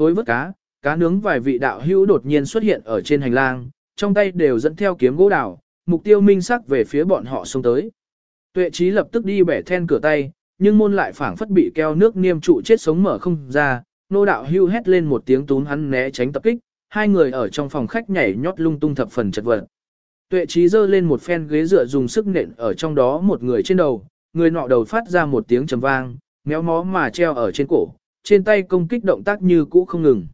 khối vớt cá, cá nướng vài vị đạo hữu đột nhiên xuất hiện ở trên hành lang, trong tay đều dẫn theo kiếm gỗ đào, mục tiêu minh sắc về phía bọn họ xông tới. Tuệ trí lập tức đi bẻ then cửa tay, nhưng môn lại phảng phất bị keo nước niêm trụ chết sống mở không ra, nô đạo hưu hét lên một tiếng túm hắn né tránh tập kích, hai người ở trong phòng khách nhảy nhót lung tung thập phần chật vật. Tuệ trí giơ lên một phen ghế dựa dùng sức nện ở trong đó một người trên đầu, người nọ đầu phát ra một tiếng trầm vang, méo mó mà treo ở trên cổ, trên tay công kích động tác như cũ không ngừng.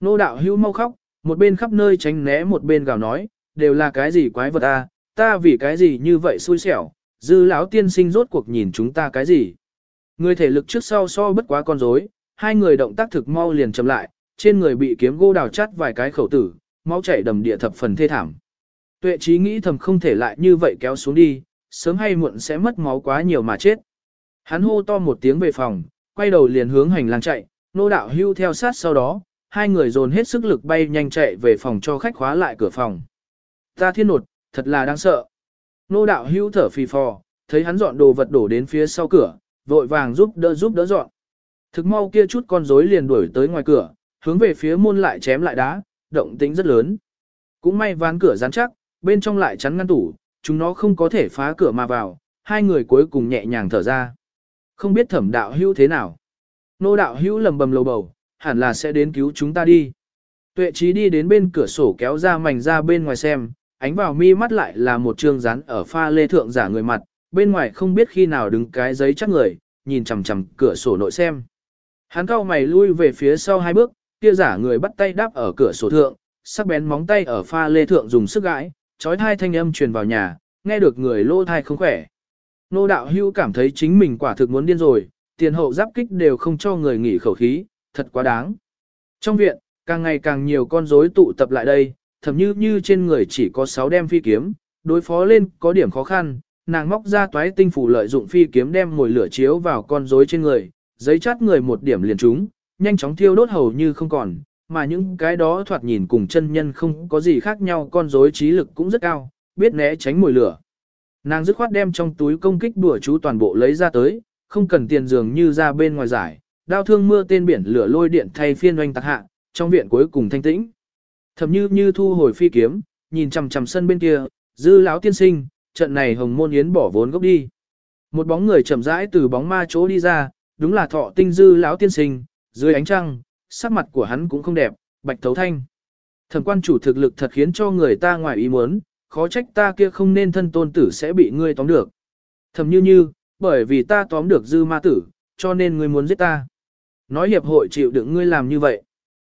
Nô đạo hưu mau khóc, một bên khắp nơi tránh né một bên gào nói, đều là cái gì quái vật ta, ta vì cái gì như vậy xui xẻo, dư lão tiên sinh rốt cuộc nhìn chúng ta cái gì. Người thể lực trước sau so bất quá con rối, hai người động tác thực mau liền chậm lại, trên người bị kiếm gỗ đào chắt vài cái khẩu tử, máu chảy đầm địa thập phần thê thảm. Tuệ trí nghĩ thầm không thể lại như vậy kéo xuống đi, sớm hay muộn sẽ mất máu quá nhiều mà chết. Hắn hô to một tiếng về phòng, quay đầu liền hướng hành lang chạy, nô đạo hưu theo sát sau đó, hai người dồn hết sức lực bay nhanh chạy về phòng cho khách khóa lại cửa phòng. Ta thiên nột, thật là đáng sợ. Nô đạo hưu thở phì phò, thấy hắn dọn đồ vật đổ đến phía sau cửa, vội vàng giúp đỡ giúp đỡ dọn. Thực mau kia chút con rối liền đuổi tới ngoài cửa, hướng về phía môn lại chém lại đá, động tĩnh rất lớn. Cũng may ván cửa rắn chắc, bên trong lại chắn ngăn tủ, chúng nó không có thể phá cửa mà vào, hai người cuối cùng nhẹ nhàng thở ra. Không biết thẩm đạo hữu thế nào. Nô đạo hữu lầm bầm lầu bầu, hẳn là sẽ đến cứu chúng ta đi. Tuệ trí đi đến bên cửa sổ kéo ra mảnh ra bên ngoài xem, ánh vào mi mắt lại là một trương rán ở pha lê thượng giả người mặt, bên ngoài không biết khi nào đứng cái giấy chắc người, nhìn chằm chằm cửa sổ nội xem. Hắn cao mày lui về phía sau hai bước, kia giả người bắt tay đáp ở cửa sổ thượng, sắc bén móng tay ở pha lê thượng dùng sức gãi, trói thai thanh âm truyền vào nhà, nghe được người lô thai không khỏe. Nô đạo hưu cảm thấy chính mình quả thực muốn điên rồi, tiền hậu giáp kích đều không cho người nghỉ khẩu khí, thật quá đáng. Trong viện, càng ngày càng nhiều con rối tụ tập lại đây, thậm như như trên người chỉ có 6 đem phi kiếm, đối phó lên có điểm khó khăn, nàng móc ra toái tinh phủ lợi dụng phi kiếm đem mồi lửa chiếu vào con rối trên người, giấy chát người một điểm liền trúng, nhanh chóng thiêu đốt hầu như không còn, mà những cái đó thoạt nhìn cùng chân nhân không có gì khác nhau con rối trí lực cũng rất cao, biết né tránh mồi lửa. Nàng dứt khoát đem trong túi công kích đùa chú toàn bộ lấy ra tới, không cần tiền dường như ra bên ngoài giải, đao thương mưa tên biển lửa lôi điện thay phiên oanh tạc hạ, trong viện cuối cùng thanh tĩnh. Thẩm như như thu hồi phi kiếm, nhìn chằm chằm sân bên kia, dư lão tiên sinh, trận này hồng môn yến bỏ vốn gốc đi. Một bóng người chậm rãi từ bóng ma chỗ đi ra, đúng là thọ tinh dư lão tiên sinh, dưới ánh trăng, sắc mặt của hắn cũng không đẹp, bạch thấu thanh. Thẩm quan chủ thực lực thật khiến cho người ta ngoài ý muốn, khó trách ta kia không nên thân tôn tử sẽ bị ngươi tóm được. Thầm như như, bởi vì ta tóm được dư ma tử, cho nên ngươi muốn giết ta. Nói hiệp hội chịu đựng ngươi làm như vậy.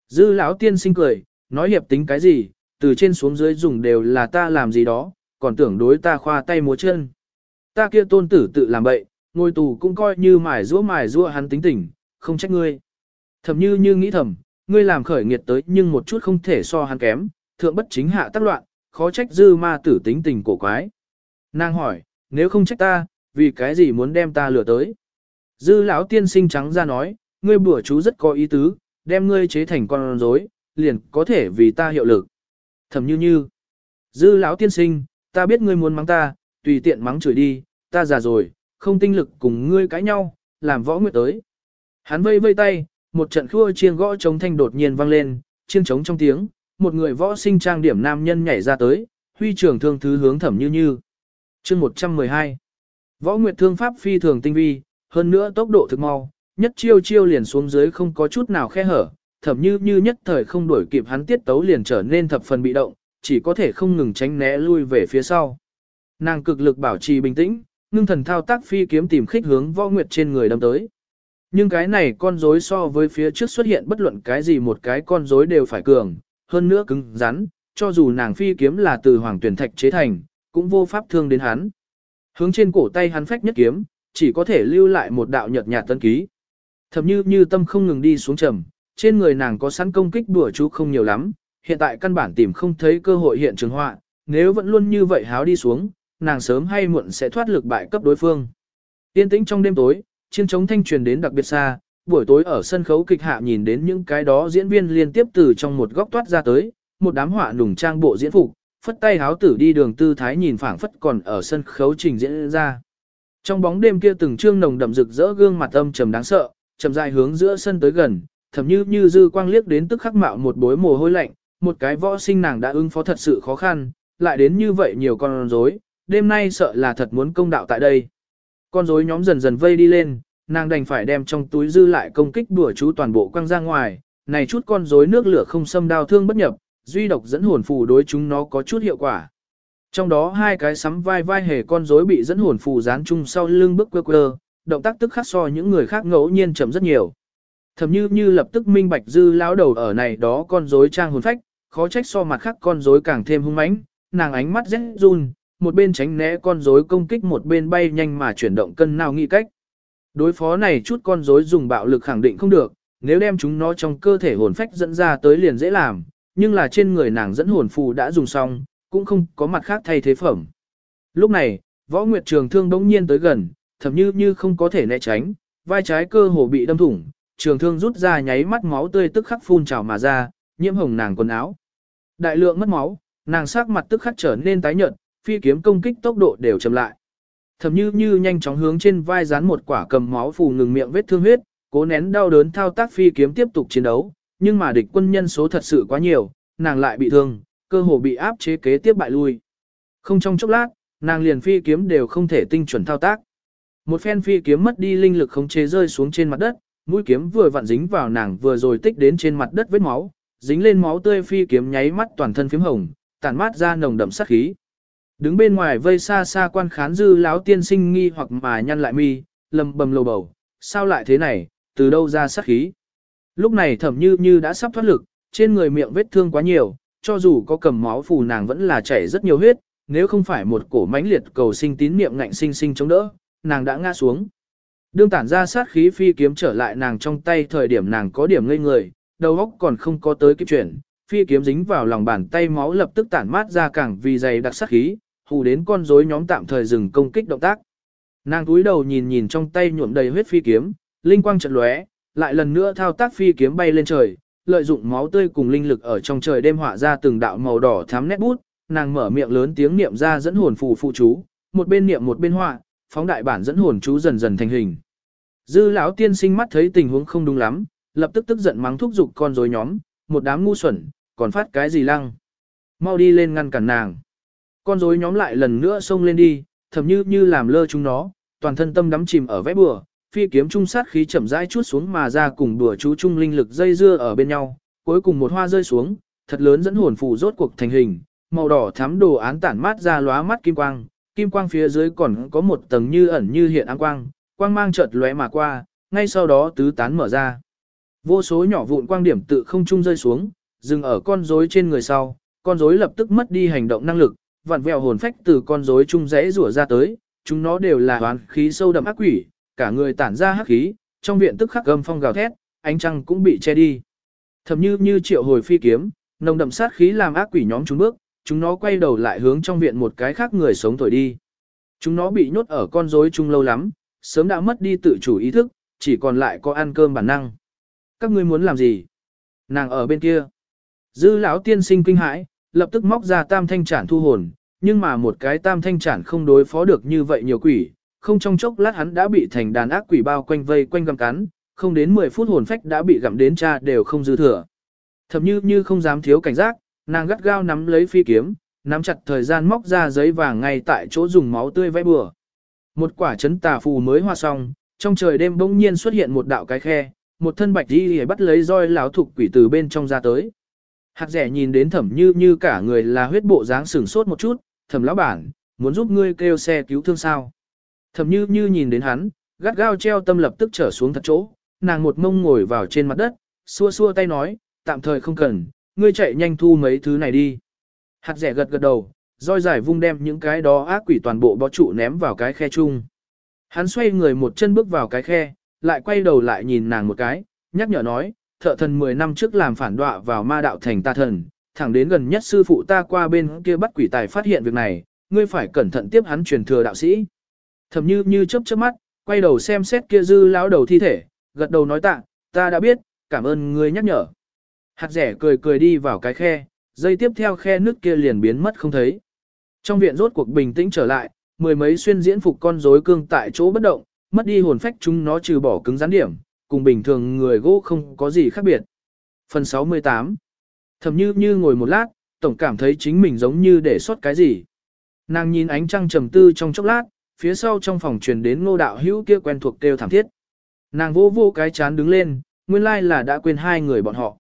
Dư lão tiên sinh cười, nói hiệp tính cái gì, từ trên xuống dưới dùng đều là ta làm gì đó, còn tưởng đối ta khoa tay múa chân. Ta kia tôn tử tự làm bậy, ngồi tù cũng coi như mải rũa mải rũa hắn tính tình, không trách ngươi. Thầm như như nghĩ thầm, ngươi làm khởi nghiệt tới nhưng một chút không thể so hắn kém, thượng bất chính hạ tác loạn, khó trách dư ma tử tính tình cổ quái. Nàng hỏi, nếu không trách ta, vì cái gì muốn đem ta lừa tới? Dư lão tiên sinh trắng ra nói, ngươi bữa chú rất có ý tứ, đem ngươi chế thành con rối, liền có thể vì ta hiệu lực. Thầm như như, dư lão tiên sinh, ta biết ngươi muốn mắng ta, tùy tiện mắng chửi đi, ta già rồi, không tinh lực cùng ngươi cãi nhau, làm võ nguyệt tới. Hắn vây vây tay, một trận khua chiêng gõ trống thanh đột nhiên vang lên, chiêng trống trong tiếng, một người võ sinh trang điểm nam nhân nhảy ra tới, huy trường thương thứ hướng thẩm như như. chương 112 Võ nguyệt thương pháp phi thường tinh vi, hơn nữa tốc độ thực mau, nhất chiêu chiêu liền xuống dưới không có chút nào khe hở, thẩm như như nhất thời không đuổi kịp hắn tiết tấu liền trở nên thập phần bị động, chỉ có thể không ngừng tránh né lui về phía sau. Nàng cực lực bảo trì bình tĩnh, ngưng thần thao tác phi kiếm tìm khích hướng võ nguyệt trên người đâm tới. Nhưng cái này con rối so với phía trước xuất hiện bất luận cái gì một cái con rối đều phải cường, hơn nữa cứng rắn, cho dù nàng phi kiếm là từ hoàng tuyển thạch chế thành, cũng vô pháp thương đến hắn. Hướng trên cổ tay hắn phách nhất kiếm, chỉ có thể lưu lại một đạo nhợt nhạt tân ký. Thậm như như tâm không ngừng đi xuống trầm, trên người nàng có sẵn công kích đùa chú không nhiều lắm, hiện tại căn bản tìm không thấy cơ hội hiện trường họa, nếu vẫn luôn như vậy háo đi xuống, nàng sớm hay muộn sẽ thoát lực bại cấp đối phương. Tiên tĩnh trong đêm tối, chiêng trống thanh truyền đến đặc biệt xa, buổi tối ở sân khấu kịch hạ nhìn đến những cái đó diễn viên liên tiếp từ trong một góc toát ra tới, một đám họa nùng trang bộ diễn phục, phất tay háo tử đi đường tư thái nhìn phảng phất còn ở sân khấu trình diễn ra. Trong bóng đêm kia từng trương nồng đậm rực rỡ gương mặt âm trầm đáng sợ, chậm rãi hướng giữa sân tới gần, thậm như như dư quang liếc đến tức khắc mạo một bối mồ hôi lạnh, một cái võ sinh nàng đã ứng phó thật sự khó khăn, lại đến như vậy nhiều con rối, đêm nay sợ là thật muốn công đạo tại đây. Con rối nhóm dần dần vây đi lên, nàng đành phải đem trong túi dư lại công kích đùa chú toàn bộ quăng ra ngoài, này chút con rối nước lửa không xâm đau thương bất nhập, duy độc dẫn hồn phù đối chúng nó có chút hiệu quả. Trong đó hai cái sắm vai vai hề con rối bị dẫn hồn phù dán chung sau lưng bước quơ quơ, động tác tức khắc so những người khác ngẫu nhiên chậm rất nhiều. Thầm như như lập tức minh bạch dư lão đầu ở này đó con rối trang hồn phách, khó trách so mặt khác con rối càng thêm hung mãnh, nàng ánh mắt rét run, một bên tránh né con rối công kích một bên bay nhanh mà chuyển động cân nào nghĩ cách. Đối phó này chút con rối dùng bạo lực khẳng định không được, nếu đem chúng nó trong cơ thể hồn phách dẫn ra tới liền dễ làm, nhưng là trên người nàng dẫn hồn phù đã dùng xong, cũng không có mặt khác thay thế phẩm. Lúc này, võ nguyệt trường thương đống nhiên tới gần, thậm như như không có thể né tránh, vai trái cơ hồ bị đâm thủng, trường thương rút ra nháy mắt máu tươi tức khắc phun trào mà ra, nhiễm hồng nàng quần áo. Đại lượng mất máu, nàng sắc mặt tức khắc trở nên tái nhợt, phi kiếm công kích tốc độ đều chậm lại. Thẩm Như Như nhanh chóng hướng trên vai dán một quả cầm máu phù ngừng miệng vết thương huyết, cố nén đau đớn thao tác phi kiếm tiếp tục chiến đấu, nhưng mà địch quân nhân số thật sự quá nhiều, nàng lại bị thương, cơ hồ bị áp chế kế tiếp bại lui. Không trong chốc lát, nàng liền phi kiếm đều không thể tinh chuẩn thao tác. Một phen phi kiếm mất đi linh lực khống chế rơi xuống trên mặt đất, mũi kiếm vừa vặn dính vào nàng vừa rồi tích đến trên mặt đất vết máu, dính lên máu tươi phi kiếm nháy mắt toàn thân phím hồng, tản mát ra nồng đậm sát khí. Đứng bên ngoài vây xa xa quan khán dư lão tiên sinh nghi hoặc mà nhăn lại mi, lầm bầm lầu bầu, sao lại thế này, từ đâu ra sát khí. Lúc này thẩm như như đã sắp thoát lực, trên người miệng vết thương quá nhiều, cho dù có cầm máu phù nàng vẫn là chảy rất nhiều huyết, nếu không phải một cổ mãnh liệt cầu sinh tín niệm ngạnh sinh sinh chống đỡ, nàng đã ngã xuống. Đương tản ra sát khí phi kiếm trở lại nàng trong tay thời điểm nàng có điểm ngây người, đầu óc còn không có tới kịp chuyển, phi kiếm dính vào lòng bàn tay máu lập tức tản mát ra càng vì dày đặc sát khí, hù đến con rối nhóm tạm thời dừng công kích động tác. Nàng túi đầu nhìn nhìn trong tay nhuộm đầy huyết phi kiếm, linh quang chợt lóe, lại lần nữa thao tác phi kiếm bay lên trời, lợi dụng máu tươi cùng linh lực ở trong trời đêm họa ra từng đạo màu đỏ thắm nét bút, nàng mở miệng lớn tiếng niệm ra dẫn hồn phù phụ chú, một bên niệm một bên họa, phóng đại bản dẫn hồn chú dần dần thành hình. Dư lão tiên sinh mắt thấy tình huống không đúng lắm, lập tức tức giận mắng thúc giục con rối nhóm, một đám ngu xuẩn, còn phát cái gì lăng. Mau đi lên ngăn cản nàng. Con rối nhóm lại lần nữa xông lên đi, thầm như như làm lơ chúng nó, toàn thân tâm đắm chìm ở vẽ bừa, phi kiếm trung sát khí chậm rãi chút xuống mà ra cùng đùa chú trung linh lực dây dưa ở bên nhau, cuối cùng một hoa rơi xuống, thật lớn dẫn hồn phù rốt cuộc thành hình, màu đỏ thắm đồ án tản mát ra lóa mắt kim quang, kim quang phía dưới còn có một tầng như ẩn như hiện áng quang, quang mang chợt lóe mà qua, ngay sau đó tứ tán mở ra. Vô số nhỏ vụn quang điểm tự không trung rơi xuống, dừng ở con rối trên người sau, con rối lập tức mất đi hành động năng lực, vặn vẹo hồn phách từ con rối trung rẽ rủa ra tới, chúng nó đều là oán khí sâu đậm ác quỷ, cả người tản ra hắc khí, trong viện tức khắc gầm phong gào thét, ánh trăng cũng bị che đi. Thầm như như triệu hồi phi kiếm, nồng đậm sát khí làm ác quỷ nhóm chúng bước, chúng nó quay đầu lại hướng trong viện một cái khác người sống thổi đi. Chúng nó bị nhốt ở con rối chung lâu lắm, sớm đã mất đi tự chủ ý thức, chỉ còn lại có ăn cơm bản năng. Các ngươi muốn làm gì? Nàng ở bên kia. Dư lão tiên sinh kinh hãi, lập tức móc ra tam thanh chản thu hồn, nhưng mà một cái tam thanh chản không đối phó được như vậy nhiều quỷ, không trong chốc lát hắn đã bị thành đàn ác quỷ bao quanh vây quanh găm cắn, không đến 10 phút hồn phách đã bị gặm đến cha đều không dư thừa. Thậm như như không dám thiếu cảnh giác, nàng gắt gao nắm lấy phi kiếm, nắm chặt thời gian móc ra giấy vàng ngay tại chỗ dùng máu tươi vẽ bừa. Một quả chấn tà phù mới hoa xong, trong trời đêm bỗng nhiên xuất hiện một đạo cái khe, một thân bạch đi bắt lấy roi lão thục quỷ từ bên trong ra tới. Hạt rẻ nhìn đến thẩm như như cả người là huyết bộ dáng sừng sốt một chút, thẩm lão bản, muốn giúp ngươi kêu xe cứu thương sao. Thẩm như như nhìn đến hắn, gắt gao treo tâm lập tức trở xuống thật chỗ, nàng một mông ngồi vào trên mặt đất, xua xua tay nói, tạm thời không cần, ngươi chạy nhanh thu mấy thứ này đi. Hạt rẻ gật gật đầu, roi giải vung đem những cái đó ác quỷ toàn bộ bó trụ ném vào cái khe chung. Hắn xoay người một chân bước vào cái khe, lại quay đầu lại nhìn nàng một cái, nhắc nhở nói, thợ thần 10 năm trước làm phản đọa vào ma đạo thành ta thần, thẳng đến gần nhất sư phụ ta qua bên kia bắt quỷ tài phát hiện việc này, ngươi phải cẩn thận tiếp hắn truyền thừa đạo sĩ. Thầm như như chớp chớp mắt, quay đầu xem xét kia dư lão đầu thi thể, gật đầu nói tạ, ta đã biết, cảm ơn ngươi nhắc nhở. Hạt rẻ cười cười đi vào cái khe, dây tiếp theo khe nước kia liền biến mất không thấy. Trong viện rốt cuộc bình tĩnh trở lại, mười mấy xuyên diễn phục con rối cương tại chỗ bất động, mất đi hồn phách chúng nó trừ bỏ cứng rắn điểm, cùng bình thường người gỗ không có gì khác biệt. Phần 68 Thẩm như như ngồi một lát, tổng cảm thấy chính mình giống như để sót cái gì. Nàng nhìn ánh trăng trầm tư trong chốc lát, phía sau trong phòng truyền đến ngô đạo hữu kia quen thuộc kêu thảm thiết. Nàng vô vô cái chán đứng lên, nguyên lai là đã quên hai người bọn họ.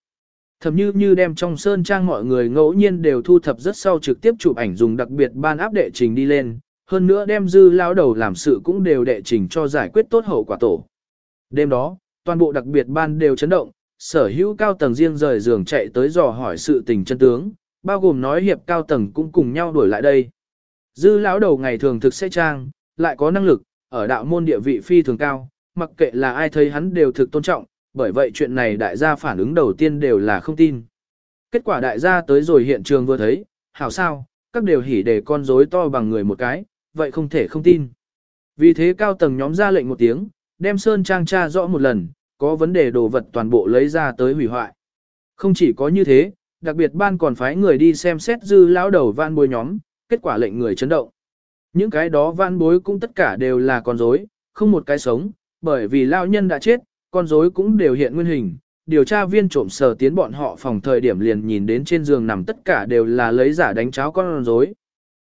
Thẩm như như đem trong sơn trang mọi người ngẫu nhiên đều thu thập rất sau trực tiếp chụp ảnh dùng đặc biệt ban áp đệ trình đi lên, hơn nữa đem dư lao đầu làm sự cũng đều đệ trình cho giải quyết tốt hậu quả tổ. Đêm đó, toàn bộ đặc biệt ban đều chấn động, sở hữu cao tầng riêng rời giường chạy tới dò hỏi sự tình chân tướng, bao gồm nói hiệp cao tầng cũng cùng nhau đuổi lại đây. Dư lão đầu ngày thường thực sẽ trang, lại có năng lực, ở đạo môn địa vị phi thường cao, mặc kệ là ai thấy hắn đều thực tôn trọng, bởi vậy chuyện này đại gia phản ứng đầu tiên đều là không tin. Kết quả đại gia tới rồi hiện trường vừa thấy, hảo sao, các đều hỉ để con rối to bằng người một cái, vậy không thể không tin. Vì thế cao tầng nhóm ra lệnh một tiếng, đem Sơn Trang tra rõ một lần, có vấn đề đồ vật toàn bộ lấy ra tới hủy hoại. Không chỉ có như thế, đặc biệt ban còn phái người đi xem xét dư lão đầu van bối nhóm, kết quả lệnh người chấn động. Những cái đó van bối cũng tất cả đều là con rối, không một cái sống, bởi vì lao nhân đã chết, con rối cũng đều hiện nguyên hình. Điều tra viên trộm sờ tiến bọn họ phòng thời điểm liền nhìn đến trên giường nằm tất cả đều là lấy giả đánh cháo con rối.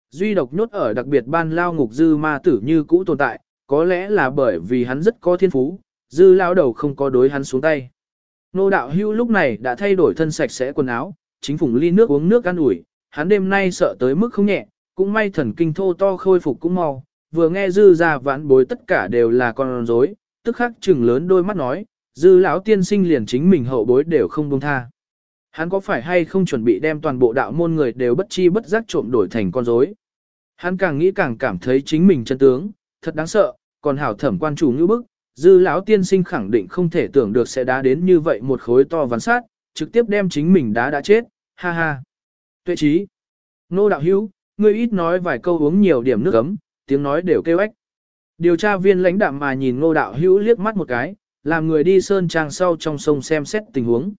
Duy độc nhốt ở đặc biệt ban lao ngục dư ma tử như cũ tồn tại, có lẽ là bởi vì hắn rất có thiên phú, dư lao đầu không có đối hắn xuống tay. Nô đạo hưu lúc này đã thay đổi thân sạch sẽ quần áo, chính phủng ly nước uống nước ăn ủi, hắn đêm nay sợ tới mức không nhẹ, cũng may thần kinh thô to khôi phục cũng mau, vừa nghe dư ra vãn bối tất cả đều là con rối, tức khắc chừng lớn đôi mắt nói, dư lão tiên sinh liền chính mình hậu bối đều không buông tha. Hắn có phải hay không chuẩn bị đem toàn bộ đạo môn người đều bất chi bất giác trộm đổi thành con rối? Hắn càng nghĩ càng cảm thấy chính mình chân tướng, thật đáng sợ, còn hảo thẩm quan chủ như bức, dư lão tiên sinh khẳng định không thể tưởng được sẽ đá đến như vậy một khối to ván sát, trực tiếp đem chính mình đá đã chết, ha ha. Tuệ trí. Nô đạo hữu, ngươi ít nói vài câu uống nhiều điểm nước ấm, tiếng nói đều kêu ếch. Điều tra viên lãnh đạm mà nhìn ngô đạo hữu liếc mắt một cái, làm người đi sơn trang sau trong sông xem xét tình huống.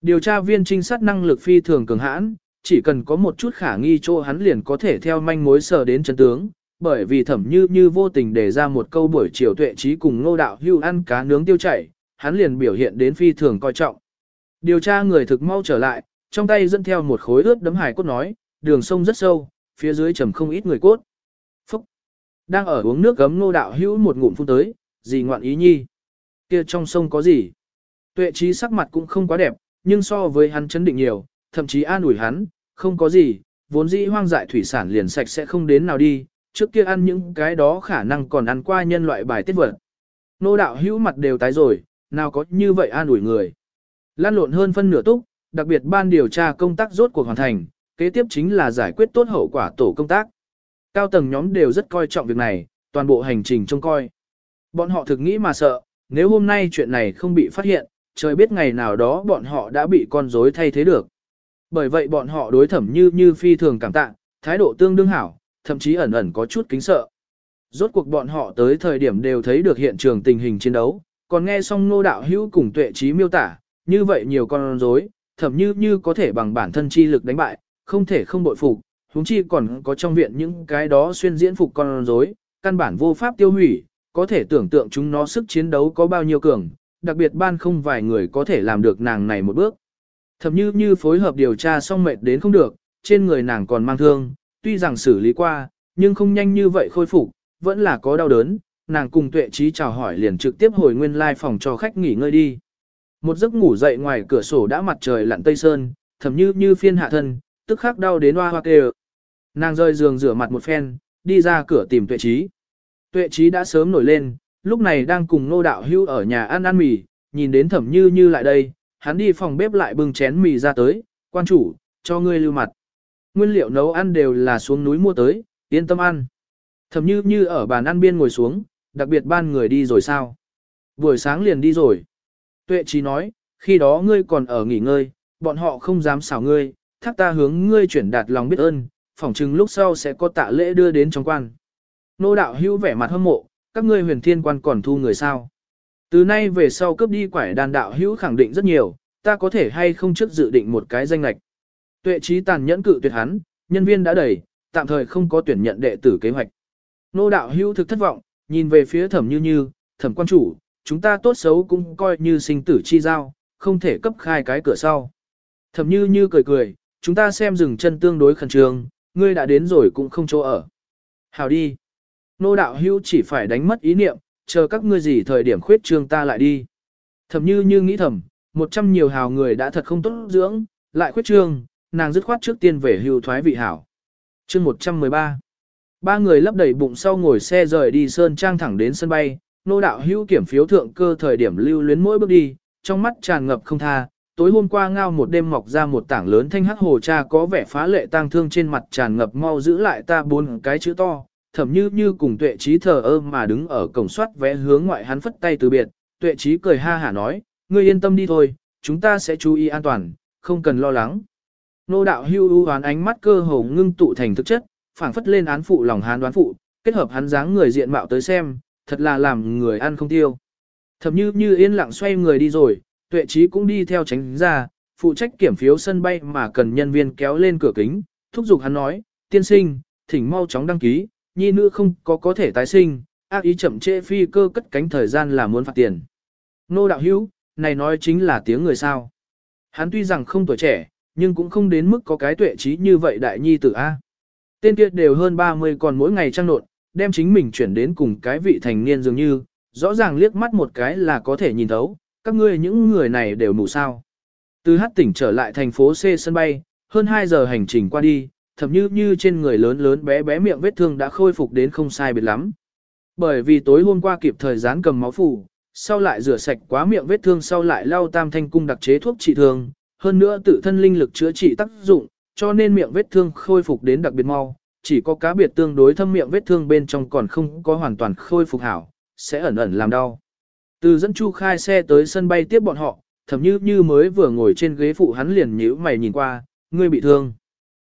Điều tra viên trinh sát năng lực phi thường cường hãn, chỉ cần có một chút khả nghi chỗ hắn liền có thể theo manh mối sở đến chân tướng, bởi vì thẩm như như vô tình để ra một câu buổi chiều tuệ trí cùng ngô đạo hưu ăn cá nướng tiêu chảy, hắn liền biểu hiện đến phi thường coi trọng. Điều tra người thực mau trở lại, trong tay dẫn theo một khối ướt đấm hải cốt nói, đường sông rất sâu, phía dưới trầm không ít người cốt. Phúc! Đang ở uống nước gấm ngô đạo hữu một ngụm phun tới, gì ngoạn ý nhi? Kia trong sông có gì? Tuệ trí sắc mặt cũng không quá đẹp, nhưng so với hắn chấn định nhiều, thậm chí an ủi hắn, không có gì, vốn dĩ hoang dại thủy sản liền sạch sẽ không đến nào đi, trước kia ăn những cái đó khả năng còn ăn qua nhân loại bài tiết vật. Nô đạo hữu mặt đều tái rồi, nào có như vậy an ủi người. Lan lộn hơn phân nửa túc, đặc biệt ban điều tra công tác rốt cuộc hoàn thành, kế tiếp chính là giải quyết tốt hậu quả tổ công tác. Cao tầng nhóm đều rất coi trọng việc này, toàn bộ hành trình trông coi. Bọn họ thực nghĩ mà sợ, nếu hôm nay chuyện này không bị phát hiện, trời biết ngày nào đó bọn họ đã bị con rối thay thế được. Bởi vậy bọn họ đối thẩm như như phi thường cảm tạ, thái độ tương đương hảo, thậm chí ẩn ẩn có chút kính sợ. Rốt cuộc bọn họ tới thời điểm đều thấy được hiện trường tình hình chiến đấu, còn nghe xong nô đạo hữu cùng tuệ trí miêu tả, như vậy nhiều con rối, thậm như như có thể bằng bản thân chi lực đánh bại, không thể không bội phục, huống chi còn có trong viện những cái đó xuyên diễn phục con rối, căn bản vô pháp tiêu hủy, có thể tưởng tượng chúng nó sức chiến đấu có bao nhiêu cường, đặc biệt ban không vài người có thể làm được nàng này một bước. Thậm như như phối hợp điều tra xong mệt đến không được, trên người nàng còn mang thương, tuy rằng xử lý qua, nhưng không nhanh như vậy khôi phục, vẫn là có đau đớn, nàng cùng tuệ trí chào hỏi liền trực tiếp hồi nguyên lai phòng cho khách nghỉ ngơi đi. Một giấc ngủ dậy ngoài cửa sổ đã mặt trời lặn tây sơn, thầm như như phiên hạ thân, tức khắc đau đến hoa hoa kêu. Nàng rơi giường rửa mặt một phen, đi ra cửa tìm tuệ trí. Tuệ trí đã sớm nổi lên, lúc này đang cùng nô đạo hưu ở nhà ăn ăn mì, nhìn đến thẩm như như lại đây, hắn đi phòng bếp lại bưng chén mì ra tới, quan chủ, cho ngươi lưu mặt. Nguyên liệu nấu ăn đều là xuống núi mua tới, yên tâm ăn. Thầm như như ở bàn ăn biên ngồi xuống, đặc biệt ban người đi rồi sao? Buổi sáng liền đi rồi. Tuệ trí nói, khi đó ngươi còn ở nghỉ ngơi, bọn họ không dám xảo ngươi, thác ta hướng ngươi chuyển đạt lòng biết ơn, phỏng chừng lúc sau sẽ có tạ lễ đưa đến trong quan. Nô đạo hữu vẻ mặt hâm mộ, các ngươi huyền thiên quan còn thu người sao. Từ nay về sau cướp đi quải đàn đạo hữu khẳng định rất nhiều, ta có thể hay không trước dự định một cái danh lạch. Tuệ trí tàn nhẫn cự tuyệt hắn, nhân viên đã đầy, tạm thời không có tuyển nhận đệ tử kế hoạch. Nô đạo hữu thực thất vọng, nhìn về phía thẩm như như, thẩm quan chủ, chúng ta tốt xấu cũng coi như sinh tử chi giao, không thể cấp khai cái cửa sau. Thẩm như như cười cười, chúng ta xem dừng chân tương đối khẩn trương, ngươi đã đến rồi cũng không chỗ ở. Hào đi. Nô đạo hưu chỉ phải đánh mất ý niệm, chờ các ngươi gì thời điểm khuyết trương ta lại đi. Thẩm như như nghĩ thầm, một trăm nhiều hào người đã thật không tốt dưỡng, lại khuyết trương, nàng dứt khoát trước tiên về hưu thoái vị hảo. chương 113 Ba người lấp đầy bụng sau ngồi xe rời đi Sơn Trang thẳng đến sân bay, nô đạo hưu kiểm phiếu thượng cơ thời điểm lưu luyến mỗi bước đi, trong mắt tràn ngập không tha. Tối hôm qua ngao một đêm mọc ra một tảng lớn thanh hắc hồ cha có vẻ phá lệ tang thương trên mặt tràn ngập mau giữ lại ta bốn cái chữ to, thẩm như như cùng tuệ trí thờ ơ mà đứng ở cổng soát vẽ hướng ngoại hắn phất tay từ biệt, tuệ trí cười ha hả nói, ngươi yên tâm đi thôi, chúng ta sẽ chú ý an toàn, không cần lo lắng. Nô đạo hưu ưu hoán ánh mắt cơ hồ ngưng tụ thành thực chất, phảng phất lên án phụ lòng hán đoán phụ, kết hợp hắn dáng người diện mạo tới xem, thật là làm người ăn không tiêu. Thẩm như như yên lặng xoay người đi rồi, tuệ trí cũng đi theo tránh ra, phụ trách kiểm phiếu sân bay mà cần nhân viên kéo lên cửa kính, thúc giục hắn nói, tiên sinh, thỉnh mau chóng đăng ký, nhi nữ không có có thể tái sinh, ác ý chậm trễ phi cơ cất cánh thời gian là muốn phạt tiền. Nô đạo hữu, này nói chính là tiếng người sao. Hắn tuy rằng không tuổi trẻ, nhưng cũng không đến mức có cái tuệ trí như vậy đại nhi tử A. Tên kia đều hơn 30 còn mỗi ngày trăng nộn, đem chính mình chuyển đến cùng cái vị thành niên dường như, rõ ràng liếc mắt một cái là có thể nhìn thấu, các ngươi những người này đều mù sao. Từ hát tỉnh trở lại thành phố C sân bay, hơn 2 giờ hành trình qua đi, thậm như như trên người lớn lớn bé bé miệng vết thương đã khôi phục đến không sai biệt lắm. Bởi vì tối hôm qua kịp thời gian cầm máu phủ, sau lại rửa sạch quá miệng vết thương sau lại lau tam thanh cung đặc chế thuốc trị thương, hơn nữa tự thân linh lực chữa trị tác dụng, cho nên miệng vết thương khôi phục đến đặc biệt mau, chỉ có cá biệt tương đối thâm miệng vết thương bên trong còn không có hoàn toàn khôi phục hảo, sẽ ẩn ẩn làm đau. Từ dẫn Chu khai xe tới sân bay tiếp bọn họ, Thẩm như như mới vừa ngồi trên ghế phụ hắn liền nhíu mày nhìn qua, ngươi bị thương.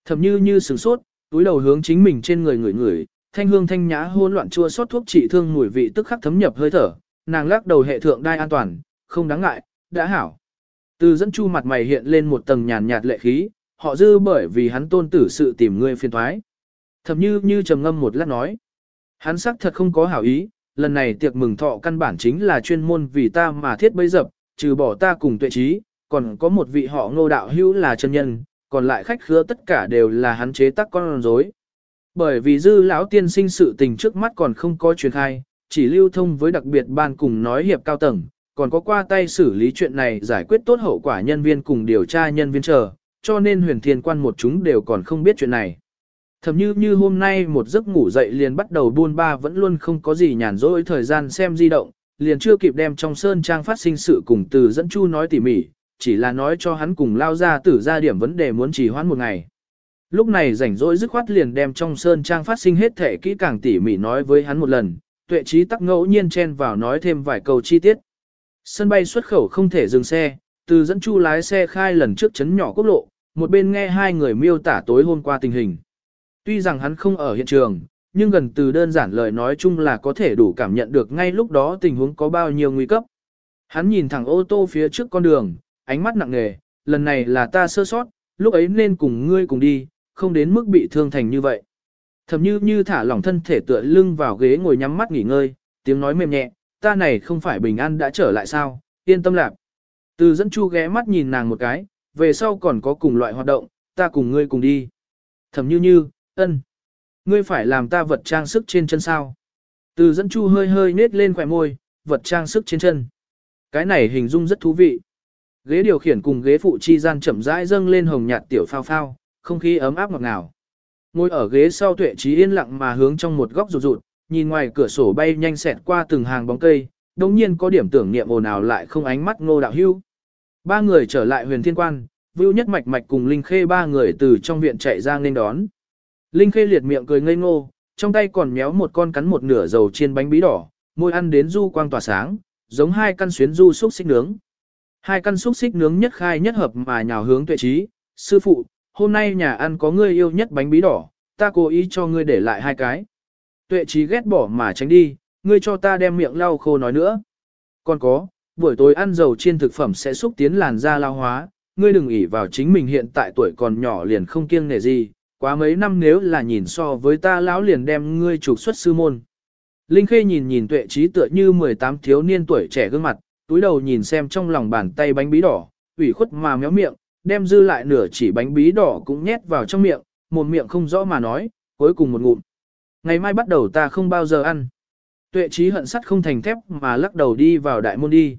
Thẩm như như sửng sốt, túi đầu hướng chính mình trên người người người, thanh hương thanh nhã hỗn loạn chua xót thuốc trị thương mùi vị tức khắc thấm nhập hơi thở, nàng lắc đầu hệ thượng đai an toàn, không đáng ngại, đã hảo. Từ dẫn chu mặt mày hiện lên một tầng nhàn nhạt lệ khí, họ dư bởi vì hắn tôn tử sự tìm ngươi phiền thoái. Thậm như như trầm ngâm một lát nói. Hắn xác thật không có hảo ý, lần này tiệc mừng thọ căn bản chính là chuyên môn vì ta mà thiết bấy dập, trừ bỏ ta cùng tuệ trí, còn có một vị họ ngô đạo hữu là chân nhân, còn lại khách khứa tất cả đều là hắn chế tác con rối. Bởi vì dư lão tiên sinh sự tình trước mắt còn không có truyền khai, chỉ lưu thông với đặc biệt ban cùng nói hiệp cao tầng, còn có qua tay xử lý chuyện này giải quyết tốt hậu quả nhân viên cùng điều tra nhân viên chờ, cho nên huyền thiên quan một chúng đều còn không biết chuyện này. Thầm như như hôm nay một giấc ngủ dậy liền bắt đầu buôn ba vẫn luôn không có gì nhàn rỗi thời gian xem di động, liền chưa kịp đem trong sơn trang phát sinh sự cùng từ dẫn chu nói tỉ mỉ, chỉ là nói cho hắn cùng lao ra tử ra điểm vấn đề muốn trì hoãn một ngày. Lúc này rảnh rỗi dứt khoát liền đem trong sơn trang phát sinh hết thể kỹ càng tỉ mỉ nói với hắn một lần, tuệ trí tắc ngẫu nhiên chen vào nói thêm vài câu chi tiết. Sân bay xuất khẩu không thể dừng xe, từ dẫn chu lái xe khai lần trước chấn nhỏ quốc lộ, một bên nghe hai người miêu tả tối hôm qua tình hình. Tuy rằng hắn không ở hiện trường, nhưng gần từ đơn giản lời nói chung là có thể đủ cảm nhận được ngay lúc đó tình huống có bao nhiêu nguy cấp. Hắn nhìn thẳng ô tô phía trước con đường, ánh mắt nặng nề, lần này là ta sơ sót, lúc ấy nên cùng ngươi cùng đi, không đến mức bị thương thành như vậy. Thầm như như thả lỏng thân thể tựa lưng vào ghế ngồi nhắm mắt nghỉ ngơi, tiếng nói mềm nhẹ, ta này không phải bình an đã trở lại sao, yên tâm lạc. Từ dẫn chu ghé mắt nhìn nàng một cái, về sau còn có cùng loại hoạt động, ta cùng ngươi cùng đi. Thầm như như, ân, Ngươi phải làm ta vật trang sức trên chân sao. Từ dẫn chu hơi hơi nết lên khỏe môi, vật trang sức trên chân. Cái này hình dung rất thú vị. Ghế điều khiển cùng ghế phụ chi gian chậm rãi dâng lên hồng nhạt tiểu phao phao, không khí ấm áp ngọt ngào. Ngồi ở ghế sau tuệ trí yên lặng mà hướng trong một góc rụt rụt, nhìn ngoài cửa sổ bay nhanh xẹt qua từng hàng bóng cây, đồng nhiên có điểm tưởng niệm ồn ào lại không ánh mắt ngô đạo hưu. Ba người trở lại huyền thiên quan, Vưu Nhất Mạch Mạch cùng Linh Khê ba người từ trong viện chạy ra nên đón. Linh Khê liệt miệng cười ngây ngô, trong tay còn méo một con cắn một nửa dầu chiên bánh bí đỏ, môi ăn đến du quang tỏa sáng, giống hai căn xuyến du xúc xích nướng. Hai căn xúc xích nướng nhất khai nhất hợp mà nhào hướng tuệ trí, sư phụ, hôm nay nhà ăn có ngươi yêu nhất bánh bí đỏ, ta cố ý cho ngươi để lại hai cái. Tuệ trí ghét bỏ mà tránh đi, ngươi cho ta đem miệng lau khô nói nữa. Còn có, buổi tối ăn dầu chiên thực phẩm sẽ xúc tiến làn da lao hóa, ngươi đừng ỷ vào chính mình hiện tại tuổi còn nhỏ liền không kiêng nể gì, quá mấy năm nếu là nhìn so với ta lão liền đem ngươi trục xuất sư môn. Linh Khê nhìn nhìn tuệ trí tựa như 18 thiếu niên tuổi trẻ gương mặt, túi đầu nhìn xem trong lòng bàn tay bánh bí đỏ, ủy khuất mà méo miệng, đem dư lại nửa chỉ bánh bí đỏ cũng nhét vào trong miệng, một miệng không rõ mà nói, cuối cùng một ngụm. Ngày mai bắt đầu ta không bao giờ ăn. Tuệ trí hận sắt không thành thép mà lắc đầu đi vào đại môn đi.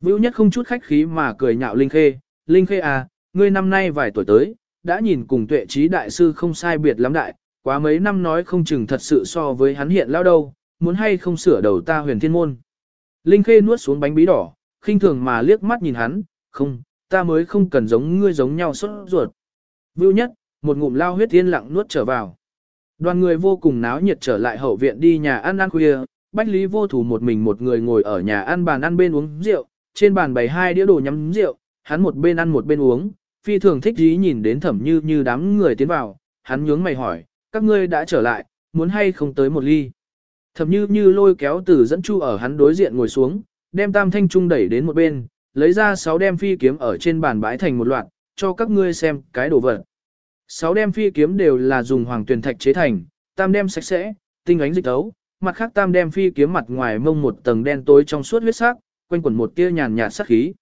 Vưu nhất không chút khách khí mà cười nhạo Linh Khê, Linh Khê à, ngươi năm nay vài tuổi tới, đã nhìn cùng tuệ trí đại sư không sai biệt lắm đại, quá mấy năm nói không chừng thật sự so với hắn hiện lao đâu, muốn hay không sửa đầu ta huyền thiên môn. Linh Khê nuốt xuống bánh bí đỏ, khinh thường mà liếc mắt nhìn hắn, không, ta mới không cần giống ngươi giống nhau sốt ruột. Vưu nhất, một ngụm lao huyết yên lặng nuốt trở vào. Đoàn người vô cùng náo nhiệt trở lại hậu viện đi nhà ăn ăn khuya, Bách Lý vô thủ một mình một người ngồi ở nhà ăn bàn ăn bên uống rượu, trên bàn bày hai đĩa đồ nhắm rượu, hắn một bên ăn một bên uống, phi thường thích dí nhìn đến thẩm như như đám người tiến vào, hắn nhướng mày hỏi, các ngươi đã trở lại, muốn hay không tới một ly. Thẩm như như lôi kéo từ dẫn chu ở hắn đối diện ngồi xuống, đem tam thanh trung đẩy đến một bên, lấy ra sáu đem phi kiếm ở trên bàn bãi thành một loạt, cho các ngươi xem cái đồ vật. Sáu đem phi kiếm đều là dùng hoàng tuyển thạch chế thành, tam đem sạch sẽ, tinh ánh dịch tấu, mặt khác tam đem phi kiếm mặt ngoài mông một tầng đen tối trong suốt huyết sắc, quanh quẩn một tia nhàn nhạt sát khí.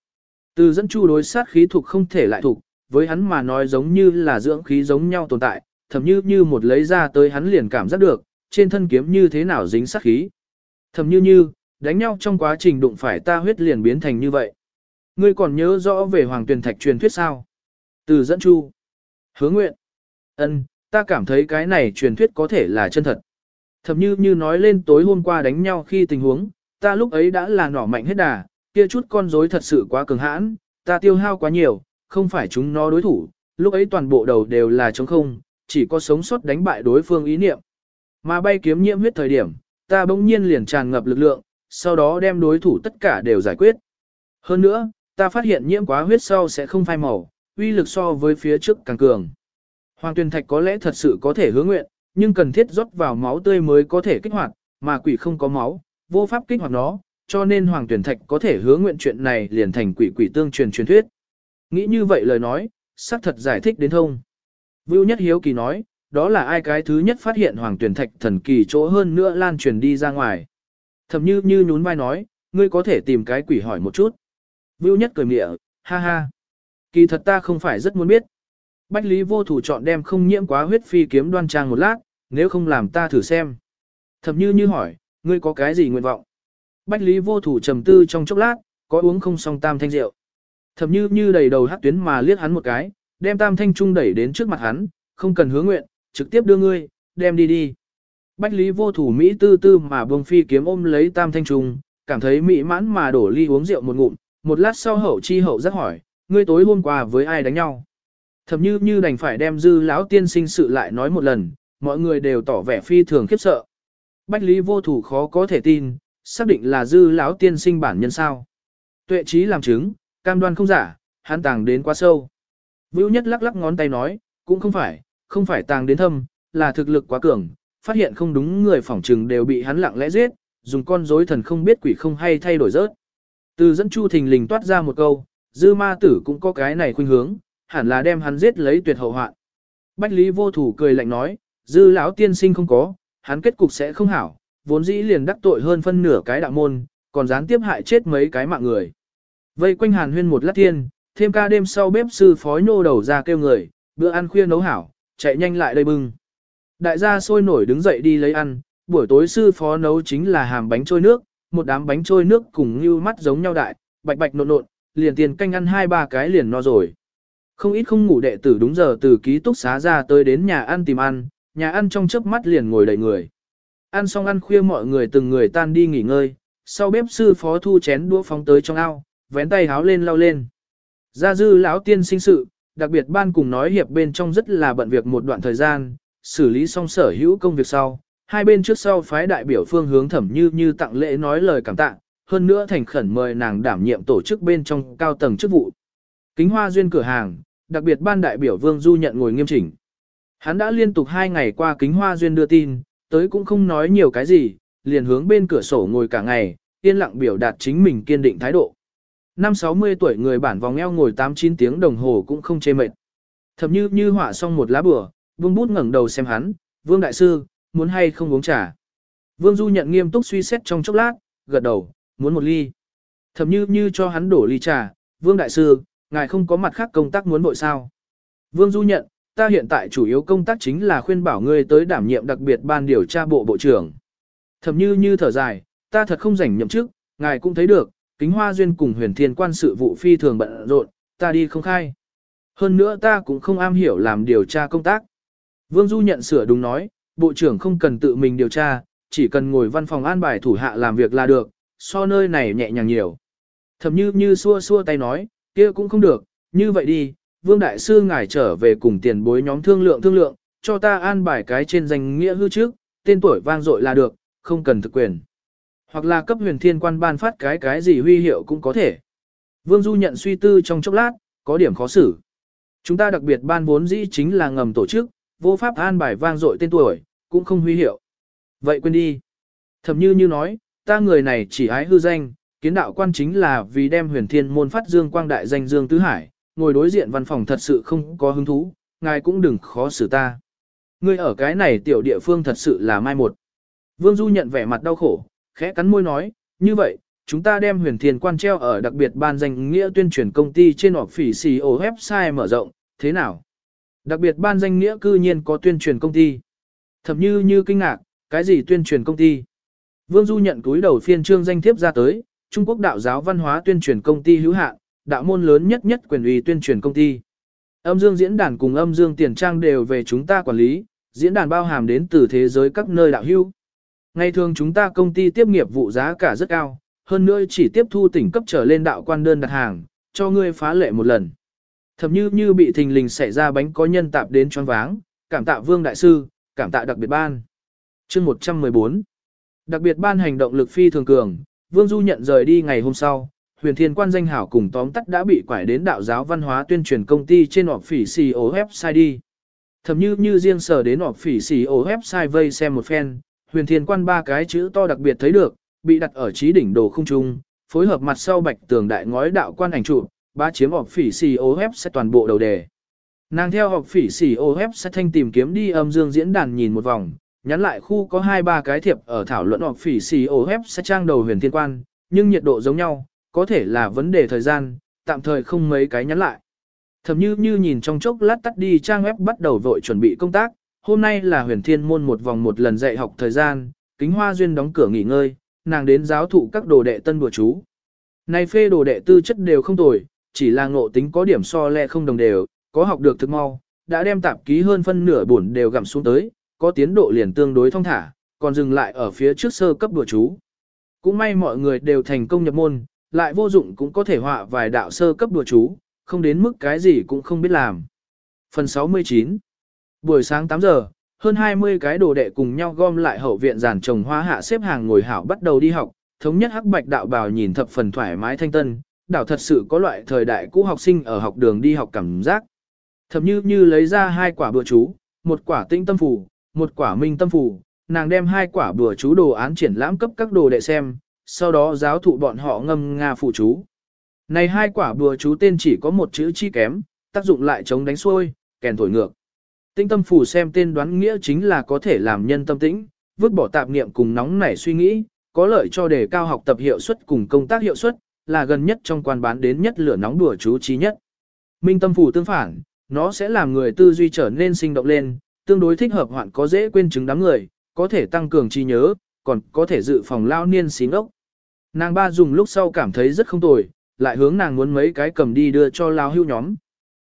Từ dẫn chu đối sát khí thuộc không thể lại thuộc, với hắn mà nói giống như là dưỡng khí giống nhau tồn tại, thậm như như một lấy ra tới hắn liền cảm giác được, trên thân kiếm như thế nào dính sát khí. Thậm như như, đánh nhau trong quá trình đụng phải ta huyết liền biến thành như vậy. Ngươi còn nhớ rõ về Hoàng tuyển Thạch truyền thuyết sao? Từ dẫn chu. Hứa nguyện. ân, ta cảm thấy cái này truyền thuyết có thể là chân thật. Thậm như như nói lên tối hôm qua đánh nhau khi tình huống, ta lúc ấy đã là nỏ mạnh hết đà, kia chút con rối thật sự quá cường hãn, ta tiêu hao quá nhiều, không phải chúng nó đối thủ, lúc ấy toàn bộ đầu đều là trống không, chỉ có sống sót đánh bại đối phương ý niệm. Mà bay kiếm nhiễm huyết thời điểm, ta bỗng nhiên liền tràn ngập lực lượng, sau đó đem đối thủ tất cả đều giải quyết. Hơn nữa, ta phát hiện nhiễm quá huyết sau sẽ không phai màu, uy lực so với phía trước càng cường. Hoàng tuyển thạch có lẽ thật sự có thể hứa nguyện, nhưng cần thiết rót vào máu tươi mới có thể kích hoạt, mà quỷ không có máu, vô pháp kích hoạt nó, cho nên hoàng tuyển thạch có thể hứa nguyện chuyện này liền thành quỷ quỷ tương truyền truyền thuyết. Nghĩ như vậy lời nói, xác thật giải thích đến thông. Vưu Nhất Hiếu Kỳ nói, đó là ai cái thứ nhất phát hiện hoàng tuyển thạch thần kỳ chỗ hơn nữa lan truyền đi ra ngoài. Thầm như như nhún vai nói, ngươi có thể tìm cái quỷ hỏi một chút. Vưu Nhất cười mịa, ha ha. Kỳ thật ta không phải rất muốn biết. Bách Lý vô thủ chọn đem không nhiễm quá huyết phi kiếm đoan trang một lát, nếu không làm ta thử xem. Thẩm như như hỏi, ngươi có cái gì nguyện vọng? Bách Lý vô thủ trầm tư trong chốc lát, có uống không xong tam thanh rượu. Thẩm như như đầy đầu hắc tuyến mà liếc hắn một cái, đem tam thanh trung đẩy đến trước mặt hắn, không cần hứa nguyện, trực tiếp đưa ngươi, đem đi đi. Bách Lý vô thủ Mỹ tư tư mà buông phi kiếm ôm lấy tam thanh trung, cảm thấy mỹ mãn mà đổ ly uống rượu một ngụm, một lát sau hậu chi hậu rất hỏi, ngươi tối hôm qua với ai đánh nhau. Thầm như như đành phải đem dư lão tiên sinh sự lại nói một lần, mọi người đều tỏ vẻ phi thường khiếp sợ. Bách Lý vô thủ khó có thể tin, xác định là dư lão tiên sinh bản nhân sao. Tuệ trí làm chứng, cam đoan không giả, hắn tàng đến quá sâu. Vưu nhất lắc lắc ngón tay nói, cũng không phải, không phải tàng đến thâm, là thực lực quá cường, phát hiện không đúng người phỏng trừng đều bị hắn lặng lẽ giết, dùng con rối thần không biết quỷ không hay thay đổi rớt. Từ dẫn chu thình lình toát ra một câu, dư ma tử cũng có cái này khuynh hướng, hẳn là đem hắn giết lấy tuyệt hậu hoạn. Bách Lý vô thủ cười lạnh nói, dư lão tiên sinh không có, hắn kết cục sẽ không hảo, vốn dĩ liền đắc tội hơn phân nửa cái đạo môn, còn gián tiếp hại chết mấy cái mạng người. Vây quanh hàn huyên một lát thiên, thêm ca đêm sau bếp sư phói nô đầu ra kêu người, bữa ăn khuya nấu hảo, chạy nhanh lại đây bưng. Đại gia sôi nổi đứng dậy đi lấy ăn, buổi tối sư phó nấu chính là hàm bánh trôi nước, một đám bánh trôi nước cùng như mắt giống nhau đại, bạch bạch nộn nộn, liền tiền canh ăn hai ba cái liền no rồi. Không ít không ngủ đệ tử đúng giờ từ ký túc xá ra tới đến nhà ăn tìm ăn, nhà ăn trong chớp mắt liền ngồi đầy người. Ăn xong ăn khuya mọi người từng người tan đi nghỉ ngơi, sau bếp sư phó thu chén đũa phóng tới trong ao, vén tay háo lên lau lên. Gia dư lão tiên sinh sự, đặc biệt ban cùng nói hiệp bên trong rất là bận việc một đoạn thời gian, xử lý xong sở hữu công việc sau, hai bên trước sau phái đại biểu phương hướng thẩm như như tặng lễ nói lời cảm tạ, hơn nữa thành khẩn mời nàng đảm nhiệm tổ chức bên trong cao tầng chức vụ. Kính hoa duyên cửa hàng, đặc biệt ban đại biểu Vương Du nhận ngồi nghiêm chỉnh. Hắn đã liên tục hai ngày qua kính hoa duyên đưa tin, tới cũng không nói nhiều cái gì, liền hướng bên cửa sổ ngồi cả ngày, yên lặng biểu đạt chính mình kiên định thái độ. Năm 60 tuổi người bản vòng eo ngồi 8-9 tiếng đồng hồ cũng không chê mệt. Thậm như như họa xong một lá bừa, vương bút ngẩng đầu xem hắn, vương đại sư, muốn hay không uống trà. Vương Du nhận nghiêm túc suy xét trong chốc lát, gật đầu, muốn một ly. Thầm như như cho hắn đổ ly trà, Vương Đại Sư, ngài không có mặt khác công tác muốn bội sao. Vương Du nhận, ta hiện tại chủ yếu công tác chính là khuyên bảo ngươi tới đảm nhiệm đặc biệt ban điều tra bộ bộ trưởng. Thầm như như thở dài, ta thật không rảnh nhậm chức, ngài cũng thấy được, kính hoa duyên cùng huyền thiên quan sự vụ phi thường bận rộn, ta đi không khai. Hơn nữa ta cũng không am hiểu làm điều tra công tác. Vương Du nhận sửa đúng nói, bộ trưởng không cần tự mình điều tra, chỉ cần ngồi văn phòng an bài thủ hạ làm việc là được, so nơi này nhẹ nhàng nhiều. Thẩm như như xua xua tay nói, kia cũng không được, như vậy đi, Vương Đại Sư ngài trở về cùng tiền bối nhóm thương lượng thương lượng, cho ta an bài cái trên danh nghĩa hư trước, tên tuổi vang dội là được, không cần thực quyền. Hoặc là cấp huyền thiên quan ban phát cái cái gì huy hiệu cũng có thể. Vương Du nhận suy tư trong chốc lát, có điểm khó xử. Chúng ta đặc biệt ban vốn dĩ chính là ngầm tổ chức, vô pháp an bài vang dội tên tuổi, cũng không huy hiệu. Vậy quên đi. Thẩm như như nói, ta người này chỉ ái hư danh, kiến đạo quan chính là vì đem huyền thiên môn phát dương quang đại danh dương tứ hải, ngồi đối diện văn phòng thật sự không có hứng thú, ngài cũng đừng khó xử ta. Ngươi ở cái này tiểu địa phương thật sự là mai một. Vương Du nhận vẻ mặt đau khổ, khẽ cắn môi nói, như vậy, chúng ta đem huyền thiên quan treo ở đặc biệt ban danh nghĩa tuyên truyền công ty trên họp phỉ xì ổ website mở rộng, thế nào? Đặc biệt ban danh nghĩa cư nhiên có tuyên truyền công ty. Thậm như như kinh ngạc, cái gì tuyên truyền công ty? Vương Du nhận túi đầu phiên trương danh thiếp ra tới, Trung Quốc đạo giáo văn hóa tuyên truyền công ty hữu hạn, đạo môn lớn nhất nhất quyền uy tuyên truyền công ty. Âm dương diễn đàn cùng âm dương tiền trang đều về chúng ta quản lý, diễn đàn bao hàm đến từ thế giới các nơi đạo hữu. Ngày thường chúng ta công ty tiếp nghiệp vụ giá cả rất cao, hơn nữa chỉ tiếp thu tỉnh cấp trở lên đạo quan đơn đặt hàng, cho ngươi phá lệ một lần. Thậm như như bị thình lình xảy ra bánh có nhân tạp đến choáng váng, cảm tạ vương đại sư, cảm tạ đặc biệt ban. chương 114 Đặc biệt ban hành động lực phi thường cường, vương du nhận rời đi ngày hôm sau, huyền thiên quan danh hảo cùng tóm tắt đã bị quải đến đạo giáo văn hóa tuyên truyền công ty trên họp phỉ xì ổ website đi. Thậm như như riêng sở đến họp phỉ xì ổ website vây xem một phen, huyền thiên quan ba cái chữ to đặc biệt thấy được, bị đặt ở trí đỉnh đồ không trung, phối hợp mặt sau bạch tường đại ngói đạo quan ảnh trụ, ba chiếm họp phỉ xì ô hép toàn bộ đầu đề. Nàng theo họp phỉ xì ô hép sẽ thanh tìm kiếm đi âm dương diễn đàn nhìn một vòng, nhắn lại khu có hai ba cái thiệp ở thảo luận họp phỉ xì ổ hép sẽ trang đầu huyền thiên quan, nhưng nhiệt độ giống nhau, có thể là vấn đề thời gian, tạm thời không mấy cái nhắn lại. Thầm như như nhìn trong chốc lát tắt đi trang web bắt đầu vội chuẩn bị công tác, hôm nay là huyền thiên môn một vòng một lần dạy học thời gian, kính hoa duyên đóng cửa nghỉ ngơi, nàng đến giáo thụ các đồ đệ tân bùa chú. Này phê đồ đệ tư chất đều không tồi, chỉ là ngộ tính có điểm so lẹ không đồng đều, có học được thực mau, đã đem tạp ký hơn phân nửa bổn đều gặm xuống tới, có tiến độ liền tương đối thông thả, còn dừng lại ở phía trước sơ cấp đùa chú. Cũng may mọi người đều thành công nhập môn, lại vô dụng cũng có thể họa vài đạo sơ cấp đùa chú, không đến mức cái gì cũng không biết làm. Phần 69 Buổi sáng 8 giờ, hơn 20 cái đồ đệ cùng nhau gom lại hậu viện giàn trồng hoa hạ xếp hàng ngồi hảo bắt đầu đi học, thống nhất hắc bạch đạo bào nhìn thập phần thoải mái thanh tân, đảo thật sự có loại thời đại cũ học sinh ở học đường đi học cảm giác. Thậm như như lấy ra hai quả bữa chú, một quả tinh tâm phủ, một quả minh tâm phủ, nàng đem hai quả bùa chú đồ án triển lãm cấp các đồ đệ xem, sau đó giáo thụ bọn họ ngâm nga phụ chú. Này hai quả bùa chú tên chỉ có một chữ chi kém, tác dụng lại chống đánh xuôi, kèn thổi ngược. Tinh tâm phủ xem tên đoán nghĩa chính là có thể làm nhân tâm tĩnh, vứt bỏ tạp niệm cùng nóng nảy suy nghĩ, có lợi cho đề cao học tập hiệu suất cùng công tác hiệu suất, là gần nhất trong quan bán đến nhất lửa nóng đùa chú trí nhất. Minh tâm phủ tương phản, nó sẽ làm người tư duy trở nên sinh động lên, tương đối thích hợp hoạn có dễ quên chứng đám người, có thể tăng cường trí nhớ, còn có thể dự phòng lao niên xí ngốc. Nàng ba dùng lúc sau cảm thấy rất không tồi, lại hướng nàng muốn mấy cái cầm đi đưa cho lao hưu nhóm.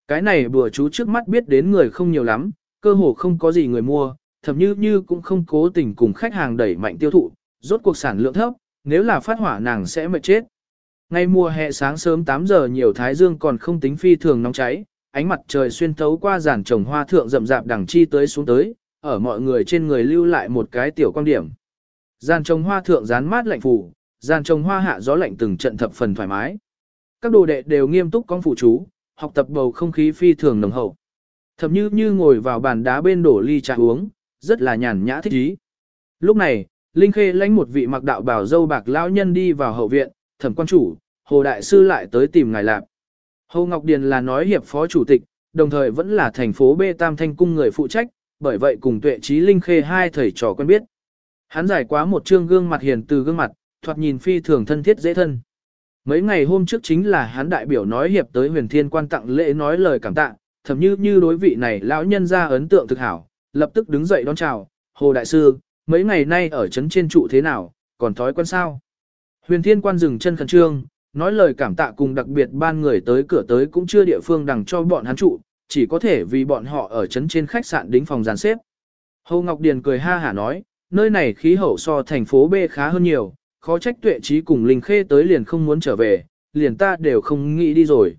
Cái này bùa chú trước mắt biết đến người không nhiều lắm, cơ hồ không có gì người mua, thậm như như cũng không cố tình cùng khách hàng đẩy mạnh tiêu thụ, rốt cuộc sản lượng thấp, nếu là phát hỏa nàng sẽ mệt chết. Ngay mùa hè sáng sớm 8 giờ nhiều thái dương còn không tính phi thường nóng cháy, ánh mặt trời xuyên thấu qua giàn trồng hoa thượng rậm rạp đằng chi tới xuống tới, ở mọi người trên người lưu lại một cái tiểu quan điểm. Giàn trồng hoa thượng rán mát lạnh phủ, giàn trồng hoa hạ gió lạnh từng trận thập phần thoải mái. Các đồ đệ đều nghiêm túc con phụ chú, học tập bầu không khí phi thường nồng hậu. Thậm như như ngồi vào bàn đá bên đổ ly trà uống, rất là nhàn nhã thích ý. Lúc này, Linh Khê lãnh một vị mặc đạo bảo dâu bạc lão nhân đi vào hậu viện, thẩm quan chủ, Hồ Đại Sư lại tới tìm ngài lạp. Hồ Ngọc Điền là nói hiệp phó chủ tịch, đồng thời vẫn là thành phố B Tam Thanh Cung người phụ trách, bởi vậy cùng tuệ trí Linh Khê hai thầy trò quen biết. Hắn giải quá một trương gương mặt hiền từ gương mặt, thoạt nhìn phi thường thân thiết dễ thân. Mấy ngày hôm trước chính là hắn đại biểu nói hiệp tới huyền thiên quan tặng lễ nói lời cảm tạ, thậm như như đối vị này lão nhân ra ấn tượng thực hảo, lập tức đứng dậy đón chào, hồ đại sư, mấy ngày nay ở trấn trên trụ thế nào, còn thói quen sao? Huyền thiên quan dừng chân khẩn trương, nói lời cảm tạ cùng đặc biệt ban người tới cửa tới cũng chưa địa phương đằng cho bọn hắn trụ, chỉ có thể vì bọn họ ở trấn trên khách sạn đính phòng giàn xếp. Hồ Ngọc Điền cười ha hả nói, nơi này khí hậu so thành phố B khá hơn nhiều, khó trách tuệ trí cùng Linh Khê tới liền không muốn trở về, liền ta đều không nghĩ đi rồi.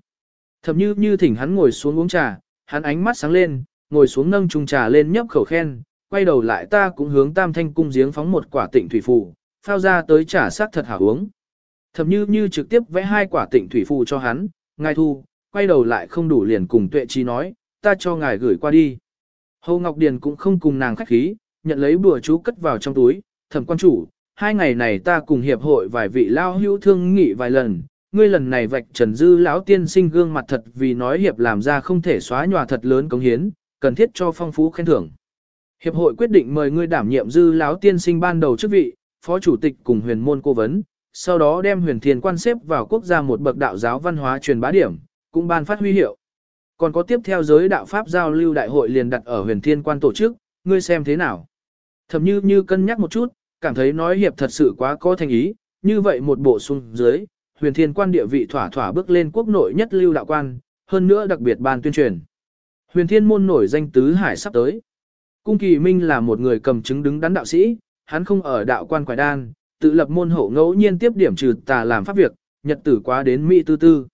Thậm như như thỉnh hắn ngồi xuống uống trà, hắn ánh mắt sáng lên, ngồi xuống nâng chung trà lên nhấp khẩu khen, quay đầu lại ta cũng hướng tam thanh cung giếng phóng một quả tịnh thủy phù, phao ra tới trà sắc thật hảo uống. Thậm như như trực tiếp vẽ hai quả tịnh thủy phù cho hắn, ngài thu, quay đầu lại không đủ liền cùng tuệ trí nói, ta cho ngài gửi qua đi. Hồ Ngọc Điền cũng không cùng nàng khách khí, nhận lấy bùa chú cất vào trong túi, thẩm quan chủ, hai ngày này ta cùng hiệp hội vài vị lao hữu thương nghị vài lần, ngươi lần này vạch trần dư lão tiên sinh gương mặt thật vì nói hiệp làm ra không thể xóa nhòa thật lớn cống hiến, cần thiết cho phong phú khen thưởng. Hiệp hội quyết định mời ngươi đảm nhiệm dư lão tiên sinh ban đầu chức vị, phó chủ tịch cùng huyền môn cố vấn, sau đó đem huyền thiền quan xếp vào quốc gia một bậc đạo giáo văn hóa truyền bá điểm, cũng ban phát huy hiệu. Còn có tiếp theo giới đạo pháp giao lưu đại hội liền đặt ở huyền thiên quan tổ chức, ngươi xem thế nào. Thầm như như cân nhắc một chút, cảm thấy nói hiệp thật sự quá có thành ý, như vậy một bộ xuống dưới, huyền thiên quan địa vị thỏa thỏa bước lên quốc nội nhất lưu đạo quan, hơn nữa đặc biệt ban tuyên truyền. Huyền thiên môn nổi danh tứ hải sắp tới. Cung kỳ minh là một người cầm chứng đứng đắn đạo sĩ, hắn không ở đạo quan quải đan, tự lập môn hộ ngẫu nhiên tiếp điểm trừ tà làm pháp việc, nhật tử quá đến Mỹ tư tư.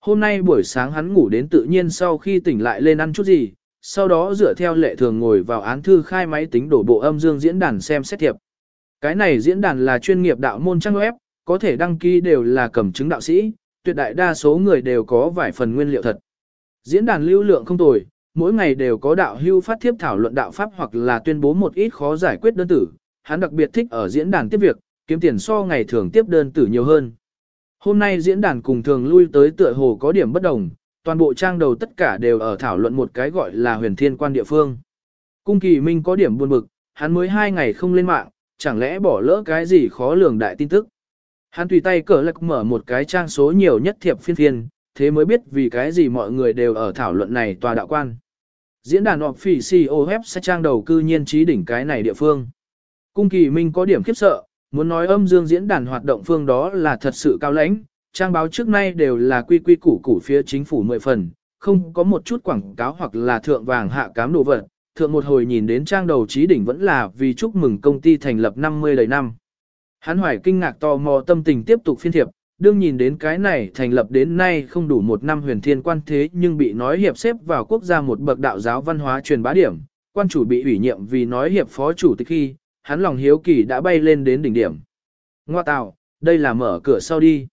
Hôm nay buổi sáng hắn ngủ đến tự nhiên sau khi tỉnh lại lên ăn chút gì, sau đó dựa theo lệ thường ngồi vào án thư khai máy tính đổ bộ âm dương diễn đàn xem xét thiệp. Cái này diễn đàn là chuyên nghiệp đạo môn trang web, có thể đăng ký đều là cầm chứng đạo sĩ, tuyệt đại đa số người đều có vài phần nguyên liệu thật. Diễn đàn lưu lượng không tồi, mỗi ngày đều có đạo hưu phát thiếp thảo luận đạo pháp hoặc là tuyên bố một ít khó giải quyết đơn tử, hắn đặc biệt thích ở diễn đàn tiếp việc, kiếm tiền so ngày thường tiếp đơn tử nhiều hơn. Hôm nay diễn đàn cùng thường lui tới tựa hồ có điểm bất đồng, toàn bộ trang đầu tất cả đều ở thảo luận một cái gọi là huyền thiên quan địa phương. Cung kỳ minh có điểm buồn bực, hắn mới hai ngày không lên mạng, chẳng lẽ bỏ lỡ cái gì khó lường đại tin tức. Hắn tùy tay cờ lạc mở một cái trang số nhiều nhất thiệp phiên phiên, thế mới biết vì cái gì mọi người đều ở thảo luận này tòa đạo quan. Diễn đàn họp phỉ COF sẽ trang đầu cư nhiên trí đỉnh cái này địa phương. Cung kỳ minh có điểm khiếp sợ, muốn nói âm dương diễn đàn hoạt động phương đó là thật sự cao lãnh, trang báo trước nay đều là quy quy củ củ phía chính phủ mười phần, không có một chút quảng cáo hoặc là thượng vàng hạ cám đồ vật. Thượng một hồi nhìn đến trang đầu trí đỉnh vẫn là vì chúc mừng công ty thành lập 50 đầy năm. Hán hoài kinh ngạc tò mò tâm tình tiếp tục phiên thiệp, đương nhìn đến cái này thành lập đến nay không đủ một năm huyền thiên quan thế nhưng bị nói hiệp xếp vào quốc gia một bậc đạo giáo văn hóa truyền bá điểm, quan chủ bị ủy nhiệm vì nói hiệp phó chủ tịch khi, hắn lòng hiếu kỳ đã bay lên đến đỉnh điểm. Ngoa tạo, đây là mở cửa sau đi.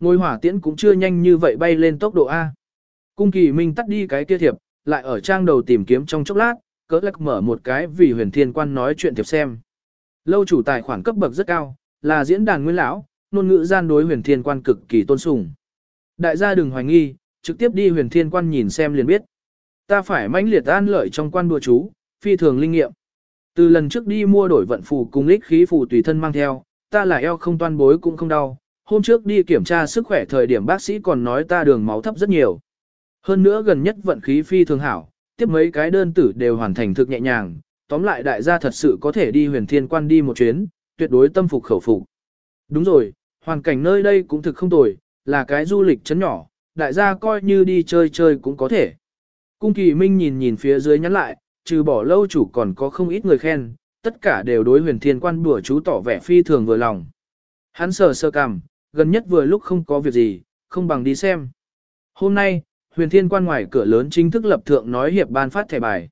Ngôi hỏa tiễn cũng chưa nhanh như vậy bay lên tốc độ A. Cung kỳ minh tắt đi cái kia thiệp, lại ở trang đầu tìm kiếm trong chốc lát, cỡ lắc mở một cái vì huyền thiên quan nói chuyện thiệp xem. Lâu chủ tài khoản cấp bậc rất cao, là diễn đàn nguyên lão, ngôn ngữ gian đối huyền thiên quan cực kỳ tôn sùng. Đại gia đừng hoài nghi, trực tiếp đi huyền thiên quan nhìn xem liền biết. Ta phải mãnh liệt an lợi trong quan đùa chú, phi thường linh nghiệm. Từ lần trước đi mua đổi vận phù cùng lích khí phù tùy thân mang theo, ta là eo không toan bối cũng không đau. Hôm trước đi kiểm tra sức khỏe thời điểm bác sĩ còn nói ta đường máu thấp rất nhiều. Hơn nữa gần nhất vận khí phi thường hảo, tiếp mấy cái đơn tử đều hoàn thành thực nhẹ nhàng. Tóm lại đại gia thật sự có thể đi huyền thiên quan đi một chuyến, tuyệt đối tâm phục khẩu phục. Đúng rồi, hoàn cảnh nơi đây cũng thực không tồi, là cái du lịch chấn nhỏ, đại gia coi như đi chơi chơi cũng có thể. Cung kỳ minh nhìn nhìn phía dưới nhắn lại, trừ bỏ lâu chủ còn có không ít người khen, tất cả đều đối huyền thiên quan bùa chú tỏ vẻ phi thường vừa lòng. Hắn sờ sơ cằm, gần nhất vừa lúc không có việc gì, không bằng đi xem. Hôm nay, huyền thiên quan ngoài cửa lớn chính thức lập thượng nói hiệp ban phát thẻ bài.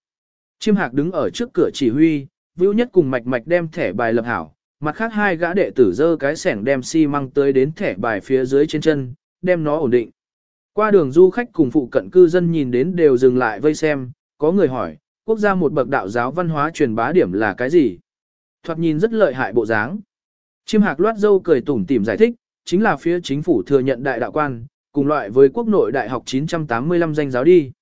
Chiêm hạc đứng ở trước cửa chỉ huy, vưu nhất cùng mạch mạch đem thẻ bài lập hảo, mặt khác hai gã đệ tử dơ cái sẻng đem xi măng tới đến thẻ bài phía dưới trên chân, đem nó ổn định. Qua đường du khách cùng phụ cận cư dân nhìn đến đều dừng lại vây xem, có người hỏi, quốc gia một bậc đạo giáo văn hóa truyền bá điểm là cái gì? Thoạt nhìn rất lợi hại bộ dáng. Chim hạc loát dâu cười tủm tỉm giải thích, chính là phía chính phủ thừa nhận đại đạo quan, cùng loại với quốc nội đại học 985 danh giáo đi.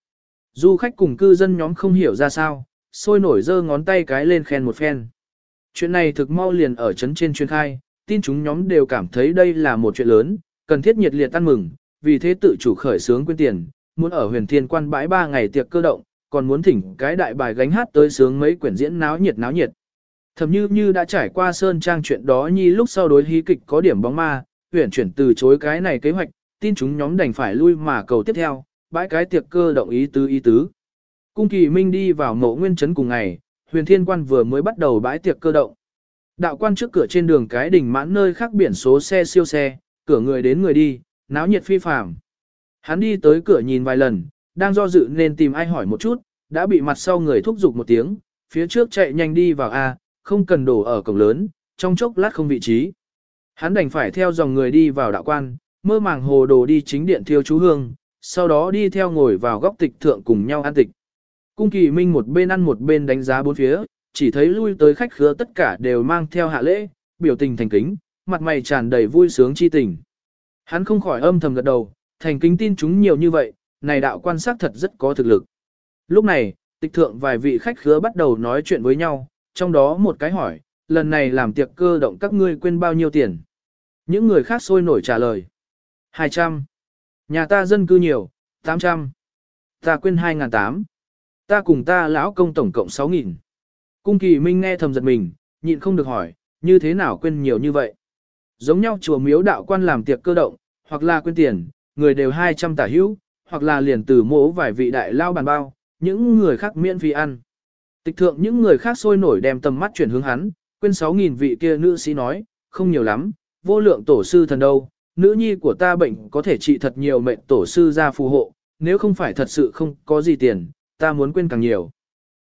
Du khách cùng cư dân nhóm không hiểu ra sao, sôi nổi giơ ngón tay cái lên khen một phen. Chuyện này thực mau liền ở chấn trên chuyên khai, tin chúng nhóm đều cảm thấy đây là một chuyện lớn, cần thiết nhiệt liệt tan mừng, vì thế tự chủ khởi sướng quyên tiền, muốn ở huyền thiên quan bãi ba ngày tiệc cơ động, còn muốn thỉnh cái đại bài gánh hát tới sướng mấy quyển diễn náo nhiệt náo nhiệt. Thầm như như đã trải qua sơn trang chuyện đó nhi lúc sau đối hí kịch có điểm bóng ma, huyền chuyển từ chối cái này kế hoạch, tin chúng nhóm đành phải lui mà cầu tiếp theo, bãi cái tiệc cơ động ý tứ ý tứ. Cung kỳ minh đi vào mộ nguyên trấn cùng ngày, huyền thiên quan vừa mới bắt đầu bãi tiệc cơ động. Đạo quan trước cửa trên đường cái đỉnh mãn nơi khác biển số xe siêu xe, cửa người đến người đi, náo nhiệt phi phàm. Hắn đi tới cửa nhìn vài lần, đang do dự nên tìm ai hỏi một chút, đã bị mặt sau người thúc giục một tiếng, phía trước chạy nhanh đi vào A, không cần đổ ở cổng lớn, trong chốc lát không vị trí. Hắn đành phải theo dòng người đi vào đạo quan, mơ màng hồ đồ đi chính điện thiêu chú hương, sau đó đi theo ngồi vào góc tịch thượng cùng nhau ăn tịch. Cung kỳ minh một bên ăn một bên đánh giá bốn phía, chỉ thấy lui tới khách khứa tất cả đều mang theo hạ lễ, biểu tình thành kính, mặt mày tràn đầy vui sướng chi tình. Hắn không khỏi âm thầm gật đầu, thành kính tin chúng nhiều như vậy, này đạo quan sát thật rất có thực lực. Lúc này, tịch thượng vài vị khách khứa bắt đầu nói chuyện với nhau, trong đó một cái hỏi, lần này làm tiệc cơ động các ngươi quên bao nhiêu tiền. Những người khác sôi nổi trả lời. 200. Nhà ta dân cư nhiều, 800. Ta quên 2.800. Ta cùng ta lão công tổng cộng 6.000. Cung kỳ minh nghe thầm giật mình, nhịn không được hỏi, như thế nào quên nhiều như vậy. Giống nhau chùa miếu đạo quan làm tiệc cơ động, hoặc là quên tiền, người đều 200 tả hữu, hoặc là liền từ mỗ vài vị đại lao bàn bao, những người khác miễn phí ăn. Tịch thượng những người khác sôi nổi đem tầm mắt chuyển hướng hắn, quên 6.000 vị kia nữ sĩ nói, không nhiều lắm, vô lượng tổ sư thần đâu, nữ nhi của ta bệnh có thể trị thật nhiều mệnh tổ sư ra phù hộ, nếu không phải thật sự không có gì tiền, ta muốn quên càng nhiều.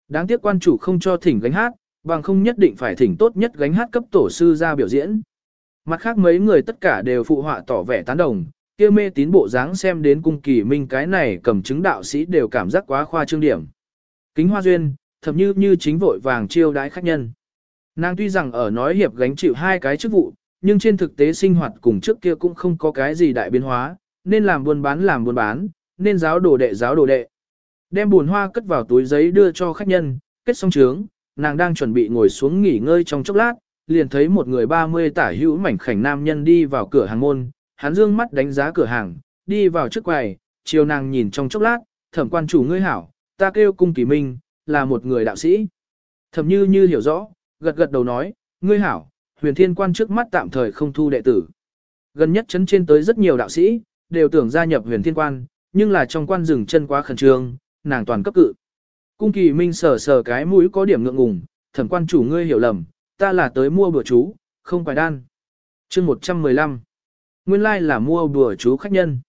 Đáng tiếc quan chủ không cho thỉnh gánh hát, bằng không nhất định phải thỉnh tốt nhất gánh hát cấp tổ sư ra biểu diễn. Mặt khác mấy người tất cả đều phụ họa tỏ vẻ tán đồng, kia mê tín bộ dáng xem đến cung kỳ minh cái này cầm chứng đạo sĩ đều cảm giác quá khoa trương điểm. Kính hoa duyên, thậm như như chính vội vàng chiêu đãi khách nhân. Nàng tuy rằng ở nói hiệp gánh chịu hai cái chức vụ, nhưng trên thực tế sinh hoạt cùng trước kia cũng không có cái gì đại biến hóa, nên làm buôn bán làm buôn bán, nên giáo đồ đệ giáo đồ đệ. Đem buồn hoa cất vào túi giấy đưa cho khách nhân, kết xong trướng, nàng đang chuẩn bị ngồi xuống nghỉ ngơi trong chốc lát, liền thấy một người 30 tả hữu mảnh khảnh nam nhân đi vào cửa hàng môn, hắn dương mắt đánh giá cửa hàng, đi vào trước quầy, chiều nàng nhìn trong chốc lát, thẩm quan chủ ngươi hảo, ta kêu cung kỳ minh, là một người đạo sĩ. Thẩm như như hiểu rõ, gật gật đầu nói, ngươi hảo, huyền thiên quan trước mắt tạm thời không thu đệ tử. Gần nhất chấn trên tới rất nhiều đạo sĩ, đều tưởng gia nhập huyền thiên quan, nhưng là trong quan rừng chân quá khẩn trương, nàng toàn cấp cự. Cung kỳ minh sờ sờ cái mũi có điểm ngượng ngùng, thẩm quan chủ ngươi hiểu lầm, ta là tới mua bữa chú, không phải đan. chương 115 Nguyên lai like là mua bùa chú khách nhân.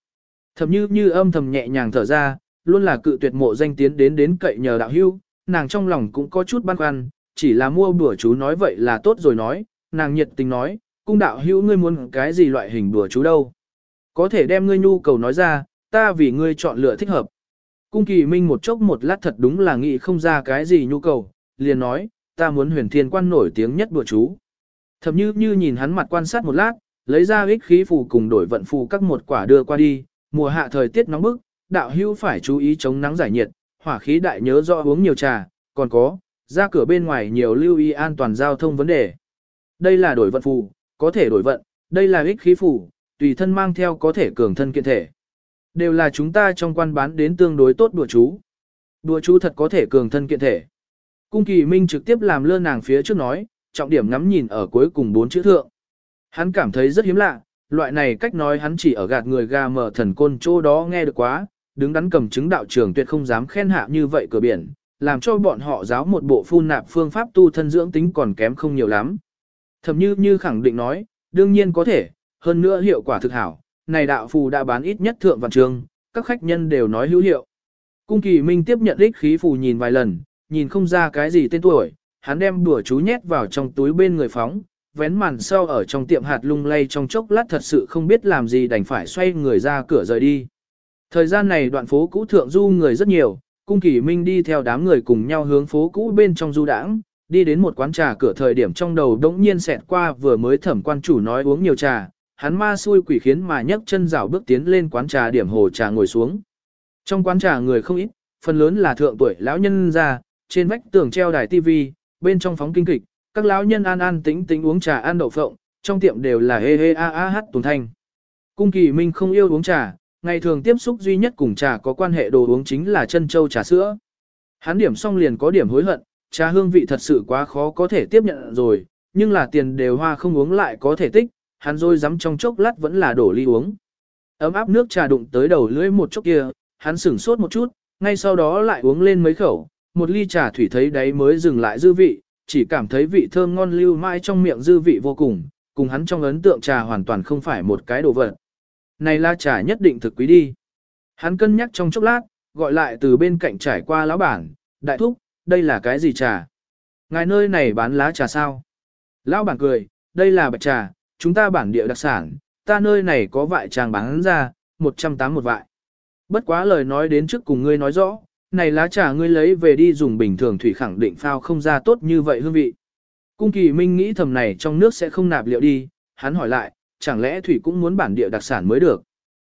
Thẩm như như âm thầm nhẹ nhàng thở ra, luôn là cự tuyệt mộ danh tiến đến đến cậy nhờ đạo hưu, nàng trong lòng cũng có chút băn khoăn, chỉ là mua bùa chú nói vậy là tốt rồi nói, nàng nhiệt tình nói, cung đạo hữu ngươi muốn cái gì loại hình bùa chú đâu. Có thể đem ngươi nhu cầu nói ra, ta vì ngươi chọn lựa thích hợp. Cung kỳ minh một chốc một lát thật đúng là nghĩ không ra cái gì nhu cầu, liền nói, ta muốn huyền thiên quan nổi tiếng nhất bùa chú. Thầm như như nhìn hắn mặt quan sát một lát, lấy ra ích khí phù cùng đổi vận phù các một quả đưa qua đi, mùa hạ thời tiết nóng bức, đạo hữu phải chú ý chống nắng giải nhiệt, hỏa khí đại nhớ rõ uống nhiều trà, còn có, ra cửa bên ngoài nhiều lưu ý an toàn giao thông vấn đề. Đây là đổi vận phù, có thể đổi vận, đây là ích khí phù, tùy thân mang theo có thể cường thân kiện thể. Đều là chúng ta trong quan bán đến tương đối tốt đùa chú. Đùa chú thật có thể cường thân kiện thể. Cung kỳ minh trực tiếp làm lơ nàng phía trước nói, trọng điểm ngắm nhìn ở cuối cùng bốn chữ thượng. Hắn cảm thấy rất hiếm lạ, loại này cách nói hắn chỉ ở gạt người gà mở thần côn chỗ đó nghe được quá, đứng đắn cầm chứng đạo trường tuyệt không dám khen hạ như vậy cửa biển, làm cho bọn họ giáo một bộ phun nạp phương pháp tu thân dưỡng tính còn kém không nhiều lắm. Thậm như như khẳng định nói, đương nhiên có thể, hơn nữa hiệu quả thực hảo, này đạo phù đã bán ít nhất thượng vạn trường, các khách nhân đều nói hữu hiệu. Cung kỳ minh tiếp nhận ích khí phù nhìn vài lần, nhìn không ra cái gì tên tuổi, hắn đem đùa chú nhét vào trong túi bên người phóng, vén màn sau ở trong tiệm hạt lung lay trong chốc lát thật sự không biết làm gì đành phải xoay người ra cửa rời đi. Thời gian này đoạn phố cũ thượng du người rất nhiều, cung kỳ minh đi theo đám người cùng nhau hướng phố cũ bên trong du đãng, đi đến một quán trà cửa thời điểm trong đầu đống nhiên xẹt qua vừa mới thẩm quan chủ nói uống nhiều trà, hắn ma xui quỷ khiến mà nhấc chân rảo bước tiến lên quán trà điểm hồ trà ngồi xuống. Trong quán trà người không ít, phần lớn là thượng tuổi lão nhân ra, trên vách tường treo đài tivi, bên trong phóng kinh kịch, các lão nhân an an tĩnh tĩnh uống trà ăn đậu phộng, trong tiệm đều là hê hê a a hát tồn thanh. Cung kỳ minh không yêu uống trà, ngày thường tiếp xúc duy nhất cùng trà có quan hệ đồ uống chính là chân châu trà sữa. Hắn điểm xong liền có điểm hối hận, trà hương vị thật sự quá khó có thể tiếp nhận rồi, nhưng là tiền đều hoa không uống lại có thể tích, hắn rồi dám trong chốc lát vẫn là đổ ly uống. Ấm áp nước trà đụng tới đầu lưỡi một chốc kia, hắn sửng sốt một chút, ngay sau đó lại uống lên mấy khẩu, một ly trà thủy thấy đáy mới dừng lại dư vị, chỉ cảm thấy vị thơm ngon lưu mãi trong miệng dư vị vô cùng, cùng hắn trong ấn tượng trà hoàn toàn không phải một cái đồ vật. Này là trà nhất định thực quý đi. Hắn cân nhắc trong chốc lát, gọi lại từ bên cạnh trải qua lão bản, đại thúc, đây là cái gì trà? Ngài nơi này bán lá trà sao? Lão bản cười, đây là bạch trà, chúng ta bản địa đặc sản, ta nơi này có vại tràng bán ra, 180 một vại. Bất quá lời nói đến trước cùng ngươi nói rõ, này lá trà ngươi lấy về đi dùng bình thường thủy khẳng định phao không ra tốt như vậy hương vị. Cung kỳ minh nghĩ thầm này trong nước sẽ không nạp liệu đi, hắn hỏi lại, chẳng lẽ thủy cũng muốn bản địa đặc sản mới được.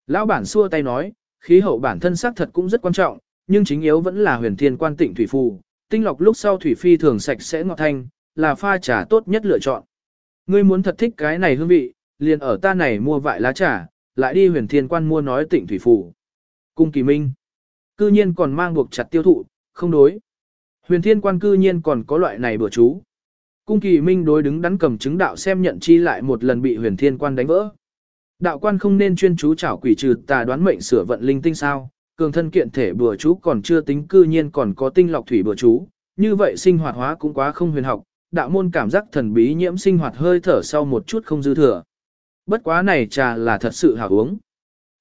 Lão bản xua tay nói, khí hậu bản thân xác thật cũng rất quan trọng, nhưng chính yếu vẫn là huyền thiên quan tịnh thủy phù, tinh lọc lúc sau thủy phi thường sạch sẽ ngọt thanh, là pha trà tốt nhất lựa chọn. Ngươi muốn thật thích cái này hương vị, liền ở ta này mua vại lá trà, lại đi huyền thiên quan mua nói tịnh thủy phù. Cung kỳ minh, cư nhiên còn mang buộc chặt tiêu thụ, không đối. Huyền thiên quan cư nhiên còn có loại này bữa chú. Cung kỳ minh đối đứng đắn cầm chứng đạo xem nhận chi lại một lần bị huyền thiên quan đánh vỡ. Đạo quan không nên chuyên chú chảo quỷ trừ tà đoán mệnh sửa vận linh tinh sao, cường thân kiện thể bừa chú còn chưa tính cư nhiên còn có tinh lọc thủy bừa chú, như vậy sinh hoạt hóa cũng quá không huyền học, đạo môn cảm giác thần bí nhiễm sinh hoạt hơi thở sau một chút không dư thừa. Bất quá này trà là thật sự hảo uống.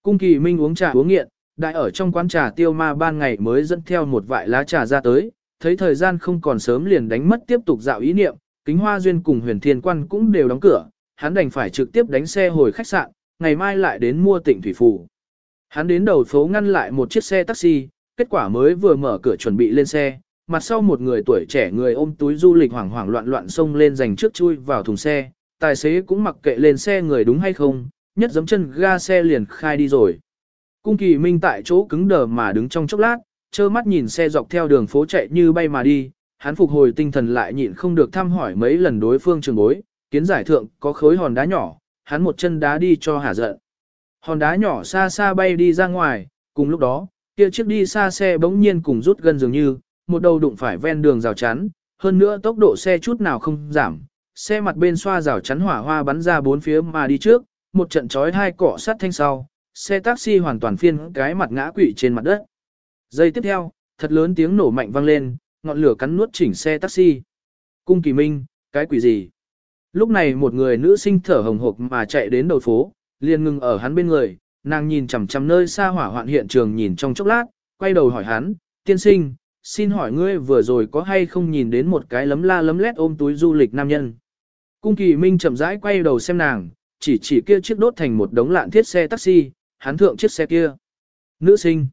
Cung kỳ minh uống trà uống nghiện, đại ở trong quán trà tiêu ma ban ngày mới dẫn theo một vại lá trà ra tới, thấy thời gian không còn sớm liền đánh mất tiếp tục dạo ý niệm, kính hoa duyên cùng huyền thiên quan cũng đều đóng cửa, hắn đành phải trực tiếp đánh xe hồi khách sạn, ngày mai lại đến mua tỉnh thủy phủ. Hắn đến đầu phố ngăn lại một chiếc xe taxi, kết quả mới vừa mở cửa chuẩn bị lên xe, mặt sau một người tuổi trẻ người ôm túi du lịch hoảng hoảng loạn loạn xông lên giành trước chui vào thùng xe, tài xế cũng mặc kệ lên xe người đúng hay không, nhất giấm chân ga xe liền khai đi rồi. Cung kỳ minh tại chỗ cứng đờ mà đứng trong chốc lát, trơ mắt nhìn xe dọc theo đường phố chạy như bay mà đi, hắn phục hồi tinh thần lại nhịn không được thăm hỏi mấy lần đối phương trường bối, kiến giải thượng có khối hòn đá nhỏ, hắn một chân đá đi cho hả giận. Hòn đá nhỏ xa xa bay đi ra ngoài, cùng lúc đó, kia chiếc đi xa xe bỗng nhiên cùng rút gần dường như, một đầu đụng phải ven đường rào chắn, hơn nữa tốc độ xe chút nào không giảm, xe mặt bên xoa rào chắn hỏa hoa bắn ra bốn phía mà đi trước, một trận chói hai cọ sát thanh sau, xe taxi hoàn toàn phiên cái mặt ngã quỵ trên mặt đất. Giây tiếp theo, thật lớn tiếng nổ mạnh vang lên, ngọn lửa cắn nuốt chỉnh xe taxi. Cung kỳ minh, cái quỷ gì? Lúc này một người nữ sinh thở hồng hộc mà chạy đến đầu phố, liền ngừng ở hắn bên người, nàng nhìn chằm chằm nơi xa hỏa hoạn hiện trường nhìn trong chốc lát, quay đầu hỏi hắn, tiên sinh, xin hỏi ngươi vừa rồi có hay không nhìn đến một cái lấm la lấm lét ôm túi du lịch nam nhân. Cung kỳ minh chậm rãi quay đầu xem nàng, chỉ chỉ kia chiếc đốt thành một đống lạn thiết xe taxi, hắn thượng chiếc xe kia. Nữ sinh.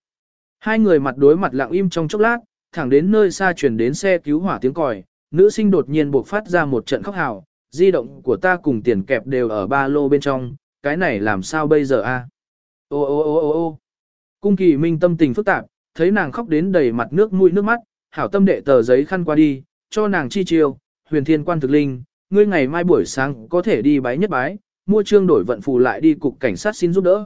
Hai người mặt đối mặt lặng im trong chốc lát, thẳng đến nơi xa chuyển đến xe cứu hỏa tiếng còi, nữ sinh đột nhiên buộc phát ra một trận khóc hào, di động của ta cùng tiền kẹp đều ở ba lô bên trong, cái này làm sao bây giờ a? Ô ô ô ô ô Cung kỳ minh tâm tình phức tạp, thấy nàng khóc đến đầy mặt nước mũi nước mắt, hảo tâm đệ tờ giấy khăn qua đi, cho nàng chi chiêu, huyền thiên quan thực linh, ngươi ngày mai buổi sáng có thể đi bái nhất bái, mua trương đổi vận phù lại đi cục cảnh sát xin giúp đỡ.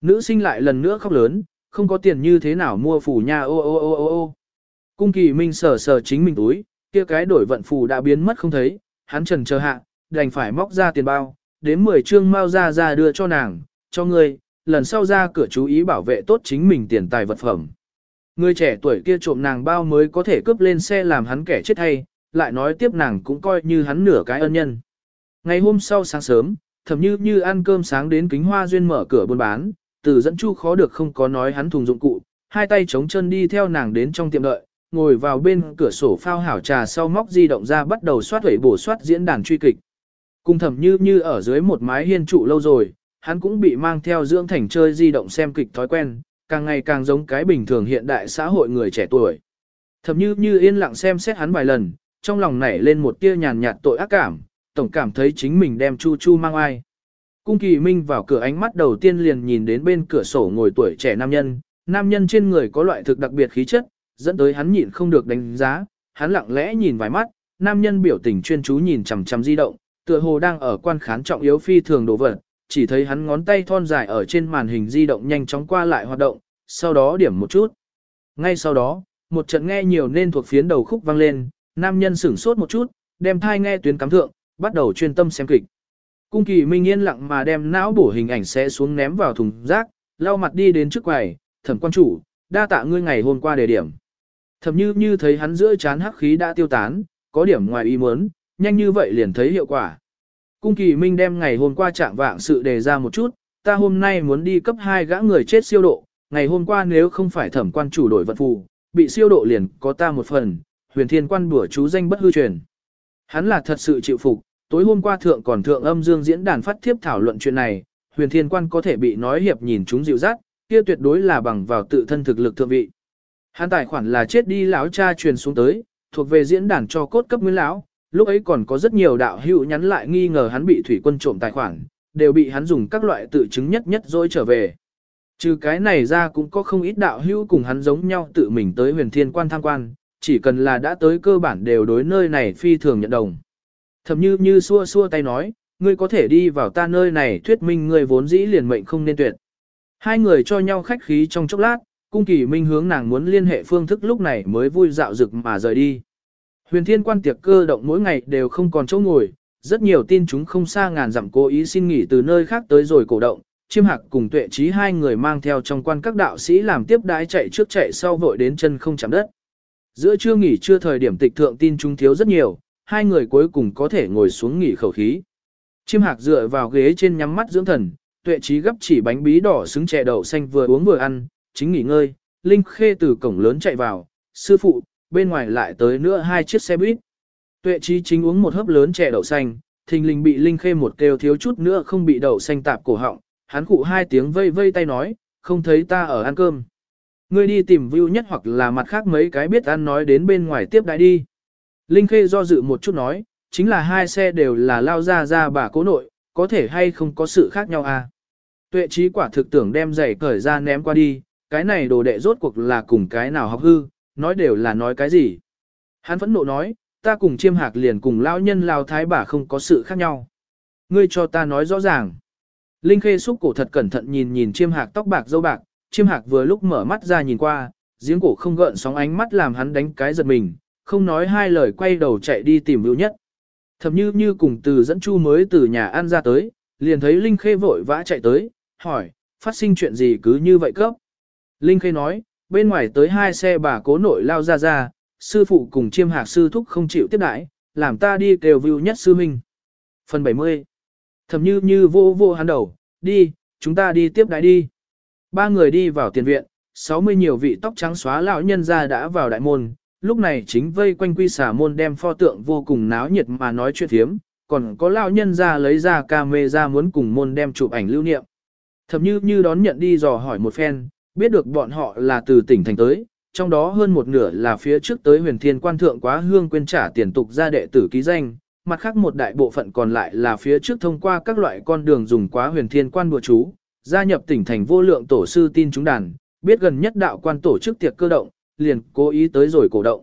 Nữ sinh lại lần nữa khóc lớn, không có tiền như thế nào mua phù nha ô ô ô ô ô. Cung kỳ minh sờ sờ chính mình túi, kia cái đổi vận phù đã biến mất không thấy, hắn trần chờ hạ, đành phải móc ra tiền bao, đến 10 trương mau ra ra đưa cho nàng, cho ngươi, lần sau ra cửa chú ý bảo vệ tốt chính mình tiền tài vật phẩm. Người trẻ tuổi kia trộm nàng bao mới có thể cướp lên xe làm hắn kẻ chết hay, lại nói tiếp nàng cũng coi như hắn nửa cái ân nhân. Ngày hôm sau sáng sớm, thầm như như ăn cơm sáng đến kính hoa duyên mở cửa buôn bán, từ dẫn chu khó được không có nói hắn thùng dụng cụ, hai tay chống chân đi theo nàng đến trong tiệm đợi, ngồi vào bên cửa sổ phao hảo trà sau móc di động ra bắt đầu soát hủy bổ soát diễn đàn truy kịch. Cùng thẩm như như ở dưới một mái hiên trụ lâu rồi, hắn cũng bị mang theo dưỡng thành chơi di động xem kịch thói quen, càng ngày càng giống cái bình thường hiện đại xã hội người trẻ tuổi. thẩm như như yên lặng xem xét hắn vài lần, trong lòng nảy lên một tia nhàn nhạt tội ác cảm, tổng cảm thấy chính mình đem chu chu mang ai. Cung kỳ minh vào cửa ánh mắt đầu tiên liền nhìn đến bên cửa sổ ngồi tuổi trẻ nam nhân, nam nhân trên người có loại thực đặc biệt khí chất, dẫn tới hắn nhịn không được đánh giá, hắn lặng lẽ nhìn vài mắt, nam nhân biểu tình chuyên chú nhìn chằm chằm di động, tựa hồ đang ở quan khán trọng yếu phi thường đồ vật, chỉ thấy hắn ngón tay thon dài ở trên màn hình di động nhanh chóng qua lại hoạt động, sau đó điểm một chút. Ngay sau đó, một trận nghe nhiều nên thuộc phiến đầu khúc vang lên, nam nhân sửng sốt một chút, đem thai nghe tuyến cắm thượng, bắt đầu chuyên tâm xem kịch. Cung kỳ minh yên lặng mà đem não bổ hình ảnh sẽ xuống ném vào thùng rác, lau mặt đi đến trước quầy, thẩm quan chủ, đa tạ ngươi ngày hôm qua đề điểm. Thẩm như như thấy hắn giữa chán hắc khí đã tiêu tán, có điểm ngoài ý muốn, nhanh như vậy liền thấy hiệu quả. Cung kỳ minh đem ngày hôm qua trạng vạng sự đề ra một chút, ta hôm nay muốn đi cấp hai gã người chết siêu độ, ngày hôm qua nếu không phải thẩm quan chủ đổi vận phù, bị siêu độ liền có ta một phần, huyền thiên quan bữa chú danh bất hư truyền. Hắn là thật sự chịu phục, tối hôm qua thượng còn thượng âm dương diễn đàn phát thiếp thảo luận chuyện này, huyền thiên quan có thể bị nói hiệp nhìn chúng dịu dắt, kia tuyệt đối là bằng vào tự thân thực lực thượng vị. Hắn tài khoản là chết đi lão cha truyền xuống tới, thuộc về diễn đàn cho cốt cấp nguyên lão, lúc ấy còn có rất nhiều đạo hữu nhắn lại nghi ngờ hắn bị thủy quân trộm tài khoản, đều bị hắn dùng các loại tự chứng nhất nhất dối trở về. Trừ cái này ra cũng có không ít đạo hữu cùng hắn giống nhau tự mình tới huyền thiên quan tham quan, chỉ cần là đã tới cơ bản đều đối nơi này phi thường nhận đồng. Thầm như như xua xua tay nói, ngươi có thể đi vào ta nơi này thuyết minh ngươi vốn dĩ liền mệnh không nên tuyệt. Hai người cho nhau khách khí trong chốc lát, cung kỳ minh hướng nàng muốn liên hệ phương thức lúc này mới vui dạo dực mà rời đi. Huyền thiên quan tiệc cơ động mỗi ngày đều không còn chỗ ngồi, rất nhiều tin chúng không xa ngàn dặm cố ý xin nghỉ từ nơi khác tới rồi cổ động, chiêm hạc cùng tuệ trí hai người mang theo trong quan các đạo sĩ làm tiếp đái chạy trước chạy sau vội đến chân không chạm đất. Giữa trưa nghỉ trưa thời điểm tịch thượng tin chúng thiếu rất nhiều, hai người cuối cùng có thể ngồi xuống nghỉ khẩu khí. Chiêm hạc dựa vào ghế trên nhắm mắt dưỡng thần, tuệ trí gấp chỉ bánh bí đỏ xứng chè đậu xanh vừa uống vừa ăn, chính nghỉ ngơi, Linh Khê từ cổng lớn chạy vào, sư phụ, bên ngoài lại tới nữa hai chiếc xe buýt. Tuệ trí chính uống một hớp lớn chè đậu xanh, thình lình bị Linh Khê một kêu thiếu chút nữa không bị đậu xanh tạp cổ họng, hắn cụ hai tiếng vây vây tay nói, không thấy ta ở ăn cơm. Ngươi đi tìm view nhất hoặc là mặt khác mấy cái biết ăn nói đến bên ngoài tiếp đại đi. Linh Khê do dự một chút nói, chính là hai xe đều là lao ra ra bà cố nội, có thể hay không có sự khác nhau à. Tuệ trí quả thực tưởng đem giày cởi ra ném qua đi, cái này đồ đệ rốt cuộc là cùng cái nào học hư, nói đều là nói cái gì. Hắn phẫn nộ nói, ta cùng chiêm hạc liền cùng lao nhân lao thái bà không có sự khác nhau. Ngươi cho ta nói rõ ràng. Linh Khê xúc cổ thật cẩn thận nhìn nhìn chiêm hạc tóc bạc dâu bạc, chiêm hạc vừa lúc mở mắt ra nhìn qua, giếng cổ không gợn sóng ánh mắt làm hắn đánh cái giật mình, không nói hai lời quay đầu chạy đi tìm Vưu Nhất. Thẩm như như cùng từ dẫn chu mới từ nhà ăn ra tới, liền thấy Linh Khê vội vã chạy tới, hỏi, phát sinh chuyện gì cứ như vậy cấp. Linh Khê nói, bên ngoài tới hai xe bà cố nội lao ra ra, sư phụ cùng chiêm hạc sư thúc không chịu tiếp đãi, làm ta đi kêu Vưu Nhất sư huynh. Phần 70 Thẩm như như vô vô hắn đầu, đi, chúng ta đi tiếp đãi đi. Ba người đi vào tiền viện, 60 nhiều vị tóc trắng xóa lão nhân ra đã vào đại môn, lúc này chính vây quanh quy xà môn đem pho tượng vô cùng náo nhiệt mà nói chuyện thiếm, còn có lão nhân ra lấy ra camera muốn cùng môn đem chụp ảnh lưu niệm. Thậm như như đón nhận đi dò hỏi một phen, biết được bọn họ là từ tỉnh thành tới, trong đó hơn một nửa là phía trước tới huyền thiên quan thượng quá hương quên trả tiền tục ra đệ tử ký danh, mặt khác một đại bộ phận còn lại là phía trước thông qua các loại con đường dùng quá huyền thiên quan bùa chú, gia nhập tỉnh thành vô lượng tổ sư tin chúng đàn, biết gần nhất đạo quan tổ chức tiệc cơ động, liền cố ý tới rồi cổ động.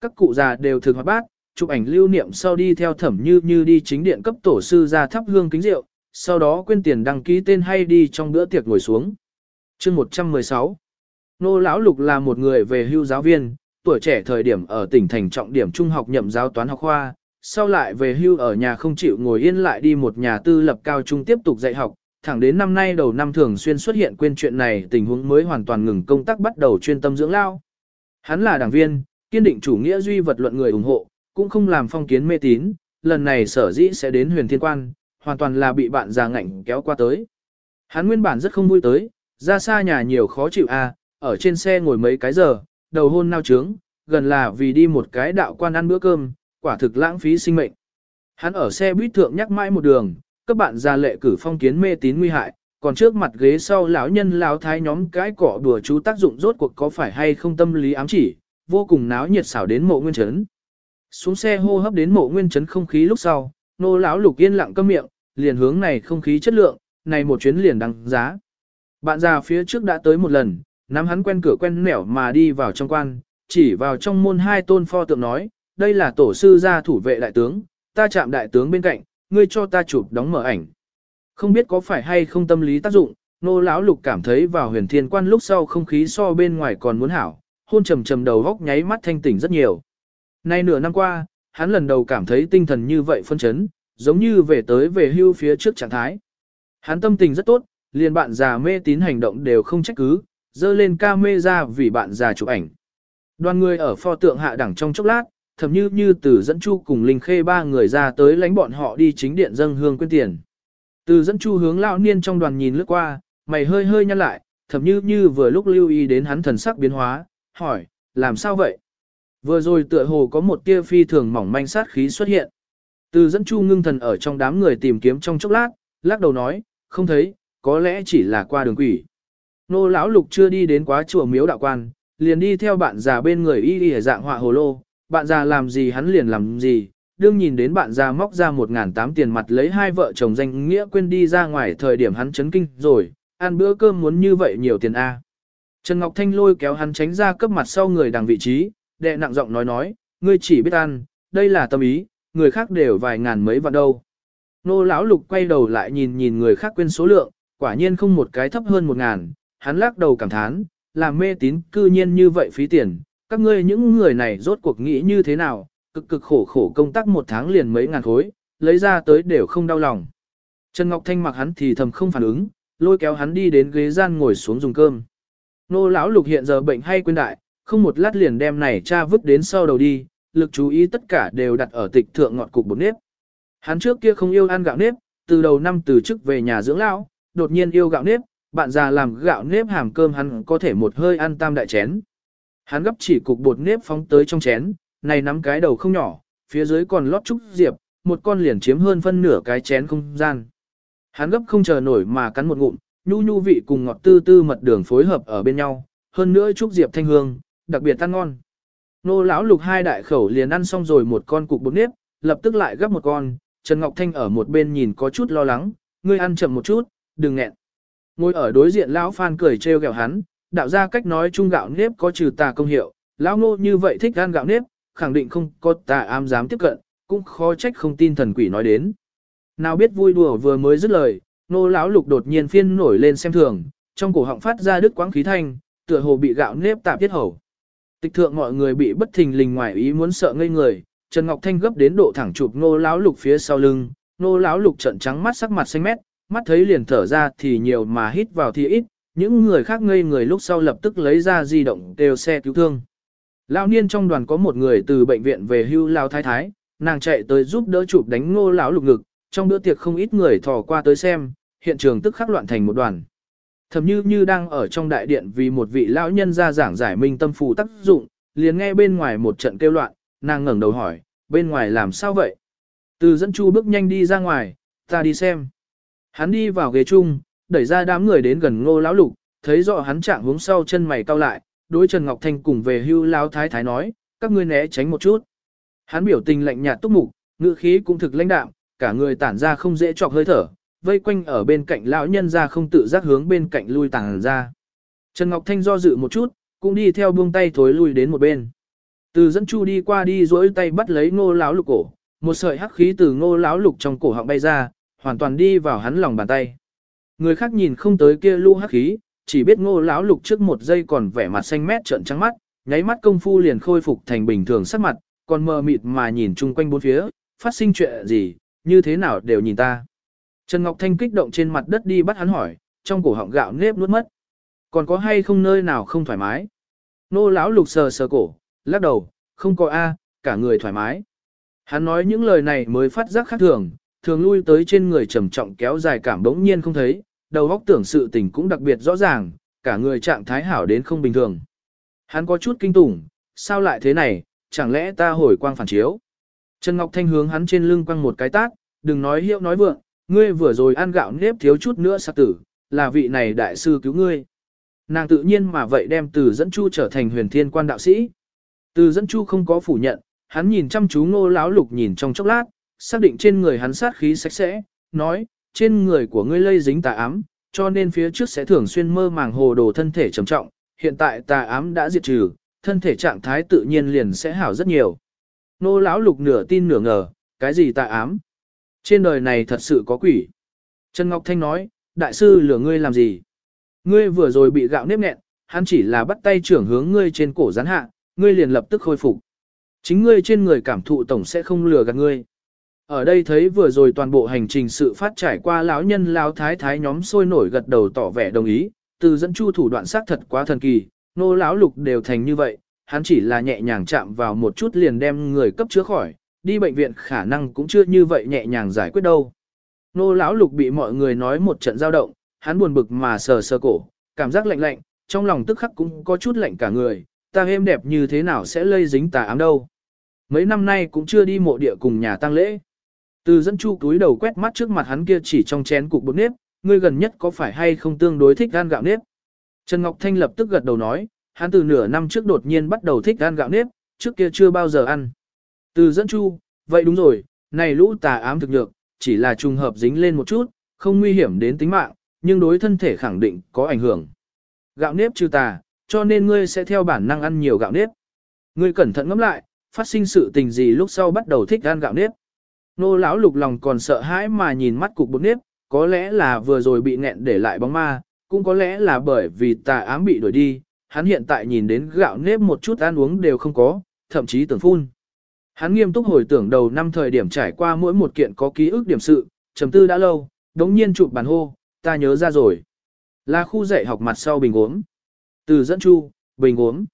Các cụ già đều thực hoạt bát, chụp ảnh lưu niệm sau đi theo thẩm như như đi chính điện cấp tổ sư ra thắp hương kính rượu, sau đó quên tiền đăng ký tên hay đi trong bữa tiệc ngồi xuống. chương 116 Nô Lão Lục là một người về hưu giáo viên, tuổi trẻ thời điểm ở tỉnh thành trọng điểm trung học nhậm giáo toán học khoa, sau lại về hưu ở nhà không chịu ngồi yên lại đi một nhà tư lập cao trung tiếp tục dạy học, thẳng đến năm nay đầu năm thường xuyên xuất hiện quên chuyện này tình huống mới hoàn toàn ngừng công tác bắt đầu chuyên tâm dưỡng lao. Hắn là đảng viên, kiên định chủ nghĩa duy vật luận người ủng hộ, cũng không làm phong kiến mê tín, lần này sở dĩ sẽ đến huyền thiên quan, hoàn toàn là bị bạn già ngạnh kéo qua tới. Hắn nguyên bản rất không vui tới, ra xa nhà nhiều khó chịu à, ở trên xe ngồi mấy cái giờ, đầu hôn nao trướng, gần là vì đi một cái đạo quan ăn bữa cơm, quả thực lãng phí sinh mệnh. Hắn ở xe buýt thượng nhắc mãi một đường, các bạn già lệ cử phong kiến mê tín nguy hại, còn trước mặt ghế sau lão nhân lão thái nhóm cái cỏ đùa chú tác dụng rốt cuộc có phải hay không tâm lý ám chỉ, vô cùng náo nhiệt xảo đến mộ nguyên chấn. Xuống xe hô hấp đến mộ nguyên chấn không khí lúc sau, nô lão lục yên lặng câm miệng, liền hướng này không khí chất lượng, này một chuyến liền đăng giá. Bạn già phía trước đã tới một lần, nắm hắn quen cửa quen nẻo mà đi vào trong quan, chỉ vào trong môn hai tôn pho tượng nói, đây là tổ sư gia thủ vệ đại tướng, ta chạm đại tướng bên cạnh, ngươi cho ta chụp đóng mở ảnh. Không biết có phải hay không tâm lý tác dụng, nô lão lục cảm thấy vào huyền thiên quan lúc sau không khí so bên ngoài còn muốn hảo, hôn trầm trầm đầu góc nháy mắt thanh tỉnh rất nhiều. Nay nửa năm qua, hắn lần đầu cảm thấy tinh thần như vậy phân chấn, giống như về tới về hưu phía trước trạng thái. Hắn tâm tình rất tốt, liền bạn già mê tín hành động đều không trách cứ, dơ lên ca mê ra vì bạn già chụp ảnh. Đoàn người ở pho tượng hạ đẳng trong chốc lát, thậm như như từ dẫn chu cùng linh khê ba người ra tới lánh bọn họ đi chính điện dâng hương quyên tiền. Từ dẫn chu hướng lão niên trong đoàn nhìn lướt qua, mày hơi hơi nhăn lại, thậm như như vừa lúc lưu ý đến hắn thần sắc biến hóa, hỏi, làm sao vậy? Vừa rồi tựa hồ có một tia phi thường mỏng manh sát khí xuất hiện. Từ dẫn chu ngưng thần ở trong đám người tìm kiếm trong chốc lát, lắc đầu nói, không thấy, có lẽ chỉ là qua đường quỷ. Nô lão lục chưa đi đến quá chùa miếu đạo quan, liền đi theo bạn già bên người y y dạng họa hồ lô, bạn già làm gì hắn liền làm gì, đương nhìn đến bạn già móc ra một ngàn tám tiền mặt lấy hai vợ chồng danh nghĩa quên đi ra ngoài thời điểm hắn chấn kinh rồi, ăn bữa cơm muốn như vậy nhiều tiền A. Trần Ngọc Thanh lôi kéo hắn tránh ra cấp mặt sau người đằng vị trí, đệ nặng giọng nói nói, ngươi chỉ biết ăn, đây là tâm ý, người khác đều vài ngàn mấy vạn đâu. Nô lão lục quay đầu lại nhìn nhìn người khác quên số lượng, quả nhiên không một cái thấp hơn một ngàn, hắn lắc đầu cảm thán, làm mê tín cư nhiên như vậy phí tiền, các ngươi những người này rốt cuộc nghĩ như thế nào, cực cực khổ khổ công tác một tháng liền mấy ngàn khối, lấy ra tới đều không đau lòng. Trần Ngọc Thanh mặc hắn thì thầm không phản ứng, lôi kéo hắn đi đến ghế gian ngồi xuống dùng cơm. Nô lão lục hiện giờ bệnh hay quên đại, không một lát liền đem này cha vứt đến sau đầu đi, lực chú ý tất cả đều đặt ở tịch thượng ngọt cục bột nếp. Hắn trước kia không yêu ăn gạo nếp, từ đầu năm từ chức về nhà dưỡng lão, đột nhiên yêu gạo nếp, bạn già làm gạo nếp hàm cơm hắn có thể một hơi ăn tam đại chén. Hắn gấp chỉ cục bột nếp phóng tới trong chén, này nắm cái đầu không nhỏ, phía dưới còn lót trúc diệp, một con liền chiếm hơn phân nửa cái chén không gian. Hắn gấp không chờ nổi mà cắn một ngụm, nhu nhu vị cùng ngọt tư tư mật đường phối hợp ở bên nhau, hơn nữa trúc diệp thanh hương, đặc biệt ăn ngon. Nô lão lục hai đại khẩu liền ăn xong rồi một con cục bột nếp, lập tức lại gấp một con, Trần Ngọc Thanh ở một bên nhìn có chút lo lắng, ngươi ăn chậm một chút, đừng nghẹn. Ngồi ở đối diện lão Phan cười trêu ghẹo hắn, đạo ra cách nói chung gạo nếp có trừ tà công hiệu, lão Ngô như vậy thích ăn gạo nếp, khẳng định không có tà ám dám tiếp cận, cũng khó trách không tin thần quỷ nói đến. Nào biết vui đùa vừa mới dứt lời, nô lão lục đột nhiên phiên nổi lên xem thường, trong cổ họng phát ra đứt quãng khí thanh, tựa hồ bị gạo nếp tạp tiết hầu. Tịch thượng mọi người bị bất thình lình ngoài ý muốn sợ ngây người, Trần Ngọc Thanh gấp đến độ thẳng chụp nô lão lục phía sau lưng, nô lão lục trợn trắng mắt sắc mặt xanh mét, mắt thấy liền thở ra thì nhiều mà hít vào thì ít, những người khác ngây người lúc sau lập tức lấy ra di động đều xe cứu thương. Lão niên trong đoàn có một người từ bệnh viện về hưu lao thái thái, nàng chạy tới giúp đỡ chụp đánh ngô lão lục ngực, trong bữa tiệc không ít người thò qua tới xem, hiện trường tức khắc loạn thành một đoàn. Thầm như như đang ở trong đại điện vì một vị lão nhân ra giảng giải minh tâm phù tác dụng, liền nghe bên ngoài một trận kêu loạn, nàng ngẩng đầu hỏi, bên ngoài làm sao vậy? Từ dẫn chu bước nhanh đi ra ngoài, ta đi xem. Hắn đi vào ghế chung, đẩy ra đám người đến gần ngô lão lục, thấy rõ hắn trạng hướng sau chân mày cau lại, đối Trần Ngọc Thanh cùng về hưu lão thái thái nói, các ngươi né tránh một chút. Hắn biểu tình lạnh nhạt túc mục, ngữ khí cũng thực lãnh đạm, cả người tản ra không dễ chọc hơi thở, vây quanh ở bên cạnh lão nhân ra không tự giác hướng bên cạnh lui tản ra. Trần Ngọc Thanh do dự một chút, cũng đi theo buông tay thối lui đến một bên. Từ dẫn chu đi qua đi duỗi tay bắt lấy ngô lão lục cổ, một sợi hắc khí từ ngô lão lục trong cổ họng bay ra, hoàn toàn đi vào hắn lòng bàn tay. Người khác nhìn không tới kia lũ hắc khí, chỉ biết ngô lão lục trước một giây còn vẻ mặt xanh mét trợn trắng mắt, nháy mắt công phu liền khôi phục thành bình thường sắc mặt, còn mờ mịt mà nhìn chung quanh bốn phía, phát sinh chuyện gì, như thế nào đều nhìn ta. Trần Ngọc Thanh kích động trên mặt đất đi bắt hắn hỏi, trong cổ họng gạo nếp nuốt mất. Còn có hay không nơi nào không thoải mái? Nô lão lục sờ sờ cổ, lắc đầu, không có A, cả người thoải mái. Hắn nói những lời này mới phát giác khác thường, thường lui tới trên người trầm trọng kéo dài cảm bỗng nhiên không thấy, đầu óc tưởng sự tình cũng đặc biệt rõ ràng, cả người trạng thái hảo đến không bình thường. Hắn có chút kinh tủng, sao lại thế này, chẳng lẽ ta hồi quang phản chiếu. Trần Ngọc Thanh hướng hắn trên lưng quăng một cái tát, đừng nói hiệu nói vượng, ngươi vừa rồi ăn gạo nếp thiếu chút nữa sạc tử, là vị này đại sư cứu ngươi. Nàng tự nhiên mà vậy đem từ dẫn chu trở thành huyền thiên quan đạo sĩ. Từ dẫn chu không có phủ nhận, hắn nhìn chăm chú ngô Láo lục nhìn trong chốc lát, xác định trên người hắn sát khí sạch sẽ, nói, trên người của ngươi lây dính tà ám, cho nên phía trước sẽ thường xuyên mơ màng hồ đồ thân thể trầm trọng, hiện tại tà ám đã diệt trừ, thân thể trạng thái tự nhiên liền sẽ hảo rất nhiều. Nô lão lục nửa tin nửa ngờ, cái gì tà ám? Trên đời này thật sự có quỷ. Trần Ngọc Thanh nói, đại sư lừa ngươi làm gì? Ngươi vừa rồi bị gạo nếp nghẹn, hắn chỉ là bắt tay trưởng hướng ngươi trên cổ gián hạ, ngươi liền lập tức khôi phục. Chính ngươi trên người cảm thụ tổng sẽ không lừa gạt ngươi. Ở đây thấy vừa rồi toàn bộ hành trình sự phát trải qua lão nhân lão thái thái nhóm sôi nổi gật đầu tỏ vẻ đồng ý, từ dẫn chu thủ đoạn xác thật quá thần kỳ, nô lão lục đều thành như vậy, hắn chỉ là nhẹ nhàng chạm vào một chút liền đem người cấp chữa khỏi, đi bệnh viện khả năng cũng chưa như vậy nhẹ nhàng giải quyết đâu. Nô lão lục bị mọi người nói một trận dao động, hắn buồn bực mà sờ sờ cổ, cảm giác lạnh lạnh, trong lòng tức khắc cũng có chút lạnh cả người, ta êm đẹp như thế nào sẽ lây dính tà ám đâu. Mấy năm nay cũng chưa đi mộ địa cùng nhà tang lễ. Từ dẫn chu túi đầu quét mắt trước mặt hắn kia chỉ trong chén cục bột nếp, ngươi gần nhất có phải hay không tương đối thích ăn gạo nếp. Trần Ngọc Thanh lập tức gật đầu nói, hắn từ nửa năm trước đột nhiên bắt đầu thích ăn gạo nếp, trước kia chưa bao giờ ăn. Từ dẫn chu, vậy đúng rồi, này lũ tà ám thực nhược, chỉ là trùng hợp dính lên một chút, không nguy hiểm đến tính mạng, nhưng đối thân thể khẳng định có ảnh hưởng. Gạo nếp trừ tà, cho nên ngươi sẽ theo bản năng ăn nhiều gạo nếp. Ngươi cẩn thận ngẫm lại, phát sinh sự tình gì lúc sau bắt đầu thích ăn gạo nếp. Nô lão lục lòng còn sợ hãi mà nhìn mắt cục bột nếp, có lẽ là vừa rồi bị nghẹn để lại bóng ma, cũng có lẽ là bởi vì tà ám bị đuổi đi, hắn hiện tại nhìn đến gạo nếp một chút ăn uống đều không có, thậm chí tưởng phun. Hắn nghiêm túc hồi tưởng đầu năm thời điểm trải qua mỗi một kiện có ký ức điểm sự, trầm tư đã lâu, đống nhiên chụp bàn hô, ta nhớ ra rồi. Là khu dạy học mặt sau bình uống. Từ dẫn chu, bình uống.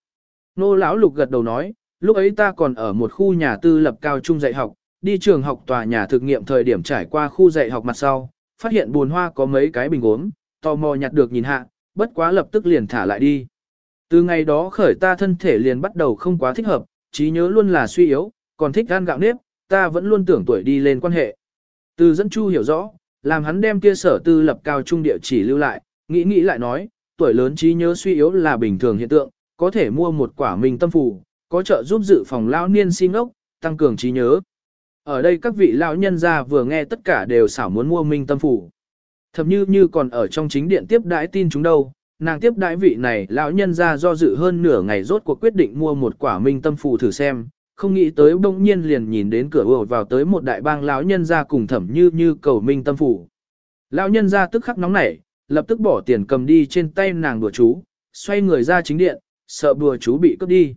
Nô lão lục gật đầu nói, lúc ấy ta còn ở một khu nhà tư lập cao trung dạy học, đi trường học tòa nhà thực nghiệm thời điểm trải qua khu dạy học mặt sau, phát hiện buồn hoa có mấy cái bình uống, tò mò nhặt được nhìn hạ, bất quá lập tức liền thả lại đi. Từ ngày đó khởi ta thân thể liền bắt đầu không quá thích hợp, trí nhớ luôn là suy yếu, còn thích ăn gạo nếp, ta vẫn luôn tưởng tuổi đi lên quan hệ. Từ dẫn chu hiểu rõ, làm hắn đem kia sở tư lập cao trung địa chỉ lưu lại, nghĩ nghĩ lại nói, tuổi lớn trí nhớ suy yếu là bình thường hiện tượng, có thể mua một quả minh tâm phù, có trợ giúp dự phòng lao niên sinh ốc, tăng cường trí nhớ. Ở đây các vị lão nhân gia vừa nghe tất cả đều xảo muốn mua minh tâm phủ Thậm như như còn ở trong chính điện tiếp đãi tin chúng đâu, nàng tiếp đãi vị này lão nhân gia do dự hơn nửa ngày rốt cuộc quyết định mua một quả minh tâm phù thử xem, không nghĩ tới bỗng nhiên liền nhìn đến cửa ùa vào tới một đại bang lão nhân gia cùng thẩm như như cầu minh tâm phù. Lão nhân gia tức khắc nóng nảy, lập tức bỏ tiền cầm đi trên tay nàng đùa chú, xoay người ra chính điện, sợ đùa chú bị cướp đi.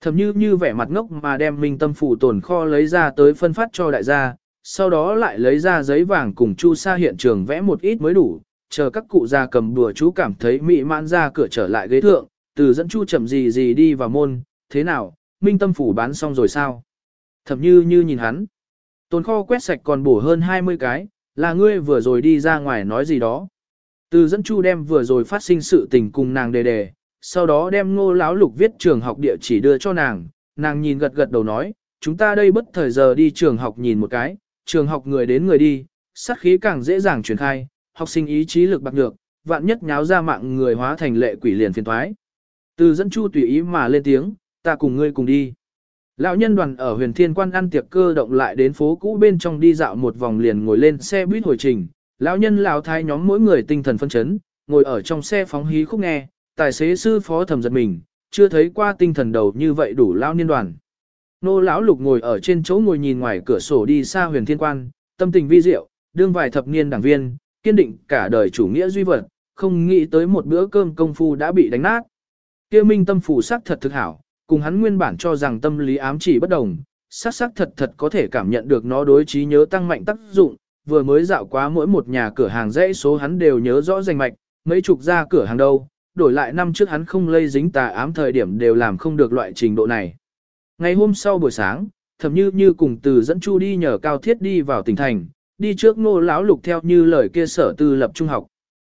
Thầm như như vẻ mặt ngốc mà đem minh tâm phủ tồn kho lấy ra tới phân phát cho đại gia, sau đó lại lấy ra giấy vàng cùng chu sa hiện trường vẽ một ít mới đủ, chờ các cụ già cầm đùa chú cảm thấy mị mãn ra cửa trở lại ghế thượng, từ dẫn chu chậm gì gì đi vào môn, thế nào, minh tâm phủ bán xong rồi sao? thầm như như nhìn hắn, tồn kho quét sạch còn bổ hơn 20 cái, là ngươi vừa rồi đi ra ngoài nói gì đó. Từ dẫn chu đem vừa rồi phát sinh sự tình cùng nàng đề đề, sau đó đem ngô lão lục viết trường học địa chỉ đưa cho nàng, nàng nhìn gật gật đầu nói, chúng ta đây bất thời giờ đi trường học nhìn một cái, trường học người đến người đi, sát khí càng dễ dàng truyền khai, học sinh ý chí lực bạc được, vạn nhất nháo ra mạng người hóa thành lệ quỷ liền phiền thoái. Từ dẫn chu tùy ý mà lên tiếng, ta cùng ngươi cùng đi. Lão nhân đoàn ở huyền thiên quan ăn tiệc cơ động lại đến phố cũ bên trong đi dạo một vòng liền ngồi lên xe buýt hồi trình. Lão nhân lão thái nhóm mỗi người tinh thần phân chấn, ngồi ở trong xe phóng hí khúc nghe, tài xế sư phó thầm giật mình, chưa thấy qua tinh thần đầu như vậy đủ lao niên đoàn. Nô lão lục ngồi ở trên chỗ ngồi nhìn ngoài cửa sổ đi xa huyền thiên quan, tâm tình vi diệu, đương vài thập niên đảng viên, kiên định cả đời chủ nghĩa duy vật, không nghĩ tới một bữa cơm công phu đã bị đánh nát. Kia minh tâm phủ sắc thật thực hảo, cùng hắn nguyên bản cho rằng tâm lý ám chỉ bất đồng, sắc sắc thật thật có thể cảm nhận được nó đối trí nhớ tăng mạnh tác dụng, vừa mới dạo qua mỗi một nhà cửa hàng dãy số hắn đều nhớ rõ danh mạch, mấy chục ra cửa hàng đâu, đổi lại năm trước hắn không lây dính tà ám thời điểm đều làm không được loại trình độ này. Ngày hôm sau buổi sáng, thầm như như cùng từ dẫn chu đi nhờ cao thiết đi vào tỉnh thành, đi trước ngô lão lục theo như lời kia sở tư lập trung học.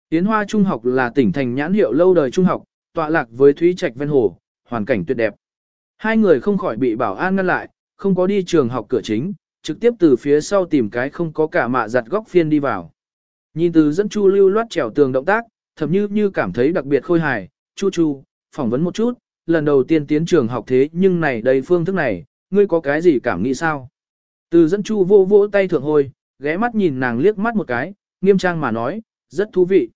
Tiến hoa trung học là tỉnh thành nhãn hiệu lâu đời trung học, tọa lạc với Thúy Trạch ven hồ, hoàn cảnh tuyệt đẹp. Hai người không khỏi bị bảo an ngăn lại, không có đi trường học cửa chính, trực tiếp từ phía sau tìm cái không có cả mạ giặt góc phiên đi vào. Nhìn từ dẫn chu lưu loát trèo tường động tác, thậm như như cảm thấy đặc biệt khôi hài, chu chu, phỏng vấn một chút, lần đầu tiên tiến trường học thế nhưng này đây phương thức này, ngươi có cái gì cảm nghĩ sao? Từ dẫn chu vô vỗ tay thượng hồi, ghé mắt nhìn nàng liếc mắt một cái, nghiêm trang mà nói, rất thú vị.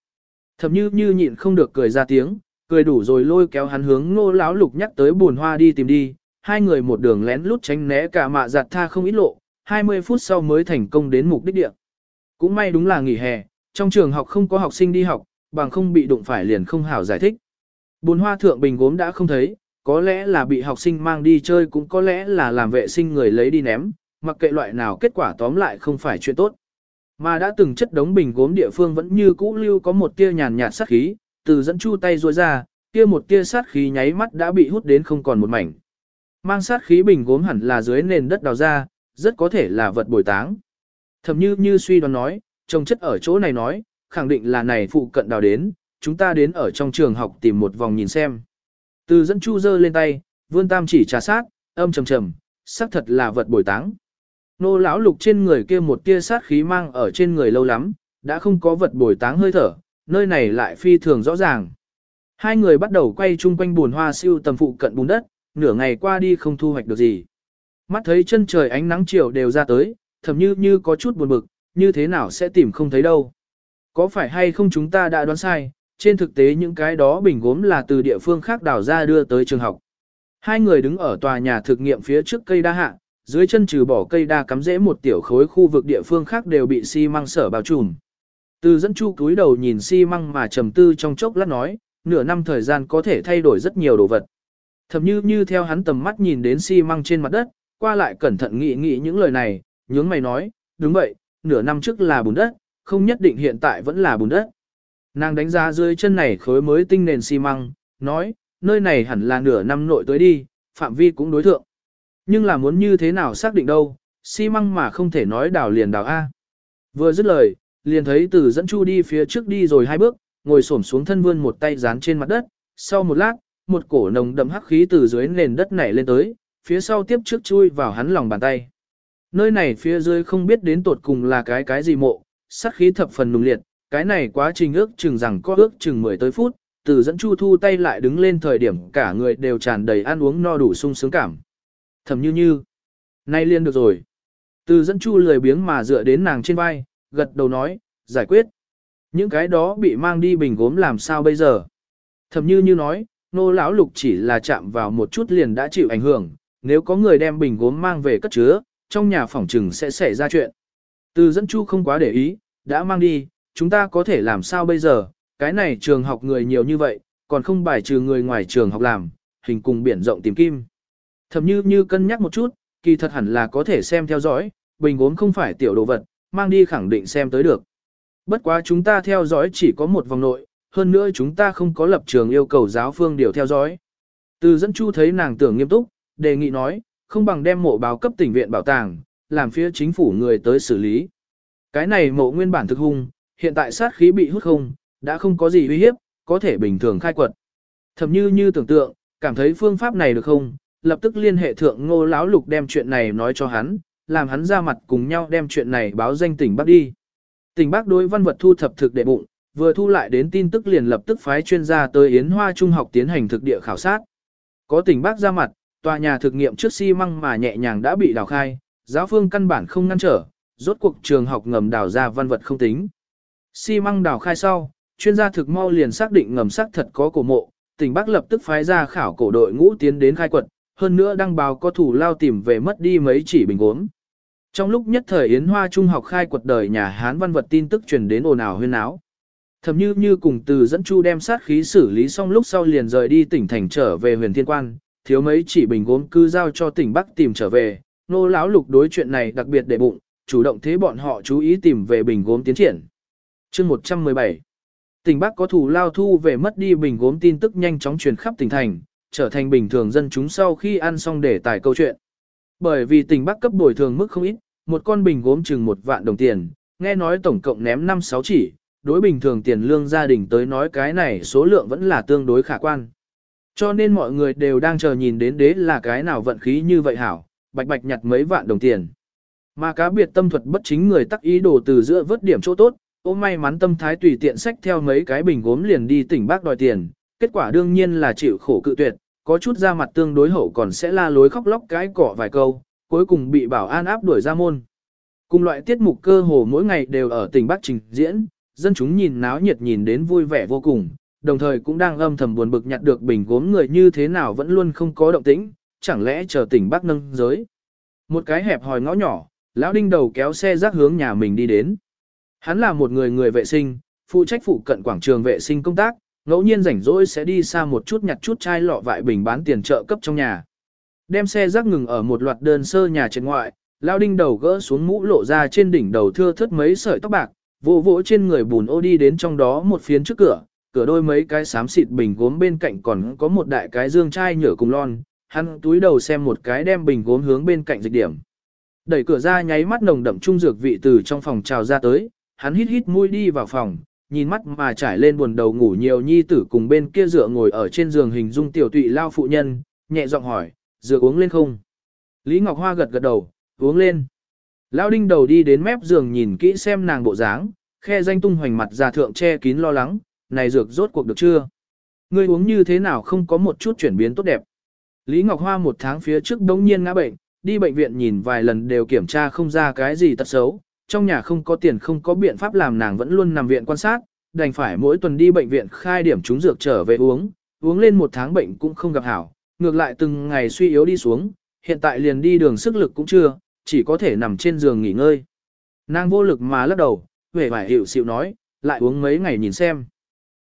Thầm như như nhịn không được cười ra tiếng, cười đủ rồi lôi kéo hắn hướng ngô láo lục nhắc tới buồn hoa đi tìm đi, hai người một đường lén lút tránh né cả mạ giặt tha không ít lộ, 20 phút sau mới thành công đến mục đích địa. Cũng may đúng là nghỉ hè, trong trường học không có học sinh đi học, bằng không bị đụng phải liền không hảo giải thích. Bồn hoa thượng bình gốm đã không thấy, có lẽ là bị học sinh mang đi chơi cũng có lẽ là làm vệ sinh người lấy đi ném, mặc kệ loại nào kết quả tóm lại không phải chuyện tốt. Mà đã từng chất đống bình gốm địa phương vẫn như cũ lưu có một tia nhàn nhạt sát khí, từ dẫn chu tay ruôi ra, kia một tia sát khí nháy mắt đã bị hút đến không còn một mảnh. Mang sát khí bình gốm hẳn là dưới nền đất đào ra, rất có thể là vật bồi táng. Thầm như như suy đoán nói, trông chất ở chỗ này nói, khẳng định là này phụ cận đào đến, chúng ta đến ở trong trường học tìm một vòng nhìn xem. Từ dẫn chu dơ lên tay, vươn tam chỉ trà sát, âm trầm trầm, xác thật là vật bồi táng. Nô lão lục trên người kia một tia sát khí mang ở trên người lâu lắm, đã không có vật bồi táng hơi thở, nơi này lại phi thường rõ ràng. Hai người bắt đầu quay chung quanh buồn hoa siêu tầm phụ cận bùn đất, nửa ngày qua đi không thu hoạch được gì. Mắt thấy chân trời ánh nắng chiều đều ra tới, thầm như như có chút buồn bực, như thế nào sẽ tìm không thấy đâu. Có phải hay không chúng ta đã đoán sai, trên thực tế những cái đó bình gốm là từ địa phương khác đào ra đưa tới trường học. Hai người đứng ở tòa nhà thực nghiệm phía trước cây đa hạ, dưới chân trừ bỏ cây đa cắm rễ một tiểu khối khu vực địa phương khác đều bị xi măng sở bao trùm. Từ dẫn chu cúi đầu nhìn xi măng mà trầm tư trong chốc lát nói, nửa năm thời gian có thể thay đổi rất nhiều đồ vật. Thầm như như theo hắn tầm mắt nhìn đến xi măng trên mặt đất, qua lại cẩn thận nghĩ nghĩ những lời này, nhướng mày nói, đúng vậy, nửa năm trước là bùn đất, không nhất định hiện tại vẫn là bùn đất. Nàng đánh giá dưới chân này khối mới tinh nền xi măng, nói, nơi này hẳn là nửa năm nội tới đi, phạm vi cũng đối thượng. Nhưng là muốn như thế nào xác định đâu, xi măng mà không thể nói đào liền đào A. Vừa dứt lời, liền thấy từ dẫn chu đi phía trước đi rồi hai bước, ngồi xổm xuống thân vươn một tay dán trên mặt đất, sau một lát, một cổ nồng đậm hắc khí từ dưới nền đất nảy lên tới, phía sau tiếp trước chui vào hắn lòng bàn tay. Nơi này phía dưới không biết đến tột cùng là cái cái gì mộ, sát khí thập phần nùng liệt, cái này quá trình ước chừng rằng có ước chừng 10 tới phút, từ dẫn chu thu tay lại đứng lên thời điểm cả người đều tràn đầy ăn uống no đủ sung sướng cảm. Thầm như như, nay liên được rồi. Từ dẫn chu lười biếng mà dựa đến nàng trên vai, gật đầu nói, giải quyết. Những cái đó bị mang đi bình gốm làm sao bây giờ? Thầm như như nói, nô lão lục chỉ là chạm vào một chút liền đã chịu ảnh hưởng, nếu có người đem bình gốm mang về cất chứa, trong nhà phòng trừng sẽ xảy ra chuyện. Từ dẫn chu không quá để ý, đã mang đi, chúng ta có thể làm sao bây giờ, cái này trường học người nhiều như vậy, còn không bài trừ người ngoài trường học làm, hình cùng biển rộng tìm kim. Thầm như như cân nhắc một chút, kỳ thật hẳn là có thể xem theo dõi, bình gốm không phải tiểu đồ vật, mang đi khẳng định xem tới được. Bất quá chúng ta theo dõi chỉ có một vòng nội, hơn nữa chúng ta không có lập trường yêu cầu giáo phương điều theo dõi. Từ dẫn chu thấy nàng tưởng nghiêm túc, đề nghị nói, không bằng đem mộ báo cấp tỉnh viện bảo tàng, làm phía chính phủ người tới xử lý. Cái này mộ nguyên bản thực hung, hiện tại sát khí bị hút không, đã không có gì uy hiếp, có thể bình thường khai quật. Thầm như như tưởng tượng, cảm thấy phương pháp này được không, lập tức liên hệ thượng ngô lão lục đem chuyện này nói cho hắn, làm hắn ra mặt cùng nhau đem chuyện này báo danh tỉnh Bắc đi. Tỉnh Bắc đối văn vật thu thập thực đệ bụng, vừa thu lại đến tin tức liền lập tức phái chuyên gia tới Yến Hoa Trung học tiến hành thực địa khảo sát. Có tỉnh Bắc ra mặt, tòa nhà thực nghiệm trước xi si măng mà nhẹ nhàng đã bị đào khai, giáo phương căn bản không ngăn trở, rốt cuộc trường học ngầm đào ra văn vật không tính. Xi si măng đào khai sau, chuyên gia thực mau liền xác định ngầm xác thật có cổ mộ, tỉnh Bắc lập tức phái ra khảo cổ đội ngũ tiến đến khai quật, hơn nữa đăng báo có thủ lao tìm về mất đi mấy chỉ bình gốm. Trong lúc nhất thời Yến Hoa Trung học khai quật đời nhà Hán văn vật tin tức truyền đến ồn ào huyên áo. Thẩm như như cùng từ dẫn chu đem sát khí xử lý xong lúc sau liền rời đi tỉnh thành trở về huyền thiên quan, thiếu mấy chỉ bình gốm cư giao cho tỉnh Bắc tìm trở về, nô lão lục đối chuyện này đặc biệt để bụng, chủ động thế bọn họ chú ý tìm về bình gốm tiến triển. chương 117 Tỉnh Bắc có thủ lao thu về mất đi bình gốm tin tức nhanh chóng truyền khắp tỉnh thành, trở thành bình thường dân chúng sau khi ăn xong để tải câu chuyện. Bởi vì tỉnh Bắc cấp bồi thường mức không ít, một con bình gốm chừng một vạn đồng tiền, nghe nói tổng cộng ném 5-6 chỉ, đối bình thường tiền lương gia đình tới nói cái này số lượng vẫn là tương đối khả quan. Cho nên mọi người đều đang chờ nhìn đến đế là cái nào vận khí như vậy hảo, bạch bạch nhặt mấy vạn đồng tiền. Mà cá biệt tâm thuật bất chính người tắc ý đồ từ giữa vớt điểm chỗ tốt, ôm may mắn tâm thái tùy tiện sách theo mấy cái bình gốm liền đi tỉnh bác đòi tiền, kết quả đương nhiên là chịu khổ cự tuyệt, có chút ra mặt tương đối hậu còn sẽ la lối khóc lóc cái cỏ vài câu, cuối cùng bị bảo an áp đuổi ra môn. Cùng loại tiết mục cơ hồ mỗi ngày đều ở tỉnh Bắc trình diễn, dân chúng nhìn náo nhiệt nhìn đến vui vẻ vô cùng, đồng thời cũng đang âm thầm buồn bực nhặt được bình gốm người như thế nào vẫn luôn không có động tĩnh, chẳng lẽ chờ tỉnh Bắc nâng giới. Một cái hẹp hòi ngõ nhỏ, lão đinh đầu kéo xe rác hướng nhà mình đi đến. Hắn là một người người vệ sinh, phụ trách phụ cận quảng trường vệ sinh công tác, ngẫu nhiên rảnh rỗi sẽ đi xa một chút nhặt chút chai lọ vại bình bán tiền trợ cấp trong nhà. Đem xe rác ngừng ở một loạt đơn sơ nhà trên ngoại, lão đinh đầu gỡ xuống mũ lộ ra trên đỉnh đầu thưa thớt mấy sợi tóc bạc, vỗ vỗ trên người bùn ô đi đến trong đó một phiến trước cửa, cửa đôi mấy cái xám xịt bình gốm bên cạnh còn có một đại cái dương chai nhựa cùng lon, hắn túi đầu xem một cái đem bình gốm hướng bên cạnh dịch điểm. Đẩy cửa ra nháy mắt nồng đậm trung dược vị từ trong phòng trào ra tới, hắn hít hít mũi đi vào phòng, nhìn mắt mà trải lên buồn đầu ngủ nhiều nhi tử cùng bên kia dựa ngồi ở trên giường hình dung tiểu tụy lao phụ nhân, nhẹ giọng hỏi, dựa uống lên không? Lý Ngọc Hoa gật gật đầu, uống lên. Lao đinh đầu đi đến mép giường nhìn kỹ xem nàng bộ dáng, khe danh tung hoành mặt già thượng che kín lo lắng, này dược rốt cuộc được chưa? Ngươi uống như thế nào không có một chút chuyển biến tốt đẹp? Lý Ngọc Hoa một tháng phía trước đống nhiên ngã bệnh, đi bệnh viện nhìn vài lần đều kiểm tra không ra cái gì tật xấu, trong nhà không có tiền không có biện pháp làm nàng vẫn luôn nằm viện quan sát, đành phải mỗi tuần đi bệnh viện khai điểm trúng dược trở về uống, uống lên một tháng bệnh cũng không gặp hảo, ngược lại từng ngày suy yếu đi xuống, hiện tại liền đi đường sức lực cũng chưa, chỉ có thể nằm trên giường nghỉ ngơi. Nàng vô lực mà lắc đầu, vẻ vải hiệu xịu nói, lại uống mấy ngày nhìn xem.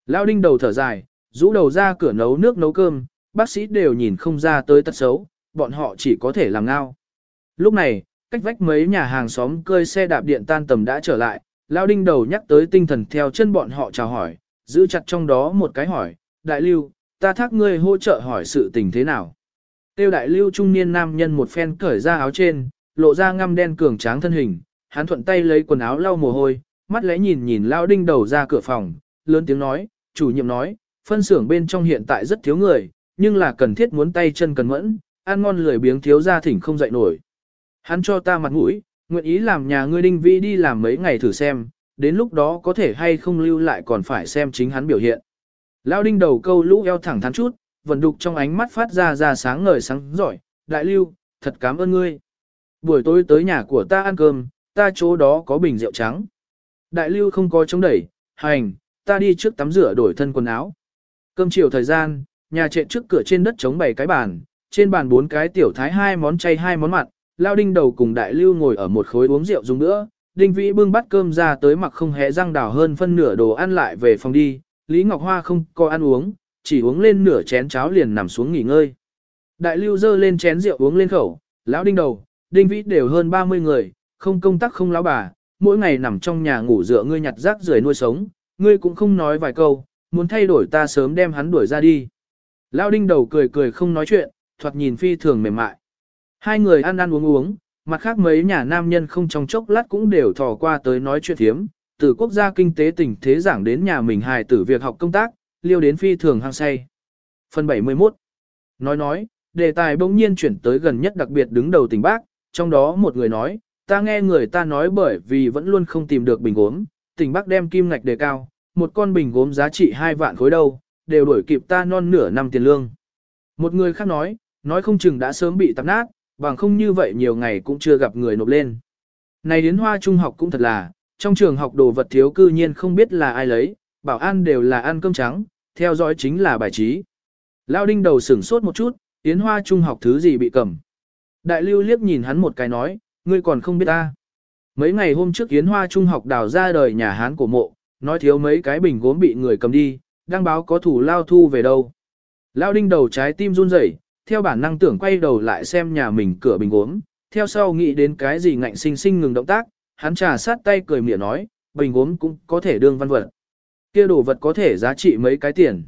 Lao đinh đầu thở dài, rũ đầu ra cửa nấu nước nấu cơm, bác sĩ đều nhìn không ra tới tật xấu, bọn họ chỉ có thể làm ngao. Lúc này, cách vách mấy nhà hàng xóm cơi xe đạp điện tan tầm đã trở lại, Lao đinh đầu nhắc tới tinh thần theo chân bọn họ chào hỏi, giữ chặt trong đó một cái hỏi, đại lưu, ta thác ngươi hỗ trợ hỏi sự tình thế nào. Tiêu đại lưu trung niên nam nhân một phen cởi ra áo trên, lộ ra ngăm đen cường tráng thân hình, hắn thuận tay lấy quần áo lau mồ hôi, mắt lẽ nhìn nhìn Lao đinh đầu ra cửa phòng, lớn tiếng nói, chủ nhiệm nói, phân xưởng bên trong hiện tại rất thiếu người, nhưng là cần thiết muốn tay chân cần mẫn, ăn ngon lười biếng thiếu gia thỉnh không dậy nổi. Hắn cho ta mặt mũi, nguyện ý làm nhà ngươi đinh vĩ đi làm mấy ngày thử xem, đến lúc đó có thể hay không lưu lại còn phải xem chính hắn biểu hiện. Lao đinh đầu câu lũ eo thẳng thắn chút, vận đục trong ánh mắt phát ra ra sáng ngời sáng giỏi, đại lưu, thật cảm ơn ngươi. Buổi tối tới nhà của ta ăn cơm, ta chỗ đó có bình rượu trắng. Đại lưu không có chống đẩy, hành, ta đi trước tắm rửa đổi thân quần áo. Cơm chiều thời gian, nhà trệ trước cửa trên đất chống bảy cái bàn, trên bàn bốn cái tiểu thái hai món chay hai món mặn, lao đinh đầu cùng đại lưu ngồi ở một khối uống rượu dùng nữa, đinh vĩ bưng bát cơm ra tới mặc không hé răng đào hơn phân nửa đồ ăn lại về phòng đi, Lý Ngọc Hoa không có ăn uống, chỉ uống lên nửa chén cháo liền nằm xuống nghỉ ngơi. Đại lưu dơ lên chén rượu uống lên khẩu, lão đinh đầu, đinh vĩ đều hơn 30 người, không công tác không lão bà, mỗi ngày nằm trong nhà ngủ dựa ngươi nhặt rác rưởi nuôi sống, ngươi cũng không nói vài câu, muốn thay đổi ta sớm đem hắn đuổi ra đi. Lao đinh đầu cười cười không nói chuyện, thoạt nhìn phi thường mềm mại. Hai người ăn ăn uống uống, mặt khác mấy nhà nam nhân không trong chốc lát cũng đều thò qua tới nói chuyện thiếm, từ quốc gia kinh tế tỉnh thế giảng đến nhà mình hài tử việc học công tác, liêu đến phi thường hăng say. Phần 71 Nói nói, đề tài bỗng nhiên chuyển tới gần nhất đặc biệt đứng đầu tỉnh Bắc, trong đó một người nói, ta nghe người ta nói bởi vì vẫn luôn không tìm được bình gốm, tỉnh Bắc đem kim ngạch đề cao, một con bình gốm giá trị 2 vạn khối đâu, đều đổi kịp ta non nửa năm tiền lương. Một người khác nói, nói không chừng đã sớm bị tạp nát, bằng không như vậy nhiều ngày cũng chưa gặp người nộp lên. Này đến hoa trung học cũng thật là, trong trường học đồ vật thiếu cư nhiên không biết là ai lấy, bảo an đều là ăn cơm trắng, theo dõi chính là bài trí. Lao đinh đầu sửng sốt một chút, Yến hoa trung học thứ gì bị cầm. Đại lưu liếc nhìn hắn một cái nói, ngươi còn không biết ta. Mấy ngày hôm trước Yến Hoa Trung học đào ra đời nhà Hán của mộ, nói thiếu mấy cái bình gốm bị người cầm đi, đang báo có thủ lao thu về đâu. Lao đinh đầu trái tim run rẩy, theo bản năng tưởng quay đầu lại xem nhà mình cửa bình gốm, theo sau nghĩ đến cái gì ngạnh sinh sinh ngừng động tác, hắn trà sát tay cười mỉa nói, bình gốm cũng có thể đương văn vật. Kia đồ vật có thể giá trị mấy cái tiền.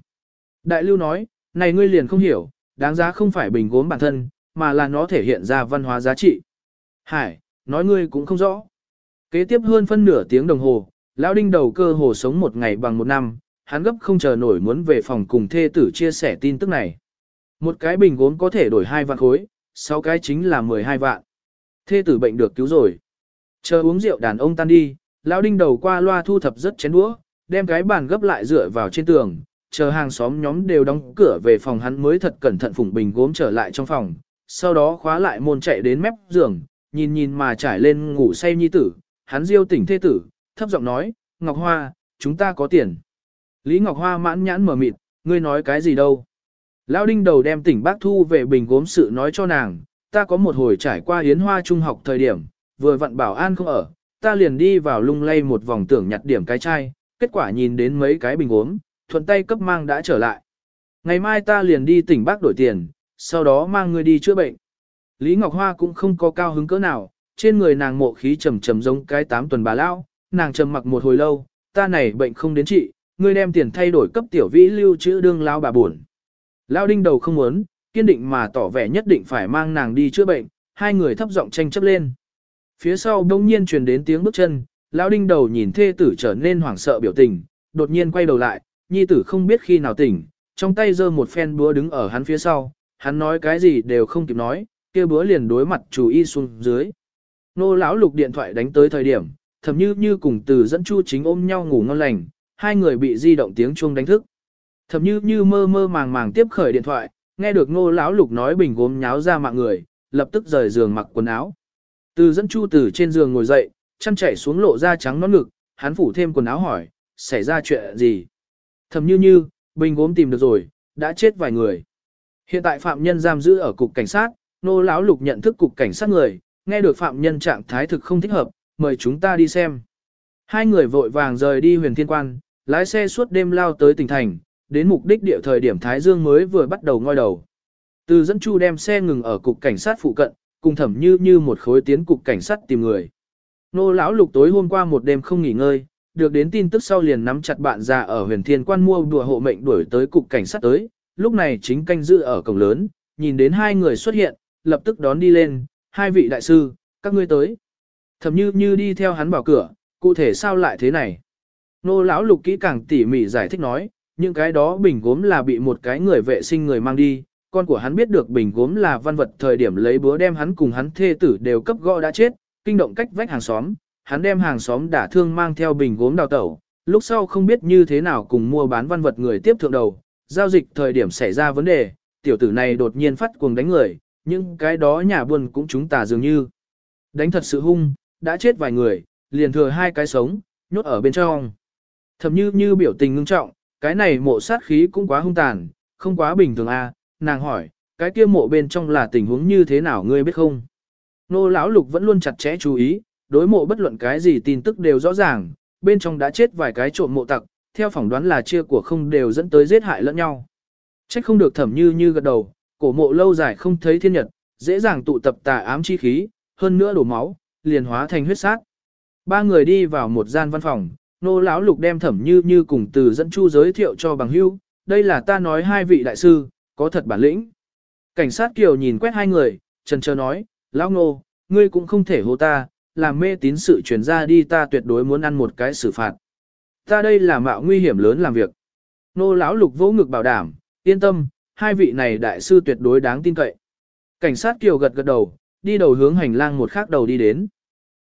Đại lưu nói, này ngươi liền không hiểu, đáng giá không phải bình gốm bản thân, mà là nó thể hiện ra văn hóa giá trị. Hải, nói ngươi cũng không rõ. Kế tiếp hơn phân nửa tiếng đồng hồ, lão đinh đầu cơ hồ sống một ngày bằng một năm, hắn gấp không chờ nổi muốn về phòng cùng thê tử chia sẻ tin tức này. Một cái bình gốm có thể đổi hai vạn khối, sáu cái chính là 12 vạn. Thê tử bệnh được cứu rồi. Chờ uống rượu đàn ông tan đi, lão đinh đầu qua loa thu thập rất chén đũa, đem cái bàn gấp lại dựa vào trên tường, chờ hàng xóm nhóm đều đóng cửa về phòng hắn mới thật cẩn thận phủng bình gốm trở lại trong phòng, sau đó khóa lại môn chạy đến mép giường, nhìn nhìn mà trải lên ngủ say nhi tử, hắn diêu tỉnh thê tử, thấp giọng nói, Ngọc Hoa, chúng ta có tiền. Lý Ngọc Hoa mãn nhãn mở mịt, ngươi nói cái gì đâu. Lão đinh đầu đem tỉnh bác thu về bình gốm sự nói cho nàng, ta có một hồi trải qua yến hoa trung học thời điểm, vừa vặn bảo an không ở, ta liền đi vào lung lay một vòng tưởng nhặt điểm cái chai, kết quả nhìn đến mấy cái bình gốm, thuận tay cấp mang đã trở lại. Ngày mai ta liền đi tỉnh bác đổi tiền, sau đó mang người đi chữa bệnh. Lý Ngọc Hoa cũng không có cao hứng cỡ nào, trên người nàng mộ khí trầm trầm giống cái tám tuần bà lão, nàng trầm mặc một hồi lâu, ta này bệnh không đến trị, ngươi đem tiền thay đổi cấp tiểu vĩ lưu trữ đương lao bà buồn. Lao đinh đầu không muốn, kiên định mà tỏ vẻ nhất định phải mang nàng đi chữa bệnh, hai người thấp giọng tranh chấp lên. Phía sau đông nhiên truyền đến tiếng bước chân, Lao đinh đầu nhìn thê tử trở nên hoảng sợ biểu tình, đột nhiên quay đầu lại, nhi tử không biết khi nào tỉnh, trong tay giơ một phen búa đứng ở hắn phía sau, hắn nói cái gì đều không kịp nói, kia búa liền đối mặt chủ y xuống dưới. Nô lão lục điện thoại đánh tới thời điểm, thầm như như cùng từ dẫn chu chính ôm nhau ngủ ngon lành, hai người bị di động tiếng chuông đánh thức. Thầm như như mơ mơ màng màng tiếp khởi điện thoại, nghe được nô lão lục nói bình gốm nháo ra mạng người, lập tức rời giường mặc quần áo. Từ dẫn chu từ trên giường ngồi dậy, chăn chảy xuống lộ ra trắng nõn ngực, hắn phủ thêm quần áo hỏi, xảy ra chuyện gì? Thầm như như, bình gốm tìm được rồi, đã chết vài người. Hiện tại phạm nhân giam giữ ở cục cảnh sát, nô lão lục nhận thức cục cảnh sát người, nghe được phạm nhân trạng thái thực không thích hợp, mời chúng ta đi xem. Hai người vội vàng rời đi huyền thiên quan, lái xe suốt đêm lao tới tỉnh thành, đến mục đích địa thời điểm Thái Dương mới vừa bắt đầu ngoi đầu. Từ dẫn chu đem xe ngừng ở cục cảnh sát phụ cận, cùng thẩm như như một khối tiến cục cảnh sát tìm người. Nô lão lục tối hôm qua một đêm không nghỉ ngơi, được đến tin tức sau liền nắm chặt bạn già ở huyền thiên quan mua đùa hộ mệnh đuổi tới cục cảnh sát tới, lúc này chính canh giữ ở cổng lớn, nhìn đến hai người xuất hiện, lập tức đón đi lên, hai vị đại sư, các ngươi tới. Thẩm như như đi theo hắn vào cửa, cụ thể sao lại thế này? Nô lão lục kỹ càng tỉ mỉ giải thích nói, những cái đó bình gốm là bị một cái người vệ sinh người mang đi, con của hắn biết được bình gốm là văn vật thời điểm lấy búa đem hắn cùng hắn thê tử đều cấp gõ đã chết, kinh động cách vách hàng xóm, hắn đem hàng xóm đả thương mang theo bình gốm đào tẩu, lúc sau không biết như thế nào cùng mua bán văn vật người tiếp thượng đầu, giao dịch thời điểm xảy ra vấn đề, tiểu tử này đột nhiên phát cuồng đánh người, nhưng cái đó nhà buồn cũng chúng ta dường như đánh thật sự hung, đã chết vài người, liền thừa hai cái sống, nhốt ở bên trong. Thầm như như biểu tình ngưng trọng, cái này mộ sát khí cũng quá hung tàn, không quá bình thường a. À, nàng hỏi, cái kia mộ bên trong là tình huống như thế nào ngươi biết không? Nô lão lục vẫn luôn chặt chẽ chú ý, đối mộ bất luận cái gì tin tức đều rõ ràng, bên trong đã chết vài cái trộm mộ tặc, theo phỏng đoán là chia của không đều dẫn tới giết hại lẫn nhau. Trách không được thẩm như như gật đầu, cổ mộ lâu dài không thấy thiên nhật, dễ dàng tụ tập tà ám chi khí, hơn nữa đổ máu, liền hóa thành huyết sát. Ba người đi vào một gian văn phòng, nô lão lục đem thẩm như như cùng từ dẫn chu giới thiệu cho bằng hưu, đây là ta nói hai vị đại sư, có thật bản lĩnh. Cảnh sát kiều nhìn quét hai người, trần chờ nói, lão nô, ngươi cũng không thể hô ta, làm mê tín sự truyền ra đi ta tuyệt đối muốn ăn một cái xử phạt. Ta đây là mạo nguy hiểm lớn làm việc. Nô lão lục vỗ ngực bảo đảm, yên tâm, hai vị này đại sư tuyệt đối đáng tin cậy. Cảnh sát kiều gật gật đầu, đi đầu hướng hành lang một khác đầu đi đến.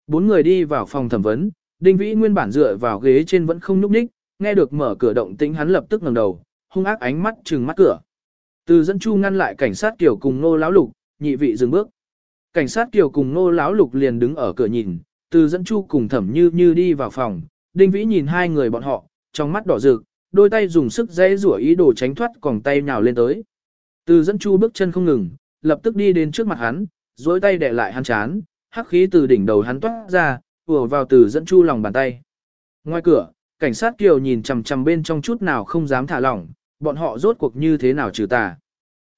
Bốn người đi vào phòng thẩm vấn, Đinh Vĩ nguyên bản dựa vào ghế trên vẫn không nhúc nhích, nghe được mở cửa động tĩnh hắn lập tức ngẩng đầu, hung ác ánh mắt trừng mắt cửa. Từ dẫn chu ngăn lại cảnh sát kiều cùng nô lão lục, nhị vị dừng bước. Cảnh sát kiều cùng nô lão lục liền đứng ở cửa nhìn, từ dẫn chu cùng thẩm như như đi vào phòng, Đinh Vĩ nhìn hai người bọn họ, trong mắt đỏ rực, đôi tay dùng sức dễ rủa ý đồ tránh thoát còng tay nhào lên tới. Từ dẫn chu bước chân không ngừng, lập tức đi đến trước mặt hắn, duỗi tay để lại hắn chán, hắc khí từ đỉnh đầu hắn toát ra, ùa vào từ dẫn chu lòng bàn tay. Ngoài cửa, cảnh sát kiều nhìn chằm chằm bên trong chút nào không dám thả lỏng, bọn họ rốt cuộc như thế nào trừ tà.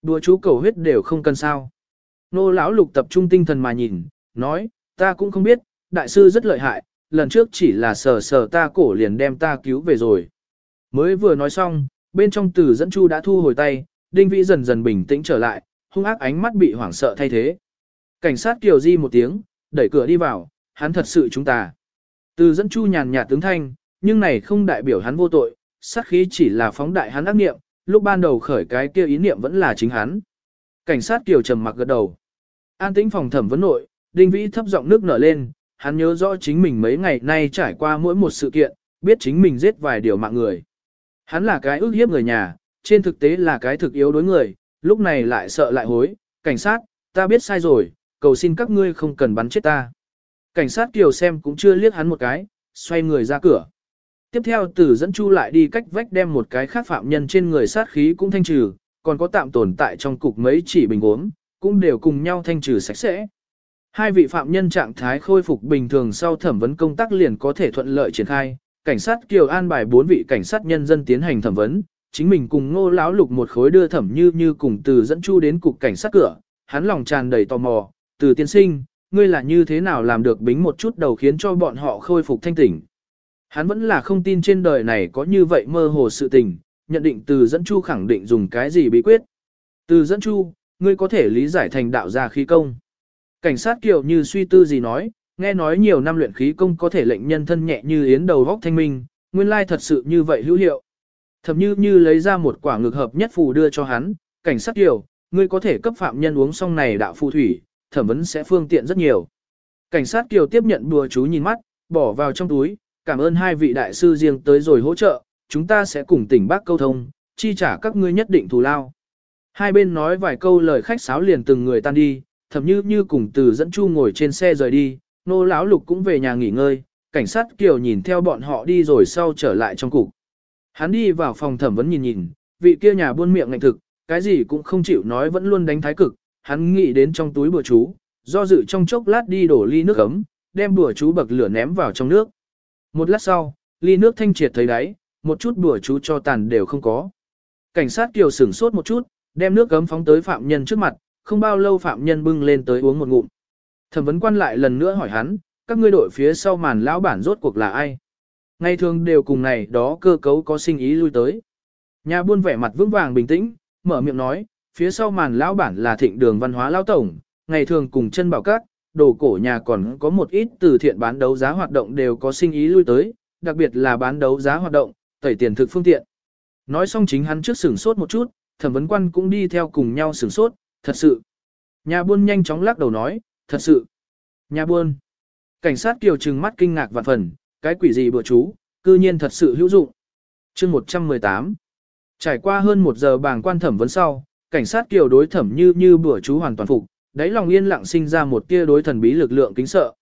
Đùa chú cầu huyết đều không cần sao. Nô lão lục tập trung tinh thần mà nhìn, nói, ta cũng không biết, đại sư rất lợi hại, lần trước chỉ là sờ sờ ta cổ liền đem ta cứu về rồi. Mới vừa nói xong, bên trong từ dẫn chu đã thu hồi tay, đinh vĩ dần dần bình tĩnh trở lại, hung ác ánh mắt bị hoảng sợ thay thế. Cảnh sát kiều di một tiếng, đẩy cửa đi vào, hắn thật sự chúng ta. Từ dẫn chu nhàn nhạt tướng thanh, nhưng này không đại biểu hắn vô tội, sát khí chỉ là phóng đại hắn ác niệm, lúc ban đầu khởi cái kia ý niệm vẫn là chính hắn. Cảnh sát kiều trầm mặc gật đầu. An tĩnh phòng thẩm vấn nội, đinh vĩ thấp giọng nước nở lên, hắn nhớ rõ chính mình mấy ngày nay trải qua mỗi một sự kiện, biết chính mình giết vài điều mạng người. Hắn là cái ước hiếp người nhà, trên thực tế là cái thực yếu đối người, lúc này lại sợ lại hối, cảnh sát, ta biết sai rồi, cầu xin các ngươi không cần bắn chết ta. Cảnh sát kiều xem cũng chưa liếc hắn một cái, xoay người ra cửa. Tiếp theo tử dẫn chu lại đi cách vách đem một cái khác phạm nhân trên người sát khí cũng thanh trừ, còn có tạm tồn tại trong cục mấy chỉ bình uống, cũng đều cùng nhau thanh trừ sạch sẽ. Hai vị phạm nhân trạng thái khôi phục bình thường sau thẩm vấn công tác liền có thể thuận lợi triển khai, cảnh sát Kiều an bài bốn vị cảnh sát nhân dân tiến hành thẩm vấn, chính mình cùng Ngô lão lục một khối đưa thẩm như như cùng từ dẫn chu đến cục cảnh sát cửa, hắn lòng tràn đầy tò mò, từ tiên sinh, ngươi là như thế nào làm được bính một chút đầu khiến cho bọn họ khôi phục thanh tỉnh. Hắn vẫn là không tin trên đời này có như vậy mơ hồ sự tình, nhận định từ dẫn chu khẳng định dùng cái gì bí quyết. Từ dẫn chu, ngươi có thể lý giải thành đạo gia khí công. Cảnh sát kiểu như suy tư gì nói, nghe nói nhiều năm luyện khí công có thể lệnh nhân thân nhẹ như yến đầu vóc thanh minh, nguyên lai thật sự như vậy hữu hiệu. Thậm như như lấy ra một quả ngược hợp nhất phù đưa cho hắn, cảnh sát kiểu, ngươi có thể cấp phạm nhân uống xong này đạo phù thủy, thẩm vấn sẽ phương tiện rất nhiều. Cảnh sát kiều tiếp nhận bùa chú nhìn mắt, bỏ vào trong túi, cảm ơn hai vị đại sư riêng tới rồi hỗ trợ, chúng ta sẽ cùng tỉnh bác câu thông, chi trả các ngươi nhất định thù lao. Hai bên nói vài câu lời khách sáo liền từng người tan đi, thậm như như cùng từ dẫn chu ngồi trên xe rời đi, nô lão lục cũng về nhà nghỉ ngơi, cảnh sát kiều nhìn theo bọn họ đi rồi sau trở lại trong cục. Hắn đi vào phòng thẩm vấn nhìn nhìn, vị kia nhà buôn miệng ngạnh thực, cái gì cũng không chịu nói vẫn luôn đánh thái cực, hắn nghĩ đến trong túi bùa chú, do dự trong chốc lát đi đổ ly nước ấm, đem bùa chú bậc lửa ném vào trong nước. Một lát sau, ly nước thanh triệt thấy đáy, một chút bùa chú cho tàn đều không có. Cảnh sát kiều sửng sốt một chút, đem nước ấm phóng tới phạm nhân trước mặt, không bao lâu phạm nhân bưng lên tới uống một ngụm. Thẩm vấn quan lại lần nữa hỏi hắn, các ngươi đội phía sau màn lão bản rốt cuộc là ai? Ngày thường đều cùng này đó cơ cấu có sinh ý lui tới. Nhà buôn vẻ mặt vững vàng bình tĩnh, mở miệng nói, phía sau màn lão bản là thịnh đường văn hóa lão tổng, ngày thường cùng chân bảo các, đồ cổ nhà còn có một ít từ thiện bán đấu giá hoạt động đều có sinh ý lui tới, đặc biệt là bán đấu giá hoạt động, tẩy tiền thực phương tiện. Nói xong chính hắn trước sửng sốt một chút, thẩm vấn quan cũng đi theo cùng nhau sửng sốt, thật sự. Nhà buôn nhanh chóng lắc đầu nói, thật sự. Nhà buôn. Cảnh sát kiều trừng mắt kinh ngạc vạn phần, cái quỷ gì bữa chú, cư nhiên thật sự hữu dụng. chương 118. Trải qua hơn một giờ bảng quan thẩm vấn sau, cảnh sát kiều đối thẩm như như bữa chú hoàn toàn phục, đáy lòng yên lặng sinh ra một tia đối thần bí lực lượng kính sợ.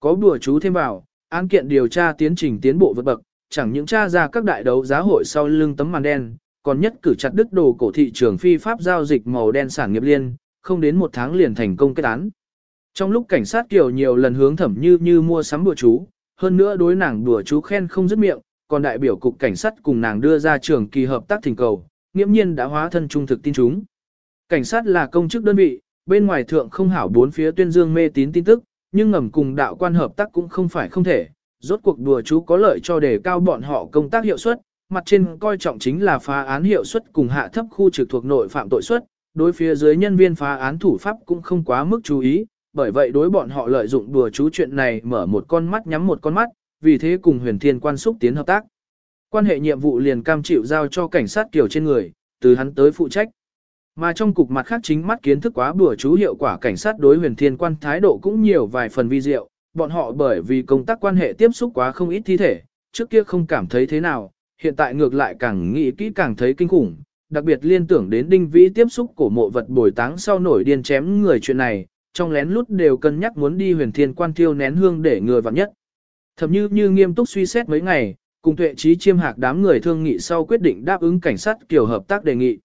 Có bữa chú thêm vào, án kiện điều tra tiến trình tiến bộ vượt bậc, chẳng những tra ra các đại đấu giá hội sau lưng tấm màn đen, còn nhất cử chặt đứt đồ cổ thị trường phi pháp giao dịch màu đen sản nghiệp liên, không đến một tháng liền thành công kết án. Trong lúc cảnh sát kiều nhiều lần hướng thẩm như như mua sắm bữa chú, hơn nữa đối nàng đùa chú khen không dứt miệng, còn đại biểu cục cảnh sát cùng nàng đưa ra trường kỳ hợp tác thỉnh cầu, nghiễm nhiên đã hóa thân trung thực tin chúng. Cảnh sát là công chức đơn vị, bên ngoài thượng không hảo bốn phía tuyên dương mê tín tin tức, nhưng ngầm cùng đạo quan hợp tác cũng không phải không thể. Rốt cuộc đùa chú có lợi cho đề cao bọn họ công tác hiệu suất, mặt trên coi trọng chính là phá án hiệu suất cùng hạ thấp khu trực thuộc nội phạm tội suất, đối phía dưới nhân viên phá án thủ pháp cũng không quá mức chú ý, bởi vậy đối bọn họ lợi dụng đùa chú chuyện này mở một con mắt nhắm một con mắt, vì thế cùng huyền thiên quan xúc tiến hợp tác. Quan hệ nhiệm vụ liền cam chịu giao cho cảnh sát kiểu trên người, từ hắn tới phụ trách. Mà trong cục mặt khác chính mắt kiến thức quá bùa chú hiệu quả cảnh sát đối huyền thiên quan thái độ cũng nhiều vài phần vi diệu, bọn họ bởi vì công tác quan hệ tiếp xúc quá không ít thi thể, trước kia không cảm thấy thế nào, hiện tại ngược lại càng nghĩ kỹ càng thấy kinh khủng, đặc biệt liên tưởng đến đinh vĩ tiếp xúc cổ mộ vật bồi táng sau nổi điên chém người chuyện này, trong lén lút đều cân nhắc muốn đi huyền thiên quan thiêu nén hương để người vặn nhất. Thậm như như nghiêm túc suy xét mấy ngày, cùng tuệ trí chiêm hạc đám người thương nghị sau quyết định đáp ứng cảnh sát kiểu hợp tác đề nghị.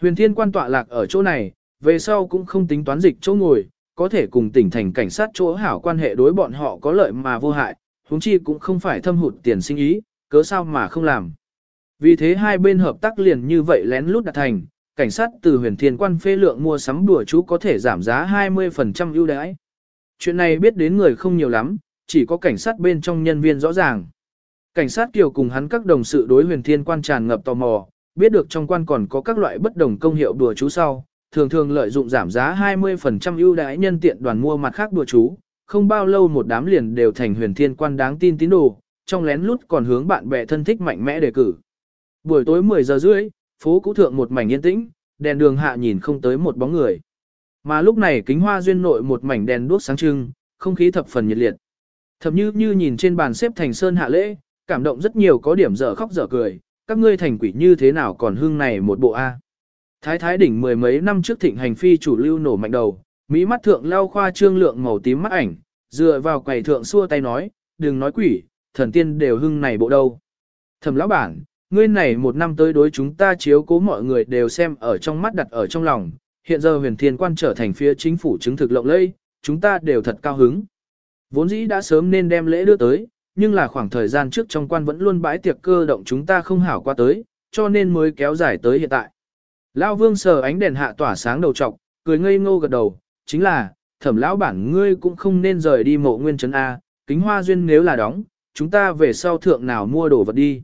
Huyền thiên quan tọa lạc ở chỗ này, về sau cũng không tính toán dịch chỗ ngồi, có thể cùng tỉnh thành cảnh sát chỗ hảo quan hệ đối bọn họ có lợi mà vô hại, huống chi cũng không phải thâm hụt tiền sinh ý, cớ sao mà không làm. Vì thế hai bên hợp tác liền như vậy lén lút đạt thành, cảnh sát từ huyền thiên quan phê lượng mua sắm đùa chú có thể giảm giá 20% ưu đãi. Chuyện này biết đến người không nhiều lắm, chỉ có cảnh sát bên trong nhân viên rõ ràng. Cảnh sát kiều cùng hắn các đồng sự đối huyền thiên quan tràn ngập tò mò, biết được trong quan còn có các loại bất đồng công hiệu đùa chú sau, thường thường lợi dụng giảm giá 20% ưu đãi nhân tiện đoàn mua mặt khác đùa chú, không bao lâu một đám liền đều thành huyền thiên quan đáng tin tín đồ, trong lén lút còn hướng bạn bè thân thích mạnh mẽ đề cử. Buổi tối 10 giờ rưỡi, phố cũ thượng một mảnh yên tĩnh, đèn đường hạ nhìn không tới một bóng người. Mà lúc này kính hoa duyên nội một mảnh đèn đuốc sáng trưng, không khí thập phần nhiệt liệt. Thậm như như nhìn trên bàn xếp thành sơn hạ lễ, cảm động rất nhiều có điểm dở khóc dở cười, các ngươi thành quỷ như thế nào còn hưng này một bộ A. Thái thái đỉnh mười mấy năm trước thịnh hành phi chủ lưu nổ mạnh đầu, mỹ mắt thượng lao khoa trương lượng màu tím mắt ảnh, dựa vào quầy thượng xua tay nói, đừng nói quỷ, thần tiên đều hưng này bộ đâu. Thẩm lão bản, ngươi này một năm tới đối chúng ta chiếu cố mọi người đều xem ở trong mắt đặt ở trong lòng, hiện giờ huyền thiên quan trở thành phía chính phủ chứng thực lộng lây, chúng ta đều thật cao hứng. Vốn dĩ đã sớm nên đem lễ đưa tới, nhưng là khoảng thời gian trước trong quan vẫn luôn bãi tiệc cơ động chúng ta không hảo qua tới, cho nên mới kéo dài tới hiện tại. Lão vương sờ ánh đèn hạ tỏa sáng đầu trọc, cười ngây ngô gật đầu, chính là, thẩm lão bản ngươi cũng không nên rời đi mộ nguyên trấn A, kính hoa duyên nếu là đóng, chúng ta về sau thượng nào mua đồ vật đi.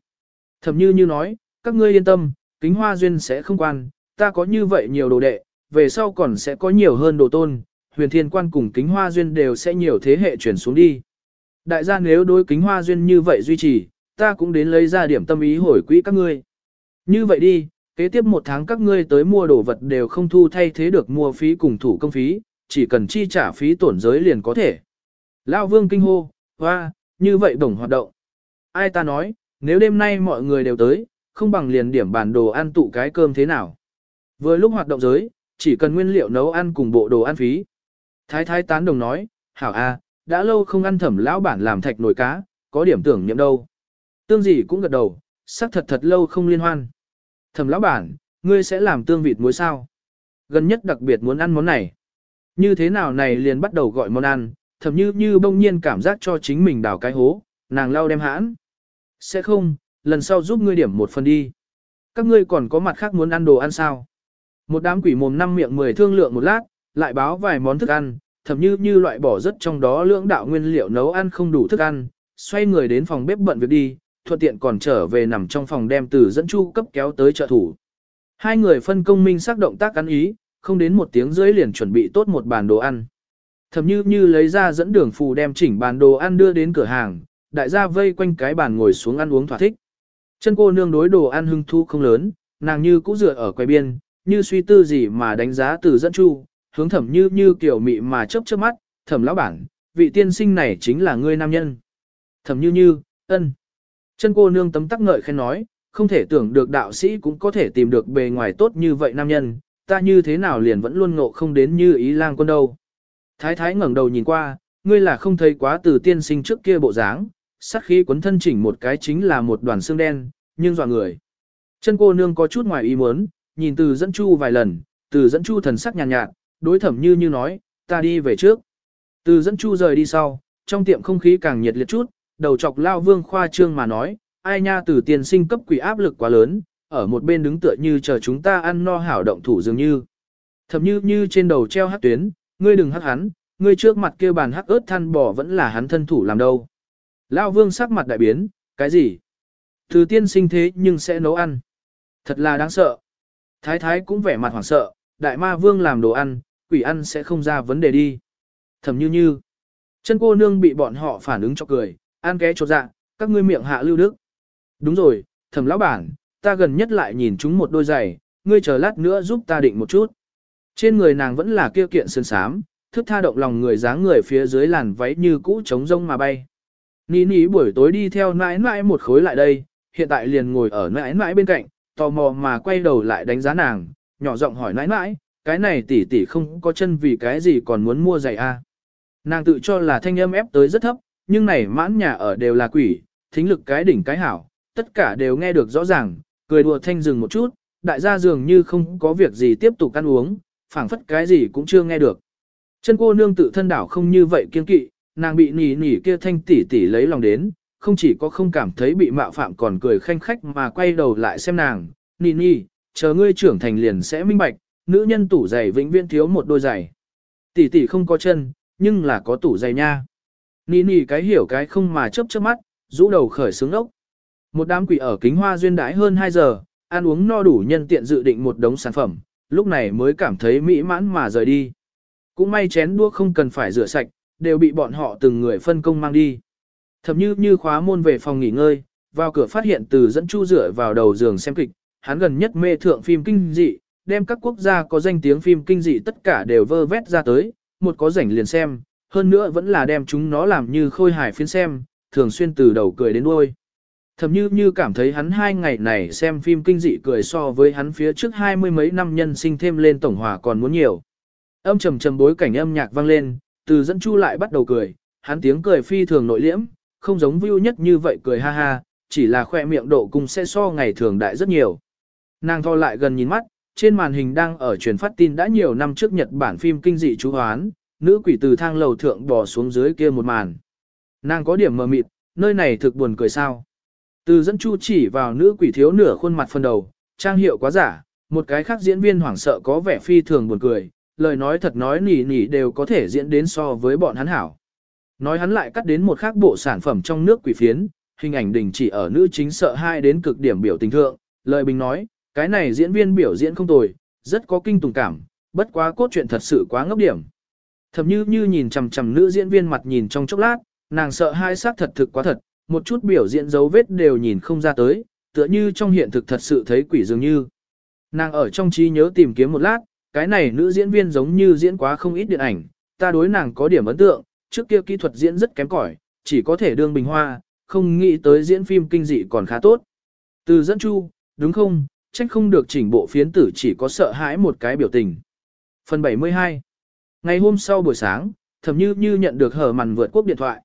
Thẩm như như nói, các ngươi yên tâm, kính hoa duyên sẽ không quan, ta có như vậy nhiều đồ đệ, về sau còn sẽ có nhiều hơn đồ tôn, huyền thiên quan cùng kính hoa duyên đều sẽ nhiều thế hệ chuyển xuống đi. Đại gia nếu đối kính hoa duyên như vậy duy trì, ta cũng đến lấy ra điểm tâm ý hồi quỹ các ngươi. Như vậy đi, kế tiếp một tháng các ngươi tới mua đồ vật đều không thu thay thế được mua phí cùng thủ công phí, chỉ cần chi trả phí tổn giới liền có thể. Lão vương kinh hô, hoa, như vậy đồng hoạt động. Ai ta nói, nếu đêm nay mọi người đều tới, không bằng liền điểm bản đồ ăn tụ cái cơm thế nào. Vừa lúc hoạt động giới, chỉ cần nguyên liệu nấu ăn cùng bộ đồ ăn phí. Thái thái tán đồng nói, hảo a, đã lâu không ăn thẩm lão bản làm thạch nồi cá, có điểm tưởng niệm đâu. Tương gì cũng gật đầu, sắc thật thật lâu không liên hoan. Thẩm lão bản, ngươi sẽ làm tương vịt muối sao? Gần nhất đặc biệt muốn ăn món này. Như thế nào này liền bắt đầu gọi món ăn, thầm như như bỗng nhiên cảm giác cho chính mình đào cái hố, nàng lau đem hãn. Sẽ không, lần sau giúp ngươi điểm một phần đi. Các ngươi còn có mặt khác muốn ăn đồ ăn sao? Một đám quỷ mồm năm miệng mười thương lượng một lát, lại báo vài món thức ăn, thậm như như loại bỏ rất trong đó lưỡng đạo nguyên liệu nấu ăn không đủ thức ăn, xoay người đến phòng bếp bận việc đi, thuận tiện còn trở về nằm trong phòng đem từ dẫn chu cấp kéo tới trợ thủ. Hai người phân công minh xác động tác ăn ý, không đến một tiếng rưỡi liền chuẩn bị tốt một bàn đồ ăn. Thậm như như lấy ra dẫn đường phù đem chỉnh bàn đồ ăn đưa đến cửa hàng, đại gia vây quanh cái bàn ngồi xuống ăn uống thỏa thích. Chân cô nương đối đồ ăn hưng thu không lớn, nàng như cũ dựa ở quầy biên, như suy tư gì mà đánh giá từ dẫn chu, hướng thẩm như như kiểu mị mà chớp chớp mắt, thẩm lão bản, vị tiên sinh này chính là ngươi nam nhân. Thẩm như như, ân. Chân cô nương tấm tắc ngợi khen nói, không thể tưởng được đạo sĩ cũng có thể tìm được bề ngoài tốt như vậy nam nhân, ta như thế nào liền vẫn luôn ngộ không đến như ý lang quân đâu. Thái thái ngẩng đầu nhìn qua, ngươi là không thấy quá từ tiên sinh trước kia bộ dáng, sắc khí quấn thân chỉnh một cái chính là một đoàn xương đen, nhưng dọa người. Chân cô nương có chút ngoài ý muốn, nhìn từ dẫn chu vài lần, từ dẫn chu thần sắc nhàn nhạt, nhạt, đối thẩm như như nói, ta đi về trước. Từ dẫn chu rời đi sau, trong tiệm không khí càng nhiệt liệt chút, đầu chọc lao vương khoa trương mà nói, ai nha từ tiền sinh cấp quỷ áp lực quá lớn, ở một bên đứng tựa như chờ chúng ta ăn no hảo động thủ dường như. Thẩm như như trên đầu treo hát tuyến, ngươi đừng hát hắn, ngươi trước mặt kia bàn hắc ớt than bò vẫn là hắn thân thủ làm đâu. Lao vương sắc mặt đại biến, cái gì? Từ tiên sinh thế nhưng sẽ nấu ăn. Thật là đáng sợ. Thái thái cũng vẻ mặt hoảng sợ, đại ma vương làm đồ ăn, quỷ ăn sẽ không ra vấn đề đi. Thẩm như như. Chân cô nương bị bọn họ phản ứng cho cười, ăn ké chột dạ, các ngươi miệng hạ lưu đức. Đúng rồi, thẩm lão bản, ta gần nhất lại nhìn chúng một đôi giày, ngươi chờ lát nữa giúp ta định một chút. Trên người nàng vẫn là kia kiện sơn sám, thức tha động lòng người dáng người phía dưới làn váy như cũ trống rông mà bay. Ní ní buổi tối đi theo nãi nãi một khối lại đây, hiện tại liền ngồi ở nãi nãi bên cạnh, tò mò mà quay đầu lại đánh giá nàng, nhỏ giọng hỏi nãi nãi, cái này tỷ tỷ không có chân vì cái gì còn muốn mua giày a? Nàng tự cho là thanh âm ép tới rất thấp, nhưng này mãn nhà ở đều là quỷ, thính lực cái đỉnh cái hảo, tất cả đều nghe được rõ ràng, cười đùa thanh dừng một chút, đại gia dường như không có việc gì tiếp tục ăn uống, phảng phất cái gì cũng chưa nghe được. Chân cô nương tự thân đảo không như vậy kiên kỵ, nàng bị nỉ nỉ kia thanh tỷ tỷ lấy lòng đến, không chỉ có không cảm thấy bị mạo phạm còn cười khanh khách mà quay đầu lại xem nàng, nỉ nỉ, chờ ngươi trưởng thành liền sẽ minh bạch, nữ nhân tủ giày vĩnh viễn thiếu một đôi giày. Tỷ tỷ không có chân, nhưng là có tủ giày nha. nì nì cái hiểu cái không mà chớp chớp mắt, rũ đầu khởi sướng ốc. Một đám quỷ ở kính hoa duyên đãi hơn 2 giờ, ăn uống no đủ nhân tiện dự định một đống sản phẩm, lúc này mới cảm thấy mỹ mãn mà rời đi. Cũng may chén đua không cần phải rửa sạch, đều bị bọn họ từng người phân công mang đi. Thậm như như khóa môn về phòng nghỉ ngơi, vào cửa phát hiện từ dẫn chu rửa vào đầu giường xem kịch, hắn gần nhất mê thượng phim kinh dị, đem các quốc gia có danh tiếng phim kinh dị tất cả đều vơ vét ra tới, một có rảnh liền xem, hơn nữa vẫn là đem chúng nó làm như khôi hài phiên xem, thường xuyên từ đầu cười đến đuôi. Thầm như như cảm thấy hắn hai ngày này xem phim kinh dị cười so với hắn phía trước hai mươi mấy năm nhân sinh thêm lên tổng hòa còn muốn nhiều. Âm trầm trầm bối cảnh âm nhạc vang lên, từ dẫn chu lại bắt đầu cười, hắn tiếng cười phi thường nội liễm, không giống view nhất như vậy cười ha ha, chỉ là khoe miệng độ cung sẽ so ngày thường đại rất nhiều. Nàng tho lại gần nhìn mắt, trên màn hình đang ở truyền phát tin đã nhiều năm trước Nhật Bản phim kinh dị chú hoán, nữ quỷ từ thang lầu thượng bò xuống dưới kia một màn. Nàng có điểm mờ mịt, nơi này thực buồn cười sao. Từ dẫn chu chỉ vào nữ quỷ thiếu nửa khuôn mặt phần đầu, trang hiệu quá giả, một cái khác diễn viên hoảng sợ có vẻ phi thường buồn cười, lời nói thật nói nỉ nỉ đều có thể diễn đến so với bọn hắn hảo. Nói hắn lại cắt đến một khác bộ sản phẩm trong nước quỷ phiến, hình ảnh đình chỉ ở nữ chính sợ hai đến cực điểm biểu tình thượng, lời bình nói, cái này diễn viên biểu diễn không tồi, rất có kinh tùng cảm, bất quá cốt truyện thật sự quá ngốc điểm. Thầm như như nhìn chằm chằm nữ diễn viên mặt nhìn trong chốc lát, nàng sợ hai xác thật thực quá thật, một chút biểu diễn dấu vết đều nhìn không ra tới, tựa như trong hiện thực thật sự thấy quỷ dường như. Nàng ở trong trí nhớ tìm kiếm một lát, cái này nữ diễn viên giống như diễn quá không ít điện ảnh, ta đối nàng có điểm ấn tượng, trước kia kỹ thuật diễn rất kém cỏi, chỉ có thể đương bình hoa, không nghĩ tới diễn phim kinh dị còn khá tốt. Từ dẫn chu, đúng không, trách không được chỉnh bộ phiến tử chỉ có sợ hãi một cái biểu tình. Phần 72 Ngày hôm sau buổi sáng, thầm như như nhận được hờ mằn vượt quốc điện thoại.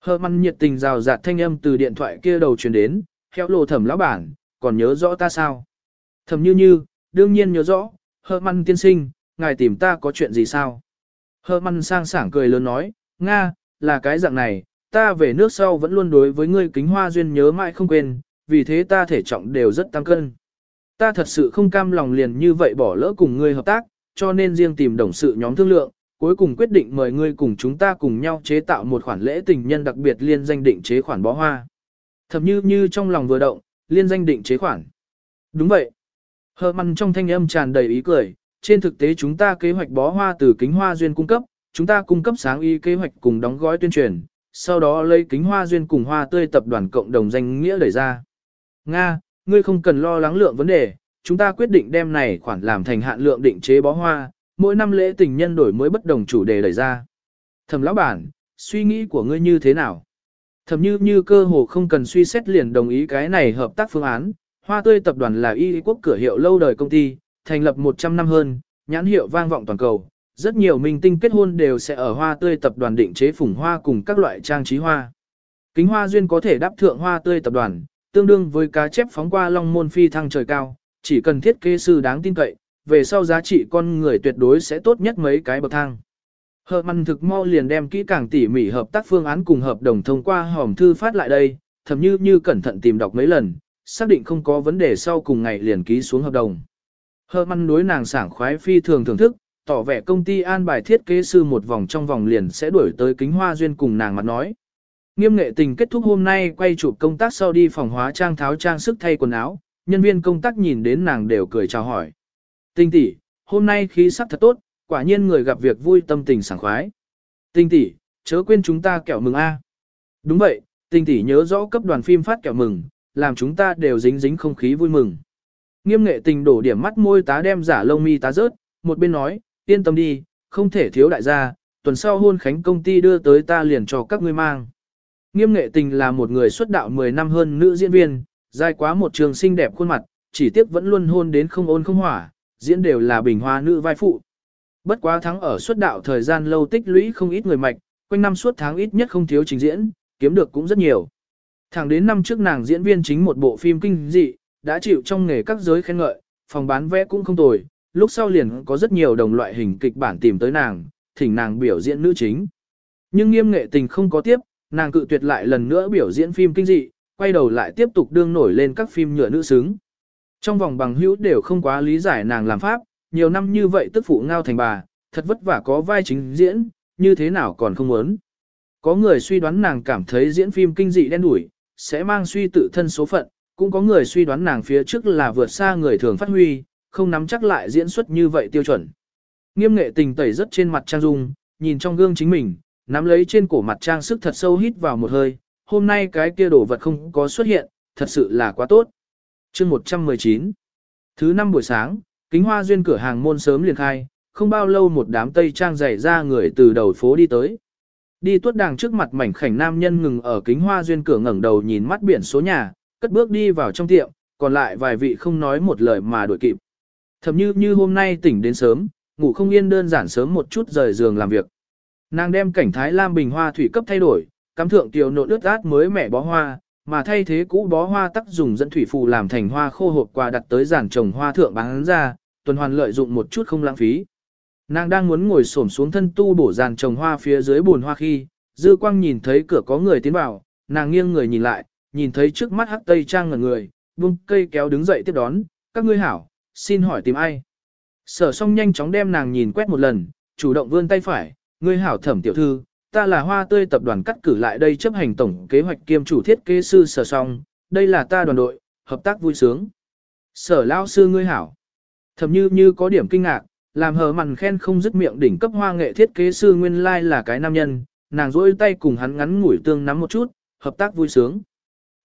Hờ mằn nhiệt tình rào rạt thanh âm từ điện thoại kia đầu truyền đến, khéo lộ thẩm lão bản, còn nhớ rõ ta sao? Thầm như như, đương nhiên nhớ rõ, hờ mằn tiên sinh, ngài tìm ta có chuyện gì sao? Hờ mằn sang sảng cười lớn nói, Nga, là cái dạng này, ta về nước sau vẫn luôn đối với ngươi kính hoa duyên nhớ mãi không quên, vì thế ta thể trọng đều rất tăng cân. Ta thật sự không cam lòng liền như vậy bỏ lỡ cùng ngươi hợp tác, cho nên riêng tìm đồng sự nhóm thương lượng, cuối cùng quyết định mời ngươi cùng chúng ta cùng nhau chế tạo một khoản lễ tình nhân đặc biệt liên danh định chế khoản bó hoa. Thầm như như trong lòng vừa động, liên danh định chế khoản. Đúng vậy. Hờ măn trong thanh âm tràn đầy ý cười, trên thực tế chúng ta kế hoạch bó hoa từ kính hoa duyên cung cấp, chúng ta cung cấp sáng y kế hoạch cùng đóng gói tuyên truyền, sau đó lấy kính hoa duyên cùng hoa tươi tập đoàn cộng đồng danh nghĩa đẩy ra. Nga, ngươi không cần lo lắng lượng vấn đề, chúng ta quyết định đem này khoản làm thành hạn lượng định chế bó hoa, mỗi năm lễ tình nhân đổi mới bất đồng chủ đề đẩy ra. Thẩm lão bản, suy nghĩ của ngươi như thế nào? Thẩm như như cơ hồ không cần suy xét liền đồng ý cái này hợp tác phương án, hoa tươi tập đoàn là y quốc cửa hiệu lâu đời công ty, thành lập 100 năm hơn, nhãn hiệu vang vọng toàn cầu, rất nhiều minh tinh kết hôn đều sẽ ở hoa tươi tập đoàn định chế phủng hoa cùng các loại trang trí hoa. Kính hoa duyên có thể đáp thượng hoa tươi tập đoàn, tương đương với cá chép phóng qua long môn phi thăng trời cao, chỉ cần thiết kế sư đáng tin cậy, về sau giá trị con người tuyệt đối sẽ tốt nhất mấy cái bậc thang. Hợp măn thực mau liền đem kỹ càng tỉ mỉ hợp tác phương án cùng hợp đồng thông qua hòm thư phát lại đây, thậm như như cẩn thận tìm đọc mấy lần, xác định không có vấn đề sau cùng ngày liền ký xuống hợp đồng. Hợp măn đối nàng sảng khoái phi thường thưởng thức, tỏ vẻ công ty an bài thiết kế sư một vòng trong vòng liền sẽ đuổi tới kính hoa duyên cùng nàng mặt nói. Nghiêm nghệ tình kết thúc hôm nay quay chụp công tác sau đi phòng hóa trang tháo trang sức thay quần áo, nhân viên công tác nhìn đến nàng đều cười chào hỏi. Tinh tỷ, hôm nay khí sắc thật tốt, quả nhiên người gặp việc vui tâm tình sảng khoái. Tinh tỷ, chớ quên chúng ta kẹo mừng a. Đúng vậy, tinh tỷ nhớ rõ cấp đoàn phim phát kẹo mừng, làm chúng ta đều dính dính không khí vui mừng. Nghiêm nghệ tình đổ điểm mắt môi tá đem giả lông mi tá rớt, một bên nói, yên tâm đi, không thể thiếu đại gia, tuần sau hôn khánh công ty đưa tới ta liền cho các ngươi mang. Nghiêm nghệ tình là một người xuất đạo 10 năm hơn nữ diễn viên, dài quá một trường xinh đẹp khuôn mặt, chỉ tiếc vẫn luôn hôn đến không ôn không hỏa, diễn đều là bình hoa nữ vai phụ. Bất quá thắng ở xuất đạo thời gian lâu tích lũy không ít người mạch, quanh năm suốt tháng ít nhất không thiếu trình diễn, kiếm được cũng rất nhiều. Thẳng đến năm trước nàng diễn viên chính một bộ phim kinh dị, đã chịu trong nghề các giới khen ngợi, phòng bán vé cũng không tồi, lúc sau liền có rất nhiều đồng loại hình kịch bản tìm tới nàng, thỉnh nàng biểu diễn nữ chính. Nhưng nghiêm nghệ tình không có tiếp, nàng cự tuyệt lại lần nữa biểu diễn phim kinh dị, quay đầu lại tiếp tục đương nổi lên các phim nhựa nữ xứng. Trong vòng bằng hữu đều không quá lý giải nàng làm pháp, nhiều năm như vậy tức phụ ngao thành bà, thật vất vả có vai chính diễn, như thế nào còn không muốn. Có người suy đoán nàng cảm thấy diễn phim kinh dị đen đủi, sẽ mang suy tự thân số phận, cũng có người suy đoán nàng phía trước là vượt xa người thường phát huy, không nắm chắc lại diễn xuất như vậy tiêu chuẩn. Nghiêm nghệ tình tẩy rất trên mặt trang dung, nhìn trong gương chính mình, nắm lấy trên cổ mặt trang sức thật sâu hít vào một hơi, hôm nay cái kia đồ vật không có xuất hiện, thật sự là quá tốt. chương 119 Thứ năm buổi sáng, kính hoa duyên cửa hàng môn sớm liền khai, không bao lâu một đám tây trang dày ra người từ đầu phố đi tới. Đi tuốt đàng trước mặt mảnh khảnh nam nhân ngừng ở kính hoa duyên cửa ngẩng đầu nhìn mắt biển số nhà, cất bước đi vào trong tiệm, còn lại vài vị không nói một lời mà đuổi kịp. Thầm như như hôm nay tỉnh đến sớm, ngủ không yên đơn giản sớm một chút rời giường làm việc. Nàng đem cảnh thái lam bình hoa thủy cấp thay đổi, cắm thượng tiểu nộn ướt át mới mẻ bó hoa, mà thay thế cũ bó hoa tắc dùng dẫn thủy phù làm thành hoa khô hộp quà đặt tới giàn trồng hoa thượng bán ra, tuần hoàn lợi dụng một chút không lãng phí. Nàng đang muốn ngồi xổm xuống thân tu bổ giàn trồng hoa phía dưới bồn hoa khi, dư quang nhìn thấy cửa có người tiến vào, nàng nghiêng người nhìn lại, nhìn thấy trước mắt hắc tây trang ngẩn người, buông cây kéo đứng dậy tiếp đón, các ngươi hảo, xin hỏi tìm ai. Sở song nhanh chóng đem nàng nhìn quét một lần, chủ động vươn tay phải, ngươi hảo thẩm tiểu thư, ta là hoa tươi tập đoàn cắt cử lại đây chấp hành tổng kế hoạch kiêm chủ thiết kế sư sở song, đây là ta đoàn đội, hợp tác vui sướng. Sở lao sư ngươi hảo. Thẩm như như có điểm kinh ngạc, làm hờ mằn khen không dứt miệng đỉnh cấp hoa nghệ thiết kế sư nguyên lai là cái nam nhân, nàng rỗi tay cùng hắn ngắn ngủi tương nắm một chút, hợp tác vui sướng.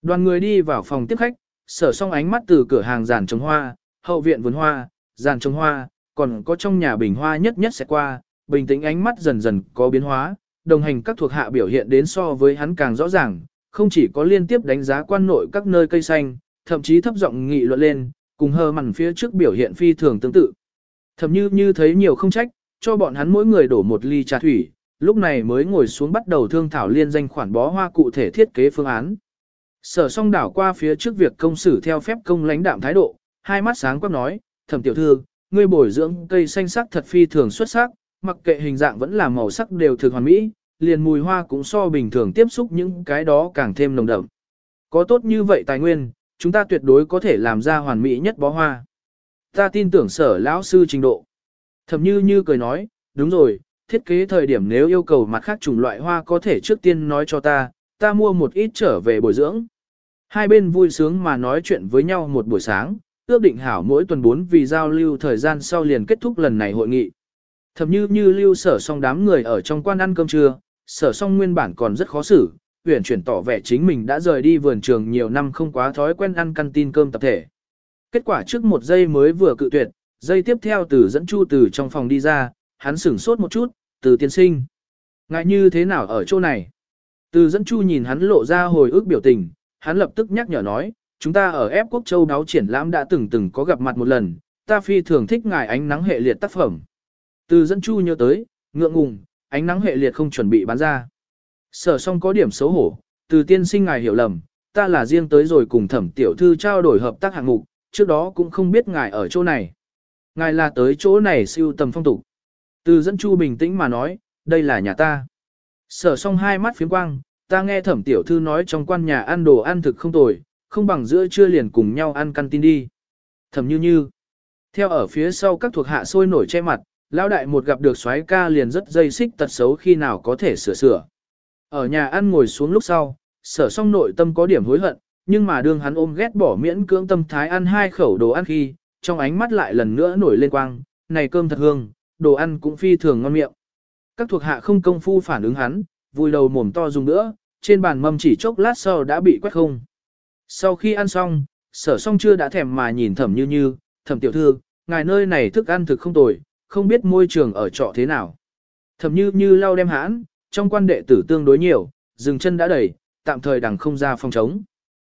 Đoàn người đi vào phòng tiếp khách, sở song ánh mắt từ cửa hàng giàn trồng hoa, hậu viện vườn hoa, giàn trồng hoa, còn có trong nhà bình hoa nhất nhất sẽ qua, bình tĩnh ánh mắt dần dần có biến hóa, đồng hành các thuộc hạ biểu hiện đến so với hắn càng rõ ràng, không chỉ có liên tiếp đánh giá quan nội các nơi cây xanh, thậm chí thấp giọng nghị luận lên, cùng hờ mằn phía trước biểu hiện phi thường tương tự. Thậm như như thấy nhiều không trách, cho bọn hắn mỗi người đổ một ly trà thủy, lúc này mới ngồi xuống bắt đầu thương thảo liên danh khoản bó hoa cụ thể thiết kế phương án. Sở song đảo qua phía trước việc công xử theo phép công lãnh đạm thái độ, hai mắt sáng quắc nói, thẩm tiểu thư, ngươi bồi dưỡng cây xanh sắc thật phi thường xuất sắc, mặc kệ hình dạng vẫn là màu sắc đều thực hoàn mỹ, liền mùi hoa cũng so bình thường tiếp xúc những cái đó càng thêm nồng đậm. Có tốt như vậy tài nguyên, chúng ta tuyệt đối có thể làm ra hoàn mỹ nhất bó hoa. Ta tin tưởng sở lão sư trình độ. Thẩm như như cười nói, đúng rồi, thiết kế thời điểm nếu yêu cầu mặt khác chủng loại hoa có thể trước tiên nói cho ta, ta mua một ít trở về bồi dưỡng. Hai bên vui sướng mà nói chuyện với nhau một buổi sáng, ước định hảo mỗi tuần 4 vì giao lưu thời gian sau liền kết thúc lần này hội nghị. Thậm như như lưu sở Song đám người ở trong quan ăn cơm trưa, sở Song nguyên bản còn rất khó xử, huyền chuyển tỏ vẻ chính mình đã rời đi vườn trường nhiều năm không quá thói quen ăn căn tin cơm tập thể. Kết quả trước một giây mới vừa cự tuyệt, giây tiếp theo từ dẫn chu từ trong phòng đi ra, hắn sửng sốt một chút, từ tiên sinh. Ngại như thế nào ở chỗ này? Từ dẫn chu nhìn hắn lộ ra hồi ức biểu tình, hắn lập tức nhắc nhở nói, chúng ta ở ép quốc châu đáo triển lãm đã từng từng có gặp mặt một lần, ta phi thường thích ngài ánh nắng hệ liệt tác phẩm. Từ dẫn chu nhớ tới, ngượng ngùng, ánh nắng hệ liệt không chuẩn bị bán ra. Sở song có điểm xấu hổ, từ tiên sinh ngài hiểu lầm, ta là riêng tới rồi cùng thẩm tiểu thư trao đổi hợp tác hạng mục, trước đó cũng không biết ngài ở chỗ này. Ngài là tới chỗ này siêu tầm phong tục. Từ dẫn chu bình tĩnh mà nói, đây là nhà ta. Sở song hai mắt phiếm quang, ta nghe thẩm tiểu thư nói trong quan nhà ăn đồ ăn thực không tồi, không bằng giữa trưa liền cùng nhau ăn căn tin đi. Thẩm như như. Theo ở phía sau các thuộc hạ sôi nổi che mặt, lão đại một gặp được soái ca liền rất dây xích tật xấu khi nào có thể sửa sửa. Ở nhà ăn ngồi xuống lúc sau, sở song nội tâm có điểm hối hận, nhưng mà đương hắn ôm ghét bỏ miễn cưỡng tâm thái ăn hai khẩu đồ ăn khi, trong ánh mắt lại lần nữa nổi lên quang, này cơm thật hương, đồ ăn cũng phi thường ngon miệng. Các thuộc hạ không công phu phản ứng hắn, vui đầu mồm to dùng nữa, trên bàn mâm chỉ chốc lát sau đã bị quét không. Sau khi ăn xong, sở song chưa đã thèm mà nhìn thẩm như như, thẩm tiểu thư, ngài nơi này thức ăn thực không tồi, không biết môi trường ở trọ thế nào. Thẩm như như lau đem hãn, trong quan đệ tử tương đối nhiều, dừng chân đã đầy, tạm thời đằng không ra phòng trống.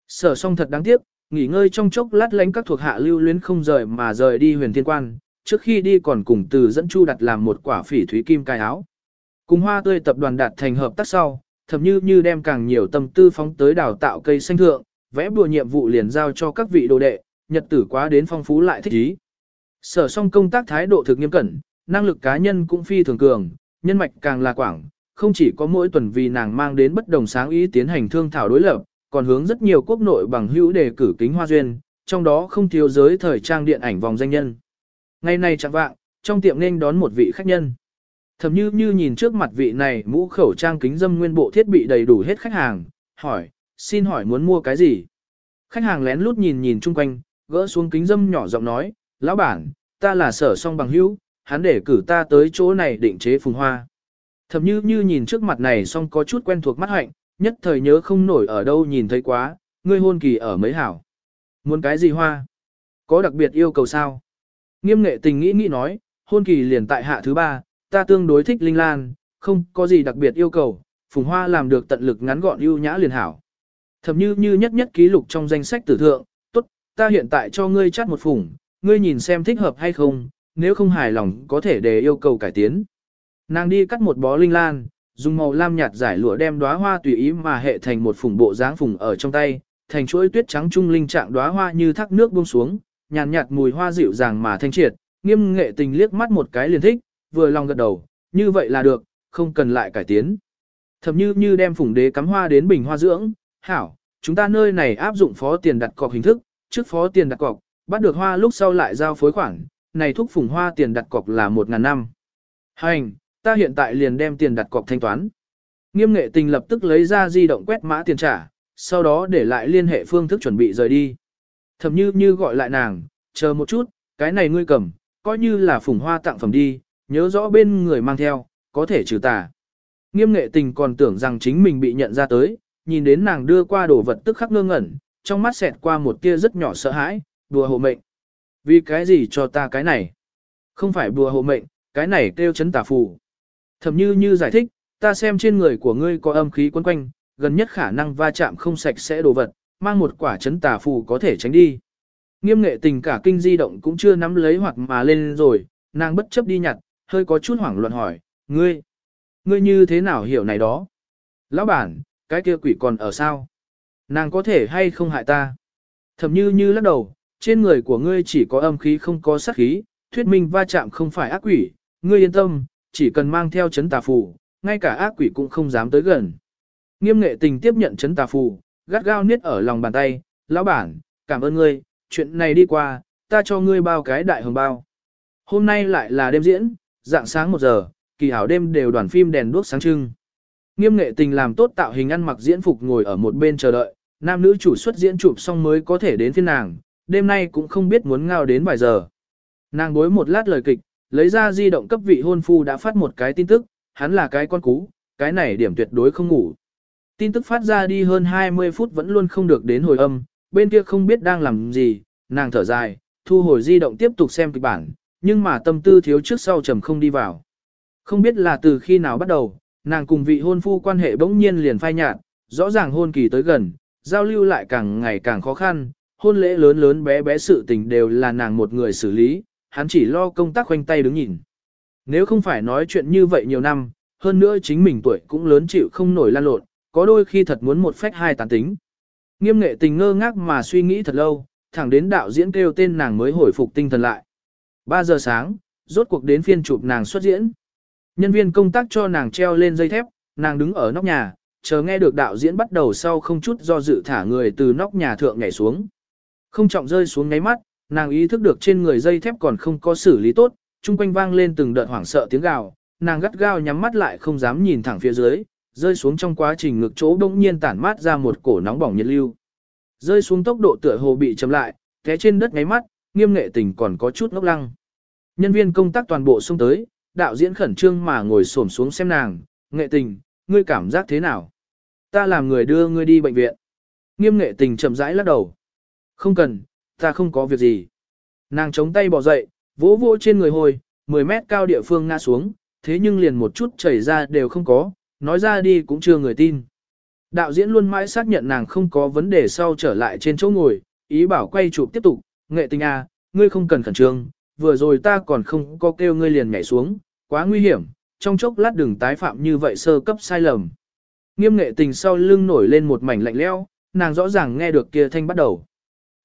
Sở song thật đáng tiếc, nghỉ ngơi trong chốc lát lánh các thuộc hạ lưu luyến không rời mà rời đi huyền thiên quan, trước khi đi còn cùng từ dẫn chu đặt làm một quả phỉ thúy kim cài áo. Cùng hoa tươi tập đoàn đạt thành hợp tác sau, thậm như như đem càng nhiều tâm tư phóng tới đào tạo cây xanh thượng, vẽ bùa nhiệm vụ liền giao cho các vị đồ đệ, nhật tử quá đến phong phú lại thích ý. Sở song công tác thái độ thực nghiêm cẩn, năng lực cá nhân cũng phi thường cường, nhân mạch càng là quảng, không chỉ có mỗi tuần vì nàng mang đến bất đồng sáng ý tiến hành thương thảo đối lập, còn hướng rất nhiều quốc nội bằng hữu đề cử kính hoa duyên, trong đó không thiếu giới thời trang điện ảnh vòng danh nhân. Ngày nay chẳng vạng, trong tiệm nên đón một vị khách nhân. Thầm như như nhìn trước mặt vị này mũ khẩu trang kính dâm nguyên bộ thiết bị đầy đủ hết khách hàng, hỏi, xin hỏi muốn mua cái gì? Khách hàng lén lút nhìn nhìn chung quanh, gỡ xuống kính dâm nhỏ giọng nói, lão bản, ta là sở song bằng hữu, hắn để cử ta tới chỗ này định chế phùng hoa. Thầm như như nhìn trước mặt này song có chút quen thuộc mắt hạnh, nhất thời nhớ không nổi ở đâu nhìn thấy quá, ngươi hôn kỳ ở mấy hảo. Muốn cái gì hoa? Có đặc biệt yêu cầu sao? Nghiêm nghệ tình nghĩ nghĩ nói, hôn kỳ liền tại hạ thứ ba, ta tương đối thích linh lan, không có gì đặc biệt yêu cầu, phùng hoa làm được tận lực ngắn gọn ưu nhã liền hảo. Thầm như như nhất nhất ký lục trong danh sách tử thượng, tốt, ta hiện tại cho ngươi chắt một phùng, ngươi nhìn xem thích hợp hay không, nếu không hài lòng có thể để yêu cầu cải tiến. Nàng đi cắt một bó linh lan, dùng màu lam nhạt giải lụa đem đóa hoa tùy ý mà hệ thành một phùng bộ dáng phùng ở trong tay, thành chuỗi tuyết trắng trung linh trạng đóa hoa như thác nước buông xuống, nhàn nhạt, mùi hoa dịu dàng mà thanh triệt, nghiêm nghệ tình liếc mắt một cái liền thích, vừa lòng gật đầu, như vậy là được, không cần lại cải tiến. Thậm như như đem phùng đế cắm hoa đến bình hoa dưỡng, hảo, chúng ta nơi này áp dụng phó tiền đặt cọc hình thức, trước phó tiền đặt cọc, bắt được hoa lúc sau lại giao phối khoản, này thúc phùng hoa tiền đặt cọc là 1.000 năm. Hành, ta hiện tại liền đem tiền đặt cọc thanh toán. Nghiêm nghệ tình lập tức lấy ra di động quét mã tiền trả, sau đó để lại liên hệ phương thức chuẩn bị rời đi. Thầm như như gọi lại nàng, chờ một chút, cái này ngươi cầm, coi như là phùng hoa tặng phẩm đi, nhớ rõ bên người mang theo, có thể trừ tà. Nghiêm nghệ tình còn tưởng rằng chính mình bị nhận ra tới, nhìn đến nàng đưa qua đồ vật tức khắc ngơ ngẩn, trong mắt xẹt qua một tia rất nhỏ sợ hãi, đùa hộ mệnh. Vì cái gì cho ta cái này? Không phải đùa hộ mệnh, cái này kêu chấn tà phù. Thẩm như như giải thích, ta xem trên người của ngươi có âm khí quấn quanh, gần nhất khả năng va chạm không sạch sẽ đồ vật, mang một quả chấn tà phù có thể tránh đi. Nghiêm nghệ tình cả kinh di động cũng chưa nắm lấy hoặc mà lên rồi, nàng bất chấp đi nhặt, hơi có chút hoảng loạn hỏi, ngươi, ngươi như thế nào hiểu này đó? Lão bản, cái kia quỷ còn ở sao? Nàng có thể hay không hại ta? Thẩm như như lắc đầu, trên người của ngươi chỉ có âm khí không có sát khí, thuyết minh va chạm không phải ác quỷ, ngươi yên tâm, chỉ cần mang theo chấn tà phù, ngay cả ác quỷ cũng không dám tới gần. Nghiêm nghệ tình tiếp nhận chấn tà phù, gắt gao niết ở lòng bàn tay, lão bản, cảm ơn ngươi, chuyện này đi qua, ta cho ngươi bao cái đại hồng bao. Hôm nay lại là đêm diễn, dạng sáng một giờ, kỳ hảo đêm đều đoàn phim đèn đuốc sáng trưng. Nghiêm nghệ tình làm tốt tạo hình ăn mặc diễn phục ngồi ở một bên chờ đợi, nam nữ chủ xuất diễn chụp xong mới có thể đến phiên nàng, đêm nay cũng không biết muốn ngao đến vài giờ. Nàng bối một lát lời kịch, lấy ra di động cấp vị hôn phu đã phát một cái tin tức, hắn là cái con cú, cái này điểm tuyệt đối không ngủ. Tin tức phát ra đi hơn 20 phút vẫn luôn không được đến hồi âm, bên kia không biết đang làm gì, nàng thở dài, thu hồi di động tiếp tục xem kịch bản, nhưng mà tâm tư thiếu trước sau trầm không đi vào. Không biết là từ khi nào bắt đầu, nàng cùng vị hôn phu quan hệ bỗng nhiên liền phai nhạt, rõ ràng hôn kỳ tới gần, giao lưu lại càng ngày càng khó khăn, hôn lễ lớn lớn bé bé sự tình đều là nàng một người xử lý, hắn chỉ lo công tác khoanh tay đứng nhìn. Nếu không phải nói chuyện như vậy nhiều năm, hơn nữa chính mình tuổi cũng lớn chịu không nổi lan lộn, có đôi khi thật muốn một phách hai tàn tính. Nghiêm nghệ tình ngơ ngác mà suy nghĩ thật lâu, thẳng đến đạo diễn kêu tên nàng mới hồi phục tinh thần lại. 3 giờ sáng, rốt cuộc đến phiên chụp nàng xuất diễn. Nhân viên công tác cho nàng treo lên dây thép, nàng đứng ở nóc nhà, chờ nghe được đạo diễn bắt đầu sau không chút do dự thả người từ nóc nhà thượng nhảy xuống. Không trọng rơi xuống ngáy mắt, nàng ý thức được trên người dây thép còn không có xử lý tốt, chung quanh vang lên từng đợt hoảng sợ tiếng gào, nàng gắt gao nhắm mắt lại không dám nhìn thẳng phía dưới, rơi xuống trong quá trình ngực chỗ đông nhiên tản mát ra một cổ nóng bỏng nhiệt lưu. Rơi xuống tốc độ tựa hồ bị chậm lại, té trên đất ngáy mắt, nghiêm nghệ tình còn có chút ngốc lăng. Nhân viên công tác toàn bộ xông tới, đạo diễn khẩn trương mà ngồi xổm xuống xem nàng, nghệ tình, ngươi cảm giác thế nào? Ta làm người đưa ngươi đi bệnh viện. Nghiêm nghệ tình chậm rãi lắc đầu. Không cần, ta không có việc gì. Nàng chống tay bỏ dậy, vỗ vỗ trên người hồi, 10 mét cao địa phương ngã xuống, thế nhưng liền một chút chảy ra đều không có, nói ra đi cũng chưa người tin. Đạo diễn luôn mãi xác nhận nàng không có vấn đề sau trở lại trên chỗ ngồi, ý bảo quay chụp tiếp tục, nghệ tình à, ngươi không cần khẩn trương, vừa rồi ta còn không có kêu ngươi liền nhảy xuống, quá nguy hiểm, trong chốc lát đừng tái phạm như vậy sơ cấp sai lầm. Nghiêm nghệ tình sau lưng nổi lên một mảnh lạnh leo, nàng rõ ràng nghe được kia thanh bắt đầu.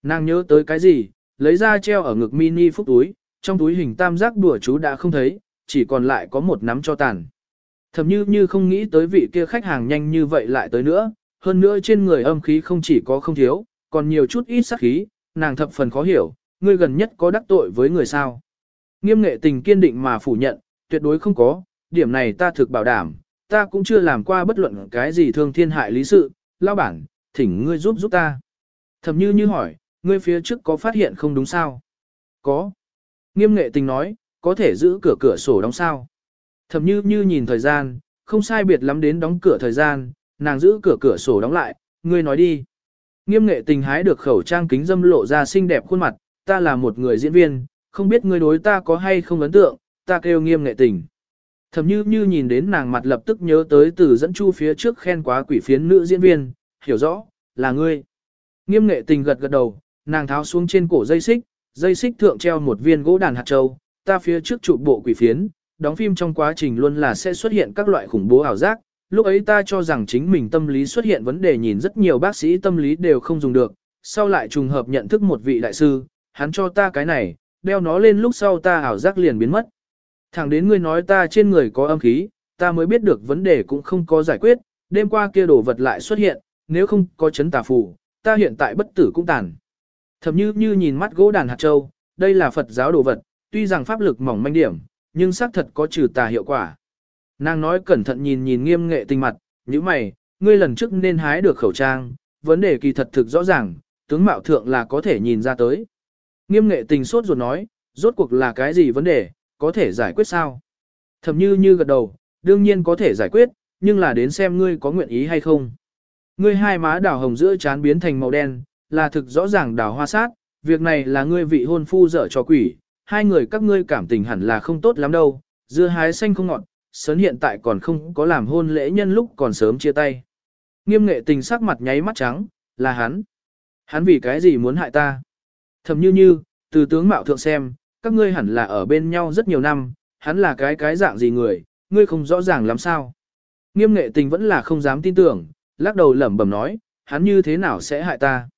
Nàng nhớ tới cái gì, lấy ra treo ở ngực mini phúc túi, trong túi hình tam giác đùa chú đã không thấy, chỉ còn lại có một nắm cho tàn. Thầm như như không nghĩ tới vị kia khách hàng nhanh như vậy lại tới nữa, hơn nữa trên người âm khí không chỉ có không thiếu, còn nhiều chút ít sát khí, nàng thập phần khó hiểu, ngươi gần nhất có đắc tội với người sao. Nghiêm nghệ tình kiên định mà phủ nhận, tuyệt đối không có, điểm này ta thực bảo đảm, ta cũng chưa làm qua bất luận cái gì thương thiên hại lý sự, lao bản, thỉnh ngươi giúp giúp ta. Thầm như như hỏi, ngươi phía trước có phát hiện không đúng sao? Có. Nghiêm nghệ tình nói, có thể giữ cửa cửa sổ đóng sao? Thầm như như nhìn thời gian, không sai biệt lắm đến đóng cửa thời gian, nàng giữ cửa cửa sổ đóng lại, ngươi nói đi. Nghiêm nghệ tình hái được khẩu trang kính dâm lộ ra xinh đẹp khuôn mặt, ta là một người diễn viên, không biết ngươi đối ta có hay không ấn tượng, ta kêu nghiêm nghệ tình. Thầm như như nhìn đến nàng mặt lập tức nhớ tới từ dẫn chu phía trước khen quá quỷ phiến nữ diễn viên, hiểu rõ, là ngươi. Nghiêm nghệ tình gật gật đầu, nàng tháo xuống trên cổ dây xích, dây xích thượng treo một viên gỗ đàn hạt châu, ta phía trước trụ bộ quỷ phiến, đóng phim trong quá trình luôn là sẽ xuất hiện các loại khủng bố ảo giác, lúc ấy ta cho rằng chính mình tâm lý xuất hiện vấn đề nhìn rất nhiều bác sĩ tâm lý đều không dùng được, sau lại trùng hợp nhận thức một vị đại sư, hắn cho ta cái này, đeo nó lên lúc sau ta ảo giác liền biến mất. Thẳng đến ngươi nói ta trên người có âm khí, ta mới biết được vấn đề cũng không có giải quyết, đêm qua kia đồ vật lại xuất hiện, nếu không có chấn tà phù, ta hiện tại bất tử cũng tàn. Thầm như như nhìn mắt gỗ đàn hạt châu, đây là Phật giáo đồ vật, tuy rằng pháp lực mỏng manh điểm, nhưng xác thật có trừ tà hiệu quả. Nàng nói cẩn thận nhìn nhìn nghiêm nghệ tinh mặt, như mày, ngươi lần trước nên hái được khẩu trang, vấn đề kỳ thật thực rõ ràng, tướng mạo thượng là có thể nhìn ra tới. Nghiêm nghệ tình sốt ruột nói, rốt cuộc là cái gì vấn đề, có thể giải quyết sao? Thầm như như gật đầu, đương nhiên có thể giải quyết, nhưng là đến xem ngươi có nguyện ý hay không. Ngươi hai má đảo hồng giữa chán biến thành màu đen, là thực rõ ràng đào hoa sát, việc này là ngươi vị hôn phu dở cho quỷ, hai người các ngươi cảm tình hẳn là không tốt lắm đâu, dưa hái xanh không ngọt, sớn hiện tại còn không có làm hôn lễ nhân lúc còn sớm chia tay. Nghiêm nghệ tình sắc mặt nháy mắt trắng, là hắn. Hắn vì cái gì muốn hại ta? Thầm như như, từ tướng mạo thượng xem, các ngươi hẳn là ở bên nhau rất nhiều năm, hắn là cái cái dạng gì người, ngươi không rõ ràng lắm sao. Nghiêm nghệ tình vẫn là không dám tin tưởng, lắc đầu lẩm bẩm nói, hắn như thế nào sẽ hại ta.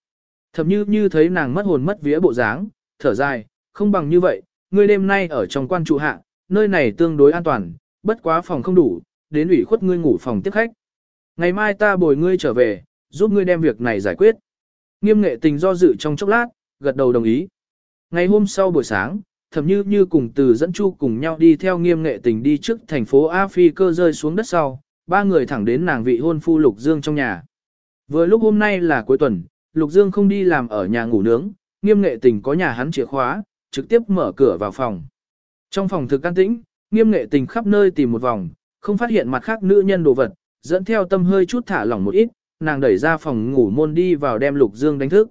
Thẩm như như thấy nàng mất hồn mất vía bộ dáng, thở dài, không bằng như vậy, ngươi đêm nay ở trong quan trụ hạ, nơi này tương đối an toàn, bất quá phòng không đủ, đến ủy khuất ngươi ngủ phòng tiếp khách. Ngày mai ta bồi ngươi trở về, giúp ngươi đem việc này giải quyết. Nghiêm nghệ tình do dự trong chốc lát, gật đầu đồng ý. Ngày hôm sau buổi sáng, thẩm như như cùng từ dẫn chu cùng nhau đi theo nghiêm nghệ tình đi trước thành phố A Phi cơ rơi xuống đất sau, ba người thẳng đến nàng vị hôn phu Lục Dương trong nhà. Vừa lúc hôm nay là cuối tuần, Lục Dương không đi làm ở nhà ngủ nướng, nghiêm nghệ tình có nhà hắn chìa khóa, trực tiếp mở cửa vào phòng. Trong phòng thực an tĩnh, nghiêm nghệ tình khắp nơi tìm một vòng, không phát hiện mặt khác nữ nhân đồ vật, dẫn theo tâm hơi chút thả lỏng một ít, nàng đẩy ra phòng ngủ môn đi vào đem Lục Dương đánh thức.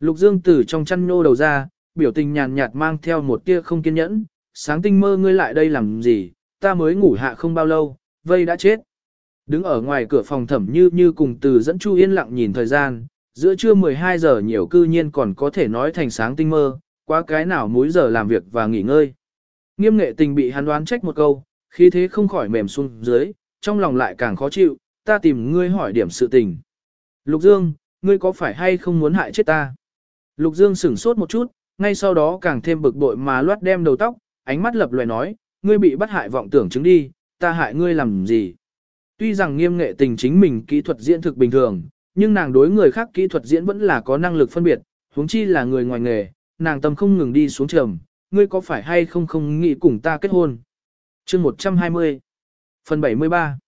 Lục Dương từ trong chăn nô đầu ra, biểu tình nhàn nhạt mang theo một tia không kiên nhẫn, sáng tinh mơ ngươi lại đây làm gì, ta mới ngủ hạ không bao lâu, vây đã chết. Đứng ở ngoài cửa phòng thẩm như như cùng từ dẫn Chu yên lặng nhìn thời gian, giữa trưa 12 giờ nhiều cư nhiên còn có thể nói thành sáng tinh mơ, quá cái nào múi giờ làm việc và nghỉ ngơi. Nghiêm nghệ tình bị hắn đoán trách một câu, khí thế không khỏi mềm xuống dưới, trong lòng lại càng khó chịu, ta tìm ngươi hỏi điểm sự tình. Lục Dương, ngươi có phải hay không muốn hại chết ta? Lục Dương sửng sốt một chút, ngay sau đó càng thêm bực bội mà loát đem đầu tóc, ánh mắt lập loè nói, ngươi bị bắt hại vọng tưởng chứng đi, ta hại ngươi làm gì? Tuy rằng nghiêm nghệ tình chính mình kỹ thuật diễn thực bình thường, nhưng nàng đối người khác kỹ thuật diễn vẫn là có năng lực phân biệt, huống chi là người ngoài nghề, nàng tâm không ngừng đi xuống trầm, ngươi có phải hay không không nghĩ cùng ta kết hôn? chương 120 Phần 73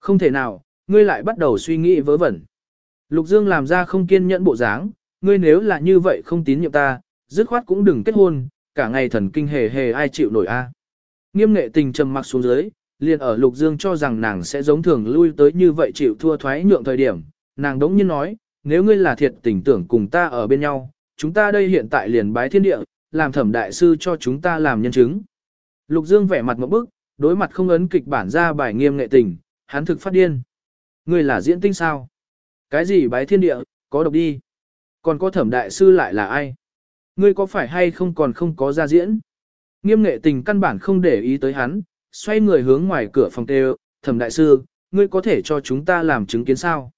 Không thể nào, ngươi lại bắt đầu suy nghĩ vớ vẩn. Lục Dương làm ra không kiên nhẫn bộ dáng, ngươi nếu là như vậy không tín nhiệm ta, dứt khoát cũng đừng kết hôn, cả ngày thần kinh hề hề ai chịu nổi a. Nghiêm nghệ tình trầm mặc xuống dưới, liền ở Lục Dương cho rằng nàng sẽ giống thường lui tới như vậy chịu thua thoái nhượng thời điểm, nàng đống nhiên nói, nếu ngươi là thiệt tình tưởng cùng ta ở bên nhau, chúng ta đây hiện tại liền bái thiên địa, làm thẩm đại sư cho chúng ta làm nhân chứng. Lục Dương vẻ mặt một bức, đối mặt không ấn kịch bản ra bài nghiêm nghệ tình, hắn thực phát điên. Ngươi là diễn tinh sao? Cái gì bái thiên địa, có độc đi. Còn có thẩm đại sư lại là ai? Ngươi có phải hay không còn không có ra diễn? Nghiêm nghệ tình căn bản không để ý tới hắn, xoay người hướng ngoài cửa phòng tê thẩm đại sư, ngươi có thể cho chúng ta làm chứng kiến sao?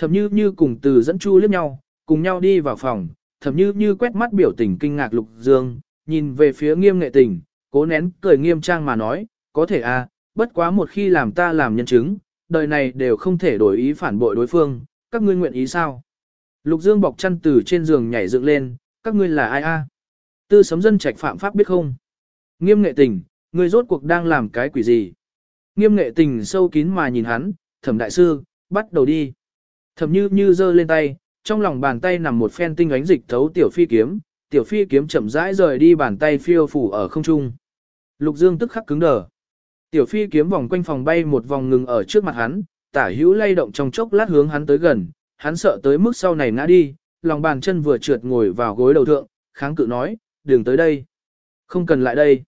Thẩm như như cùng từ dẫn chu liếc nhau, cùng nhau đi vào phòng, thẩm như như quét mắt biểu tình kinh ngạc lục dương, nhìn về phía nghiêm nghệ tình, cố nén cười nghiêm trang mà nói, có thể à, bất quá một khi làm ta làm nhân chứng, đời này đều không thể đổi ý phản bội đối phương, các ngươi nguyện ý sao? Lục Dương bọc chăn từ trên giường nhảy dựng lên, các ngươi là ai a? Tư sấm dân trạch phạm pháp biết không? Nghiêm nghệ tình, ngươi rốt cuộc đang làm cái quỷ gì? Nghiêm nghệ tình sâu kín mà nhìn hắn, thẩm đại sư, bắt đầu đi. Thẩm như như giơ lên tay, trong lòng bàn tay nằm một phen tinh ánh dịch thấu tiểu phi kiếm, tiểu phi kiếm chậm rãi rời đi bàn tay phiêu phủ ở không trung. Lục Dương tức khắc cứng đờ. Tiểu phi kiếm vòng quanh phòng bay một vòng ngừng ở trước mặt hắn, tả hữu lay động trong chốc lát hướng hắn tới gần, hắn sợ tới mức sau này ngã đi, lòng bàn chân vừa trượt ngồi vào gối đầu thượng, kháng cự nói, đừng tới đây. Không cần lại đây.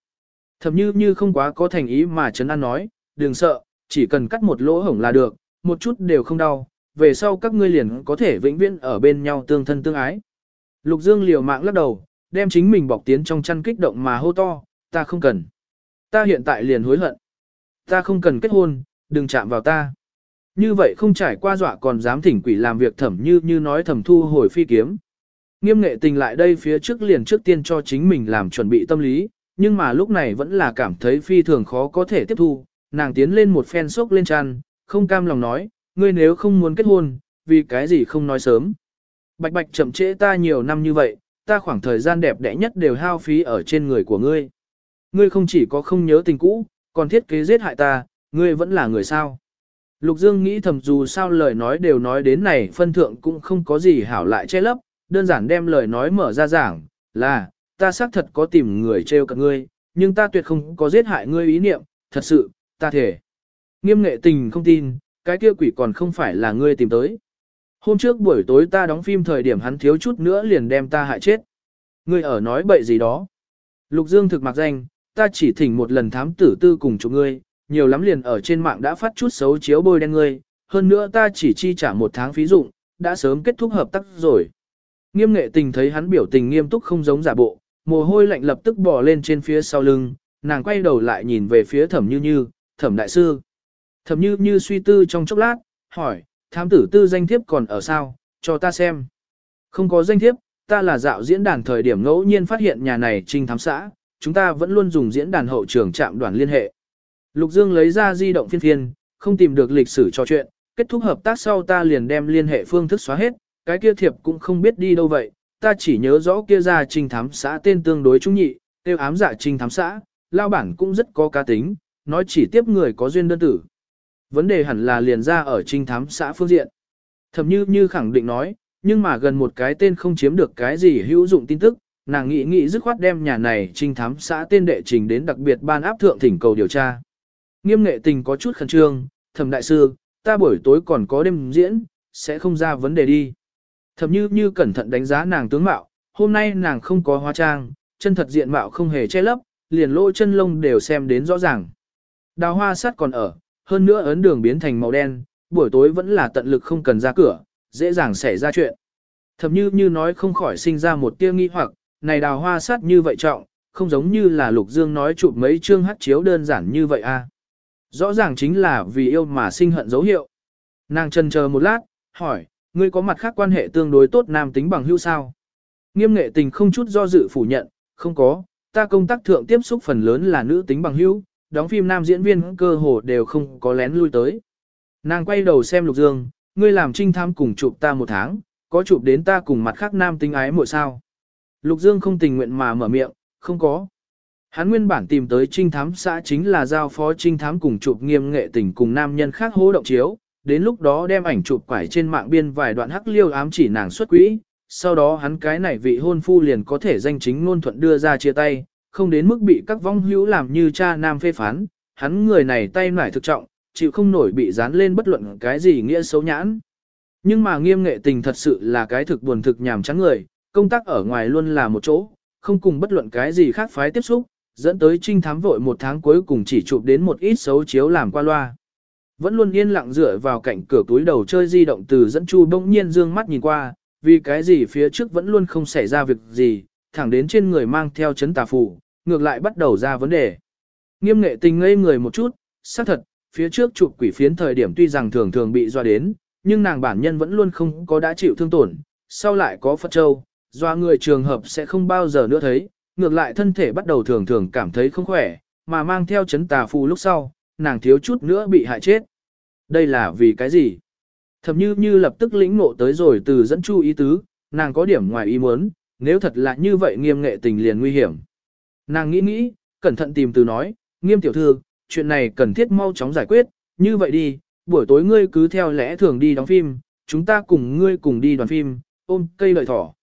Thầm như như không quá có thành ý mà Trấn An nói, đừng sợ, chỉ cần cắt một lỗ hổng là được, một chút đều không đau, về sau các ngươi liền có thể vĩnh viễn ở bên nhau tương thân tương ái. Lục Dương liều mạng lắc đầu, đem chính mình bọc tiến trong chăn kích động mà hô to, ta không cần. Ta hiện tại liền hối hận. Ta không cần kết hôn, đừng chạm vào ta. Như vậy không trải qua dọa còn dám thỉnh quỷ làm việc thẩm như như nói thẩm thu hồi phi kiếm. Nghiêm nghệ tình lại đây phía trước liền trước tiên cho chính mình làm chuẩn bị tâm lý, nhưng mà lúc này vẫn là cảm thấy phi thường khó có thể tiếp thu, nàng tiến lên một phen sốc lên tràn, không cam lòng nói, ngươi nếu không muốn kết hôn, vì cái gì không nói sớm. Bạch bạch chậm trễ ta nhiều năm như vậy, ta khoảng thời gian đẹp đẽ nhất đều hao phí ở trên người của ngươi. Ngươi không chỉ có không nhớ tình cũ, còn thiết kế giết hại ta, ngươi vẫn là người sao. Lục Dương nghĩ thầm dù sao lời nói đều nói đến này phân thượng cũng không có gì hảo lại che lấp, đơn giản đem lời nói mở ra giảng, là, ta xác thật có tìm người trêu cả ngươi, nhưng ta tuyệt không có giết hại ngươi ý niệm, thật sự, ta thể. Nghiêm nghệ tình không tin, cái kia quỷ còn không phải là ngươi tìm tới. Hôm trước buổi tối ta đóng phim thời điểm hắn thiếu chút nữa liền đem ta hại chết. Ngươi ở nói bậy gì đó. Lục Dương thực mặc danh, ta chỉ thỉnh một lần thám tử tư cùng chụp ngươi, nhiều lắm liền ở trên mạng đã phát chút xấu chiếu bôi đen ngươi, hơn nữa ta chỉ chi trả một tháng phí dụng, đã sớm kết thúc hợp tác rồi. Nghiêm nghệ tình thấy hắn biểu tình nghiêm túc không giống giả bộ, mồ hôi lạnh lập tức bò lên trên phía sau lưng, nàng quay đầu lại nhìn về phía thẩm như như, thẩm đại sư. Thẩm như như suy tư trong chốc lát, hỏi, thám tử tư danh thiếp còn ở sao, cho ta xem. Không có danh thiếp, ta là dạo diễn đàn thời điểm ngẫu nhiên phát hiện nhà này trinh thám xã, chúng ta vẫn luôn dùng diễn đàn hậu trường trạm đoàn liên hệ. Lục Dương lấy ra di động phiên phiên, không tìm được lịch sử trò chuyện, kết thúc hợp tác sau ta liền đem liên hệ phương thức xóa hết, cái kia thiệp cũng không biết đi đâu vậy, ta chỉ nhớ rõ kia ra trinh thám xã tên tương đối trung nhị, tiêu ám dạ trinh thám xã, lao bản cũng rất có cá tính, nói chỉ tiếp người có duyên đơn tử. Vấn đề hẳn là liền ra ở trinh thám xã phương diện. Thẩm như như khẳng định nói, nhưng mà gần một cái tên không chiếm được cái gì hữu dụng tin tức, nàng nghĩ nghĩ dứt khoát đem nhà này trinh thám xã tên đệ trình đến đặc biệt ban áp thượng thỉnh cầu điều tra. Nghiêm nghệ tình có chút khẩn trương, thẩm đại sư, ta buổi tối còn có đêm diễn, sẽ không ra vấn đề đi. Thẩm như như cẩn thận đánh giá nàng tướng mạo, hôm nay nàng không có hóa trang, chân thật diện mạo không hề che lấp, liền lỗ chân lông đều xem đến rõ ràng. Đào hoa sắt còn ở, hơn nữa ấn đường biến thành màu đen, buổi tối vẫn là tận lực không cần ra cửa, dễ dàng xảy ra chuyện. Thầm như như nói không khỏi sinh ra một tia nghi hoặc, này đào hoa sát như vậy trọng, không giống như là lục dương nói chụp mấy chương hát chiếu đơn giản như vậy a. À. Rõ ràng chính là vì yêu mà sinh hận dấu hiệu. Nàng trần chờ một lát, hỏi, ngươi có mặt khác quan hệ tương đối tốt nam tính bằng hữu sao? Nghiêm nghệ tình không chút do dự phủ nhận, không có, ta công tác thượng tiếp xúc phần lớn là nữ tính bằng hữu, đóng phim nam diễn viên cơ hồ đều không có lén lui tới. Nàng quay đầu xem Lục Dương, ngươi làm trinh thám cùng chụp ta một tháng, có chụp đến ta cùng mặt khác nam tính ái mỗi sao. Lục Dương không tình nguyện mà mở miệng, không có. Hắn nguyên bản tìm tới trinh thám xã chính là giao phó trinh thám cùng chụp nghiêm nghệ tình cùng nam nhân khác hố động chiếu, đến lúc đó đem ảnh chụp quải trên mạng biên vài đoạn hắc liêu ám chỉ nàng xuất quỹ, sau đó hắn cái này vị hôn phu liền có thể danh chính ngôn thuận đưa ra chia tay, không đến mức bị các vong hữu làm như cha nam phê phán, hắn người này tay nải thực trọng, chịu không nổi bị dán lên bất luận cái gì nghĩa xấu nhãn. Nhưng mà nghiêm nghệ tình thật sự là cái thực buồn thực nhàm chán người, công tác ở ngoài luôn là một chỗ, không cùng bất luận cái gì khác phái tiếp xúc, dẫn tới trinh thám vội một tháng cuối cùng chỉ chụp đến một ít xấu chiếu làm qua loa. Vẫn luôn yên lặng dựa vào cạnh cửa túi đầu chơi di động từ dẫn chu bỗng nhiên dương mắt nhìn qua, vì cái gì phía trước vẫn luôn không xảy ra việc gì, thẳng đến trên người mang theo chấn tà phù, ngược lại bắt đầu ra vấn đề. Nghiêm nghệ tình ngây người một chút, xác thật, phía trước chụp quỷ phiến thời điểm tuy rằng thường thường bị doa đến, nhưng nàng bản nhân vẫn luôn không có đã chịu thương tổn, sau lại có Phật Châu, doa người trường hợp sẽ không bao giờ nữa thấy, ngược lại thân thể bắt đầu thường thường cảm thấy không khỏe, mà mang theo chấn tà phù lúc sau, nàng thiếu chút nữa bị hại chết. Đây là vì cái gì? Thậm như như lập tức lĩnh ngộ tới rồi từ dẫn chu ý tứ, nàng có điểm ngoài ý muốn, nếu thật là như vậy nghiêm nghệ tình liền nguy hiểm. Nàng nghĩ nghĩ, cẩn thận tìm từ nói, nghiêm tiểu thư, chuyện này cần thiết mau chóng giải quyết, như vậy đi, buổi tối ngươi cứ theo lẽ thường đi đóng phim, chúng ta cùng ngươi cùng đi đoàn phim, ôm cây lợi thỏ.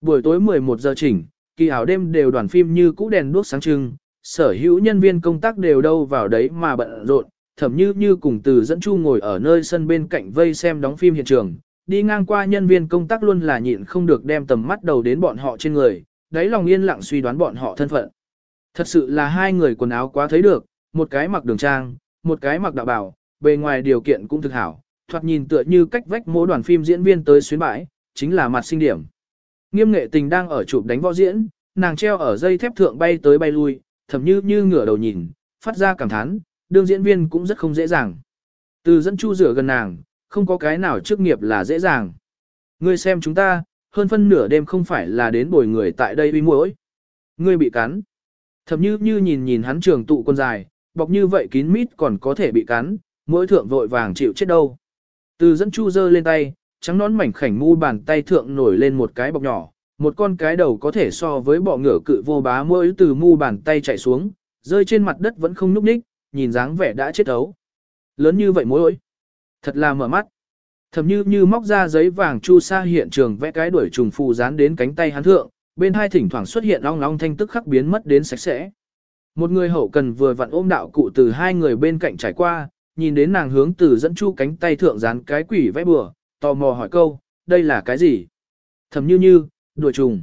Buổi tối 11 giờ chỉnh, kỳ ảo đêm đều đoàn phim như cũ đèn đuốc sáng trưng, sở hữu nhân viên công tác đều đâu vào đấy mà bận rộn, thậm như như cùng từ dẫn chu ngồi ở nơi sân bên cạnh vây xem đóng phim hiện trường, đi ngang qua nhân viên công tác luôn là nhịn không được đem tầm mắt đầu đến bọn họ trên người, đáy lòng yên lặng suy đoán bọn họ thân phận. Thật sự là hai người quần áo quá thấy được, một cái mặc đường trang, một cái mặc đạo bảo, bề ngoài điều kiện cũng thực hảo, thoạt nhìn tựa như cách vách mỗi đoàn phim diễn viên tới xuyến bãi, chính là mặt sinh điểm. Nghiêm nghệ tình đang ở chụp đánh võ diễn, nàng treo ở dây thép thượng bay tới bay lui, thầm như như ngửa đầu nhìn, phát ra cảm thán, đương diễn viên cũng rất không dễ dàng. Từ dẫn chu rửa gần nàng, không có cái nào chức nghiệp là dễ dàng. Ngươi xem chúng ta, hơn phân nửa đêm không phải là đến bồi người tại đây uy muỗi. Ngươi bị cắn. Thậm như như nhìn nhìn hắn trường tụ quân dài, bọc như vậy kín mít còn có thể bị cắn, mỗi thượng vội vàng chịu chết đâu. Từ dẫn chu dơ lên tay, trắng nón mảnh khảnh mu bàn tay thượng nổi lên một cái bọc nhỏ, một con cái đầu có thể so với bọ ngựa cự vô bá mỗi từ mu bàn tay chạy xuống, rơi trên mặt đất vẫn không núp ních, nhìn dáng vẻ đã chết ấu. Lớn như vậy mỗi thật là mở mắt. Thầm như như móc ra giấy vàng chu sa hiện trường vẽ cái đuổi trùng phù dán đến cánh tay hắn thượng, bên hai thỉnh thoảng xuất hiện long long thanh tức khắc biến mất đến sạch sẽ. Một người hậu cần vừa vặn ôm đạo cụ từ hai người bên cạnh trải qua, nhìn đến nàng hướng từ dẫn chu cánh tay thượng dán cái quỷ vẽ bừa, tò mò hỏi câu, đây là cái gì? Thầm như như, đuổi trùng.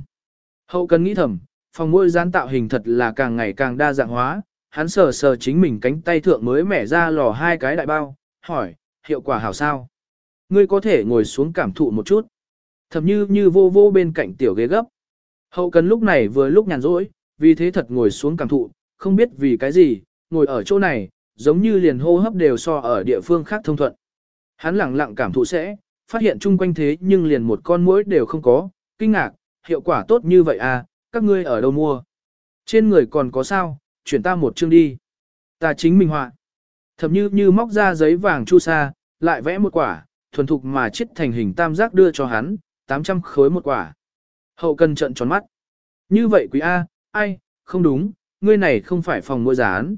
Hậu cần nghĩ thầm, phòng môi dán tạo hình thật là càng ngày càng đa dạng hóa, hắn sờ sờ chính mình cánh tay thượng mới mẻ ra lò hai cái đại bao, hỏi, hiệu quả hảo sao? Ngươi có thể ngồi xuống cảm thụ một chút. Thầm như như vô vô bên cạnh tiểu ghế gấp. Hậu cần lúc này vừa lúc nhàn rỗi, vì thế thật ngồi xuống cảm thụ, không biết vì cái gì, ngồi ở chỗ này, giống như liền hô hấp đều so ở địa phương khác thông thuận. Hắn lặng lặng cảm thụ sẽ, phát hiện chung quanh thế nhưng liền một con muỗi đều không có, kinh ngạc, hiệu quả tốt như vậy à, các ngươi ở đâu mua? Trên người còn có sao, chuyển ta một chương đi. Ta chính mình họa. Thầm như như móc ra giấy vàng chu sa, lại vẽ một quả, thuần thục mà chết thành hình tam giác đưa cho hắn, 800 khối một quả. Hậu cần trận tròn mắt. Như vậy quý A, ai, không đúng, ngươi này không phải phòng mua gián.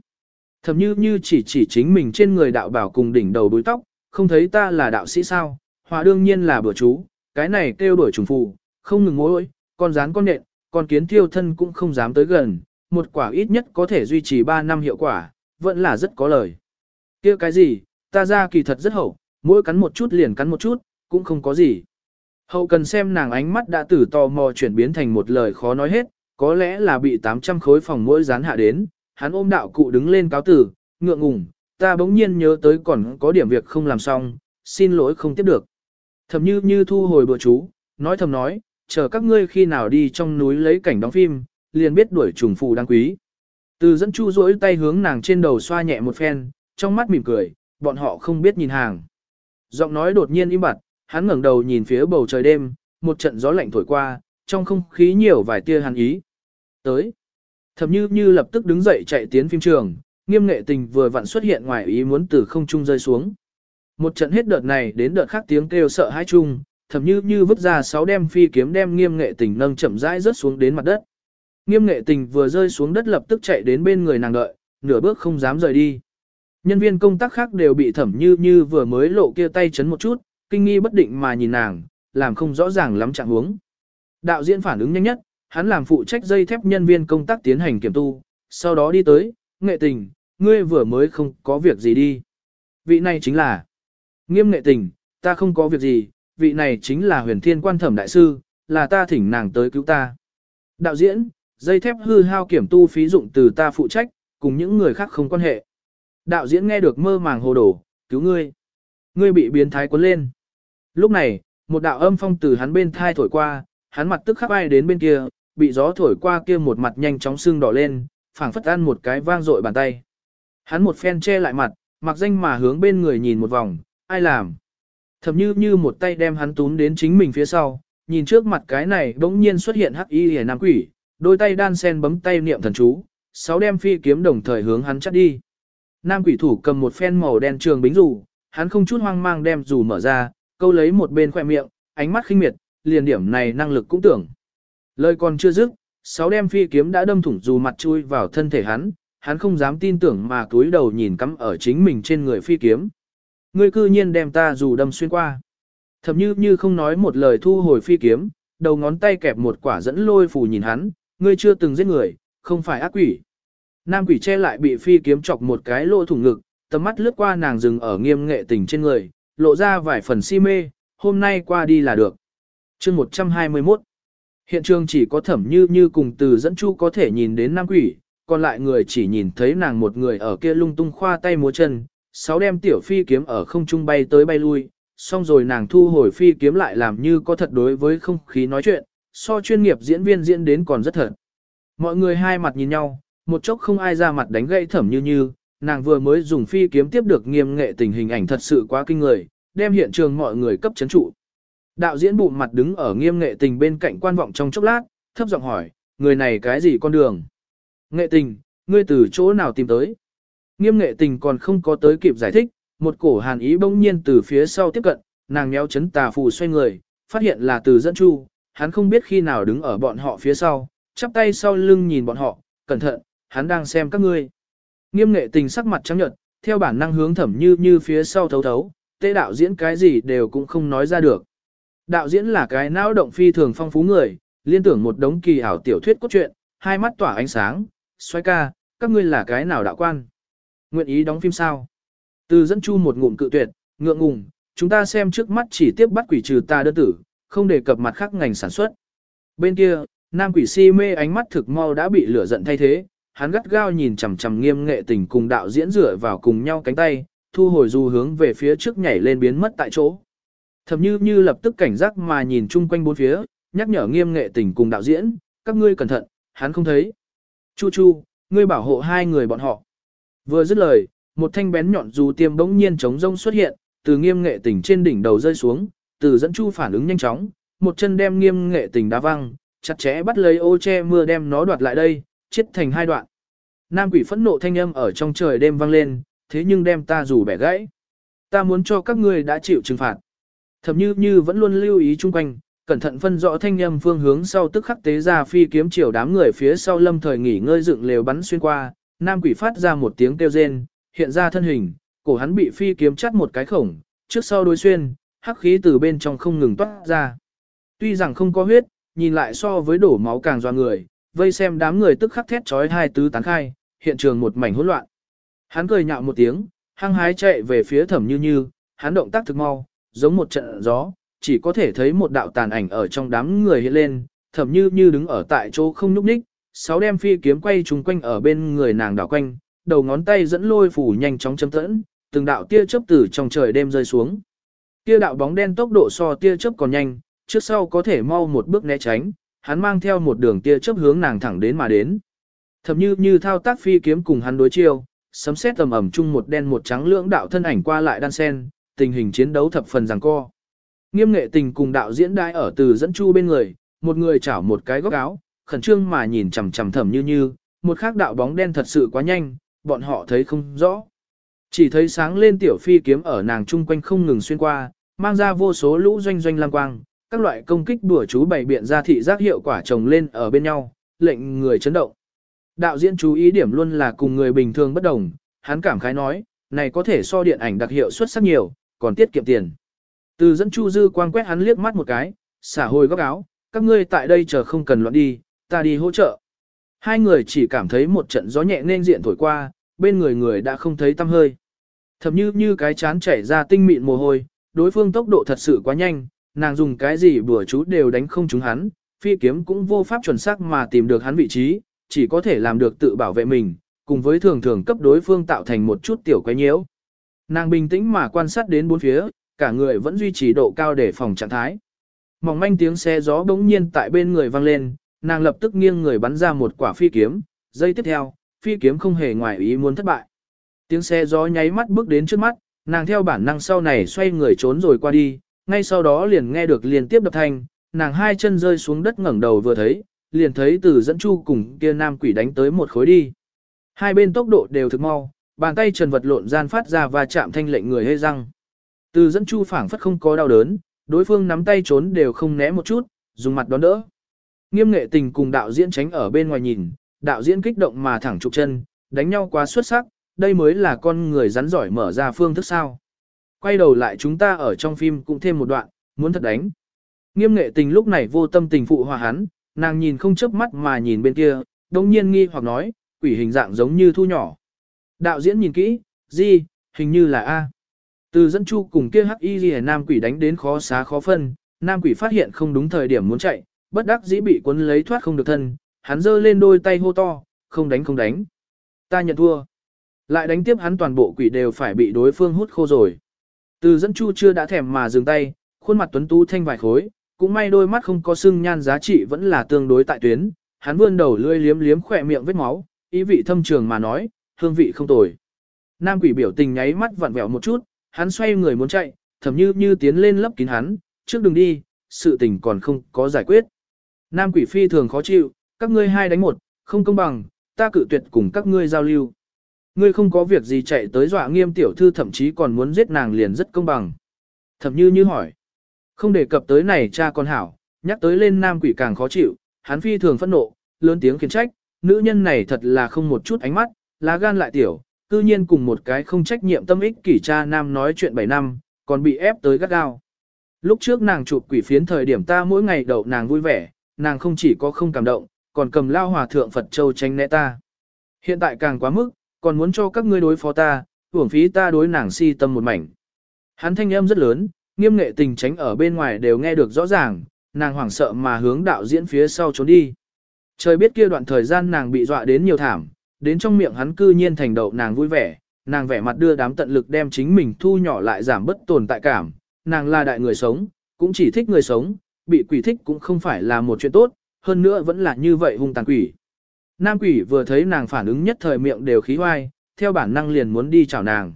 Thầm như như chỉ chỉ chính mình trên người đạo bảo cùng đỉnh đầu đuôi tóc, không thấy ta là đạo sĩ sao, hòa đương nhiên là bữa chú, cái này kêu đuổi trùng phù, không ngừng mối, con rán con nện, con kiến thiêu thân cũng không dám tới gần, một quả ít nhất có thể duy trì 3 năm hiệu quả, vẫn là rất có lời. kia cái gì, ta ra kỳ thật rất hậu, mỗi cắn một chút liền cắn một chút, cũng không có gì. Hậu cần xem nàng ánh mắt đã từ tò mò chuyển biến thành một lời khó nói hết, có lẽ là bị 800 khối phòng mỗi dán hạ đến, hắn ôm đạo cụ đứng lên cáo tử, ngượng ngùng, ta bỗng nhiên nhớ tới còn có điểm việc không làm xong, xin lỗi không tiếp được. Thầm như như thu hồi bữa chú, nói thầm nói, chờ các ngươi khi nào đi trong núi lấy cảnh đóng phim, liền biết đuổi trùng phù đáng quý. Từ dẫn chu rỗi tay hướng nàng trên đầu xoa nhẹ một phen, trong mắt mỉm cười, bọn họ không biết nhìn hàng. Giọng nói đột nhiên im bặt, hắn ngẩng đầu nhìn phía bầu trời đêm, một trận gió lạnh thổi qua, trong không khí nhiều vài tia hàn ý. Tới. Thẩm như như lập tức đứng dậy chạy tiến phim trường, nghiêm nghệ tình vừa vặn xuất hiện ngoài ý muốn từ không trung rơi xuống. Một trận hết đợt này đến đợt khác tiếng kêu sợ hãi chung, thẩm như như vứt ra sáu đem phi kiếm đem nghiêm nghệ tình nâng chậm rãi rớt xuống đến mặt đất. Nghiêm nghệ tình vừa rơi xuống đất lập tức chạy đến bên người nàng đợi, nửa bước không dám rời đi. Nhân viên công tác khác đều bị thẩm như như vừa mới lộ kia tay chấn một chút, kinh nghi bất định mà nhìn nàng, làm không rõ ràng lắm trạng huống. Đạo diễn phản ứng nhanh nhất, hắn làm phụ trách dây thép nhân viên công tác tiến hành kiểm tu, sau đó đi tới, nghệ tình, ngươi vừa mới không có việc gì đi. Vị này chính là nghiêm nghệ tình, ta không có việc gì, vị này chính là huyền thiên quan thẩm đại sư, là ta thỉnh nàng tới cứu ta. Đạo diễn, dây thép hư hao kiểm tu phí dụng từ ta phụ trách, cùng những người khác không quan hệ. Đạo diễn nghe được mơ màng hồ đồ, cứu ngươi. Ngươi bị biến thái cuốn lên. Lúc này, một đạo âm phong từ hắn bên thai thổi qua, hắn mặt tức khắc ai đến bên kia, bị gió thổi qua kia một mặt nhanh chóng sưng đỏ lên, phảng phất ăn một cái vang dội bàn tay. Hắn một phen che lại mặt, mặc danh mà hướng bên người nhìn một vòng, ai làm. Thầm như như một tay đem hắn túm đến chính mình phía sau, nhìn trước mặt cái này bỗng nhiên xuất hiện hắc y hề nam quỷ, đôi tay đan sen bấm tay niệm thần chú, sáu đem phi kiếm đồng thời hướng hắn chắt đi. Nam quỷ thủ cầm một phen màu đen trường bính rủ, hắn không chút hoang mang đem rủ mở ra, câu lấy một bên khoe miệng, ánh mắt khinh miệt, liền điểm này năng lực cũng tưởng. Lời còn chưa dứt, sáu đem phi kiếm đã đâm thủng dù mặt chui vào thân thể hắn, hắn không dám tin tưởng mà cúi đầu nhìn cắm ở chính mình trên người phi kiếm. Ngươi cư nhiên đem ta dù đâm xuyên qua. Thậm như như không nói một lời thu hồi phi kiếm, đầu ngón tay kẹp một quả dẫn lôi phù nhìn hắn, ngươi chưa từng giết người, không phải ác quỷ. Nam quỷ che lại bị phi kiếm chọc một cái lỗ thủng ngực, tầm mắt lướt qua nàng dừng ở nghiêm nghệ tình trên người, lộ ra vài phần si mê, hôm nay qua đi là được. chương 121 Hiện trường chỉ có thẩm như như cùng từ dẫn chu có thể nhìn đến nam quỷ, còn lại người chỉ nhìn thấy nàng một người ở kia lung tung khoa tay múa chân, sáu đem tiểu phi kiếm ở không trung bay tới bay lui, xong rồi nàng thu hồi phi kiếm lại làm như có thật đối với không khí nói chuyện, so chuyên nghiệp diễn viên diễn đến còn rất thật. Mọi người hai mặt nhìn nhau, một chốc không ai ra mặt đánh gãy thẩm như như, nàng vừa mới dùng phi kiếm tiếp được nghiêm nghệ tình hình ảnh thật sự quá kinh người, đem hiện trường mọi người cấp chấn trụ. Đạo diễn bụng mặt đứng ở nghiêm nghệ tình bên cạnh quan vọng trong chốc lát, thấp giọng hỏi, người này cái gì con đường? Nghệ tình, ngươi từ chỗ nào tìm tới? Nghiêm nghệ tình còn không có tới kịp giải thích, một cổ hàn ý bỗng nhiên từ phía sau tiếp cận, nàng méo chấn tà phù xoay người, phát hiện là từ dẫn chu, hắn không biết khi nào đứng ở bọn họ phía sau, chắp tay sau lưng nhìn bọn họ, cẩn thận, hắn đang xem các ngươi. Nghiêm nghệ tình sắc mặt trắng nhợt, theo bản năng hướng thẩm như như phía sau thấu thấu, tê đạo diễn cái gì đều cũng không nói ra được. Đạo diễn là cái não động phi thường phong phú người, liên tưởng một đống kỳ ảo tiểu thuyết cốt truyện, hai mắt tỏa ánh sáng, xoay ca, các ngươi là cái nào đạo quan? Nguyện ý đóng phim sao? Từ dẫn chu một ngụm cự tuyệt, ngượng ngùng, chúng ta xem trước mắt chỉ tiếp bắt quỷ trừ ta đơn tử, không đề cập mặt khác ngành sản xuất. Bên kia, nam quỷ si mê ánh mắt thực mau đã bị lửa giận thay thế, hắn gắt gao nhìn chằm chằm nghiêm nghệ tình cùng đạo diễn rửa vào cùng nhau cánh tay, thu hồi du hướng về phía trước nhảy lên biến mất tại chỗ. Thậm như như lập tức cảnh giác mà nhìn chung quanh bốn phía, nhắc nhở nghiêm nghệ tình cùng đạo diễn, các ngươi cẩn thận, hắn không thấy. Chu chu, ngươi bảo hộ hai người bọn họ. Vừa dứt lời, một thanh bén nhọn dù tiêm bỗng nhiên chống rông xuất hiện, từ nghiêm nghệ tình trên đỉnh đầu rơi xuống, từ dẫn chu phản ứng nhanh chóng, một chân đem nghiêm nghệ tình đá văng, chặt chẽ bắt lấy ô che mưa đem nó đoạt lại đây, chết thành hai đoạn. Nam quỷ phẫn nộ thanh âm ở trong trời đêm vang lên, thế nhưng đem ta rủ bẻ gãy. Ta muốn cho các ngươi đã chịu trừng phạt. Thậm như như vẫn luôn lưu ý chung quanh, cẩn thận phân rõ thanh âm phương hướng sau tức khắc tế ra phi kiếm chiều đám người phía sau lâm thời nghỉ ngơi dựng lều bắn xuyên qua, nam quỷ phát ra một tiếng kêu rên, hiện ra thân hình, cổ hắn bị phi kiếm chắt một cái khổng, trước sau đối xuyên, hắc khí từ bên trong không ngừng toát ra. Tuy rằng không có huyết, nhìn lại so với đổ máu càng doa người, vây xem đám người tức khắc thét chói hai tứ tán khai, hiện trường một mảnh hỗn loạn. Hắn cười nhạo một tiếng, hăng hái chạy về phía thẩm như như, hắn động tác thực mau, giống một trận gió, chỉ có thể thấy một đạo tàn ảnh ở trong đám người hiện lên, thẩm như như đứng ở tại chỗ không nhúc nhích, sáu đem phi kiếm quay trùng quanh ở bên người nàng đảo quanh, đầu ngón tay dẫn lôi phủ nhanh chóng chấm tẫn, từng đạo tia chớp từ trong trời đêm rơi xuống. Tia đạo bóng đen tốc độ so tia chớp còn nhanh, trước sau có thể mau một bước né tránh, hắn mang theo một đường tia chớp hướng nàng thẳng đến mà đến. Thậm như như thao tác phi kiếm cùng hắn đối chiêu, sấm sét tầm ẩm chung một đen một trắng lưỡng đạo thân ảnh qua lại đan sen, tình hình chiến đấu thập phần giằng co. Nghiêm nghệ tình cùng đạo diễn đai ở từ dẫn chu bên người, một người chảo một cái góc áo, khẩn trương mà nhìn chằm chằm thẩm như như, một khác đạo bóng đen thật sự quá nhanh, bọn họ thấy không rõ. Chỉ thấy sáng lên tiểu phi kiếm ở nàng chung quanh không ngừng xuyên qua, mang ra vô số lũ doanh doanh lang quang, các loại công kích đùa chú bày biện ra thị giác hiệu quả chồng lên ở bên nhau, lệnh người chấn động. Đạo diễn chú ý điểm luôn là cùng người bình thường bất đồng, hắn cảm khái nói, này có thể so điện ảnh đặc hiệu xuất sắc nhiều, còn tiết kiệm tiền. Từ dẫn Chu Dư quang quét hắn liếc mắt một cái, xả hồi góc áo, các ngươi tại đây chờ không cần loạn đi, ta đi hỗ trợ. Hai người chỉ cảm thấy một trận gió nhẹ nên diện thổi qua, bên người người đã không thấy tăm hơi. Thậm như như cái chán chảy ra tinh mịn mồ hôi, đối phương tốc độ thật sự quá nhanh, nàng dùng cái gì bùa chú đều đánh không trúng hắn, phi kiếm cũng vô pháp chuẩn xác mà tìm được hắn vị trí, chỉ có thể làm được tự bảo vệ mình, cùng với thường thường cấp đối phương tạo thành một chút tiểu quái nhiễu. Nàng bình tĩnh mà quan sát đến bốn phía, cả người vẫn duy trì độ cao để phòng trạng thái. Mỏng manh tiếng xe gió bỗng nhiên tại bên người vang lên, nàng lập tức nghiêng người bắn ra một quả phi kiếm, giây tiếp theo, phi kiếm không hề ngoài ý muốn thất bại. Tiếng xe gió nháy mắt bước đến trước mắt, nàng theo bản năng sau này xoay người trốn rồi qua đi, ngay sau đó liền nghe được liên tiếp đập thanh, nàng hai chân rơi xuống đất ngẩng đầu vừa thấy, liền thấy từ dẫn chu cùng kia nam quỷ đánh tới một khối đi. Hai bên tốc độ đều thực mau, bàn tay trần vật lộn gian phát ra và chạm thanh lệnh người hê răng. Từ dẫn chu phảng phất không có đau đớn, đối phương nắm tay trốn đều không né một chút, dùng mặt đón đỡ. Nghiêm nghệ tình cùng đạo diễn tránh ở bên ngoài nhìn, đạo diễn kích động mà thẳng trục chân, đánh nhau quá xuất sắc, đây mới là con người rắn giỏi mở ra phương thức sao. Quay đầu lại chúng ta ở trong phim cũng thêm một đoạn, muốn thật đánh. Nghiêm nghệ tình lúc này vô tâm tình phụ hòa hắn, nàng nhìn không chớp mắt mà nhìn bên kia, đồng nhiên nghi hoặc nói, quỷ hình dạng giống như thu nhỏ. Đạo diễn nhìn kỹ, gì, hình như là A. Từ dẫn chu cùng kia hắc y ghi nam quỷ đánh đến khó xá khó phân, nam quỷ phát hiện không đúng thời điểm muốn chạy, bất đắc dĩ bị cuốn lấy thoát không được thân, hắn giơ lên đôi tay hô to, không đánh không đánh. Ta nhận thua. Lại đánh tiếp hắn toàn bộ quỷ đều phải bị đối phương hút khô rồi. Từ dẫn chu chưa đã thèm mà dừng tay, khuôn mặt tuấn tú thanh vài khối, cũng may đôi mắt không có sưng nhan giá trị vẫn là tương đối tại tuyến, hắn vươn đầu lươi liếm liếm khỏe miệng vết máu, ý vị thâm trường mà nói, hương vị không tồi. Nam quỷ biểu tình nháy mắt vặn vẹo một chút, hắn xoay người muốn chạy, thầm như như tiến lên lấp kín hắn, trước đừng đi, sự tình còn không có giải quyết. Nam quỷ phi thường khó chịu, các ngươi hai đánh một, không công bằng, ta cự tuyệt cùng các ngươi giao lưu. Ngươi không có việc gì chạy tới dọa nghiêm tiểu thư thậm chí còn muốn giết nàng liền rất công bằng. Thẩm như như hỏi. Không đề cập tới này cha con hảo, nhắc tới lên nam quỷ càng khó chịu, hắn phi thường phẫn nộ, lớn tiếng khiển trách, nữ nhân này thật là không một chút ánh mắt, lá gan lại tiểu, cư nhiên cùng một cái không trách nhiệm tâm ích kỷ cha nam nói chuyện 7 năm, còn bị ép tới gắt gao. Lúc trước nàng chụp quỷ phiến thời điểm ta mỗi ngày đậu nàng vui vẻ, nàng không chỉ có không cảm động, còn cầm lao hòa thượng Phật Châu tranh né ta. Hiện tại càng quá mức, còn muốn cho các ngươi đối phó ta, hưởng phí ta đối nàng si tâm một mảnh. Hắn thanh âm rất lớn, nghiêm nghệ tình tránh ở bên ngoài đều nghe được rõ ràng, nàng hoảng sợ mà hướng đạo diễn phía sau trốn đi. Trời biết kia đoạn thời gian nàng bị dọa đến nhiều thảm, đến trong miệng hắn cư nhiên thành đậu nàng vui vẻ, nàng vẻ mặt đưa đám tận lực đem chính mình thu nhỏ lại giảm bất tồn tại cảm, nàng là đại người sống, cũng chỉ thích người sống, bị quỷ thích cũng không phải là một chuyện tốt, hơn nữa vẫn là như vậy hung tàn quỷ. Nam quỷ vừa thấy nàng phản ứng nhất thời miệng đều khí hoai, theo bản năng liền muốn đi chào nàng.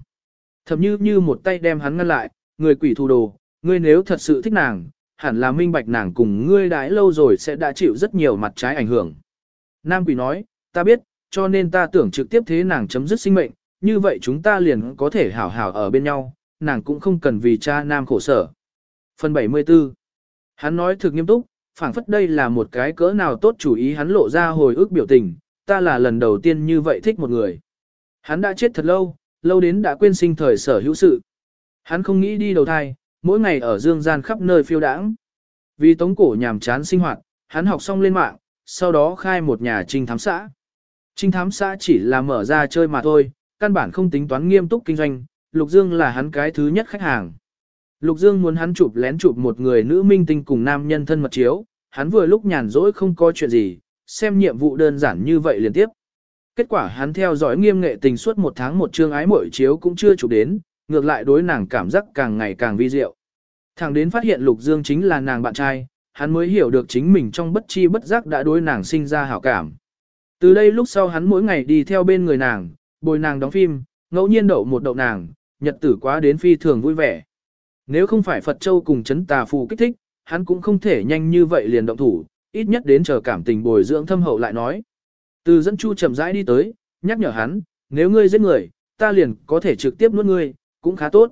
Thậm như như một tay đem hắn ngăn lại, người quỷ thu đồ, ngươi nếu thật sự thích nàng, hẳn là minh bạch nàng cùng ngươi đãi lâu rồi sẽ đã chịu rất nhiều mặt trái ảnh hưởng. Nam quỷ nói, ta biết, cho nên ta tưởng trực tiếp thế nàng chấm dứt sinh mệnh, như vậy chúng ta liền có thể hảo hảo ở bên nhau, nàng cũng không cần vì cha nam khổ sở. Phần 74 Hắn nói thực nghiêm túc, phảng phất đây là một cái cỡ nào tốt chủ ý hắn lộ ra hồi ức biểu tình, ta là lần đầu tiên như vậy thích một người. Hắn đã chết thật lâu, lâu đến đã quên sinh thời sở hữu sự. Hắn không nghĩ đi đầu thai, mỗi ngày ở dương gian khắp nơi phiêu đãng. Vì tống cổ nhàm chán sinh hoạt, hắn học xong lên mạng, sau đó khai một nhà trinh thám xã. Trinh thám xã chỉ là mở ra chơi mà thôi, căn bản không tính toán nghiêm túc kinh doanh, Lục Dương là hắn cái thứ nhất khách hàng. Lục Dương muốn hắn chụp lén chụp một người nữ minh tinh cùng nam nhân thân mật chiếu, hắn vừa lúc nhàn rỗi không có chuyện gì, xem nhiệm vụ đơn giản như vậy liên tiếp. Kết quả hắn theo dõi nghiêm nghệ tình suốt một tháng một chương ái mỗi chiếu cũng chưa chụp đến, ngược lại đối nàng cảm giác càng ngày càng vi diệu. Thằng đến phát hiện Lục Dương chính là nàng bạn trai, hắn mới hiểu được chính mình trong bất chi bất giác đã đối nàng sinh ra hảo cảm. Từ đây lúc sau hắn mỗi ngày đi theo bên người nàng, bồi nàng đóng phim, ngẫu nhiên đậu một đậu nàng, nhật tử quá đến phi thường vui vẻ. Nếu không phải Phật Châu cùng chấn tà phù kích thích, hắn cũng không thể nhanh như vậy liền động thủ, ít nhất đến chờ cảm tình bồi dưỡng thâm hậu lại nói. Từ dẫn chu chậm rãi đi tới, nhắc nhở hắn, nếu ngươi giết người, ta liền có thể trực tiếp nuốt ngươi, cũng khá tốt.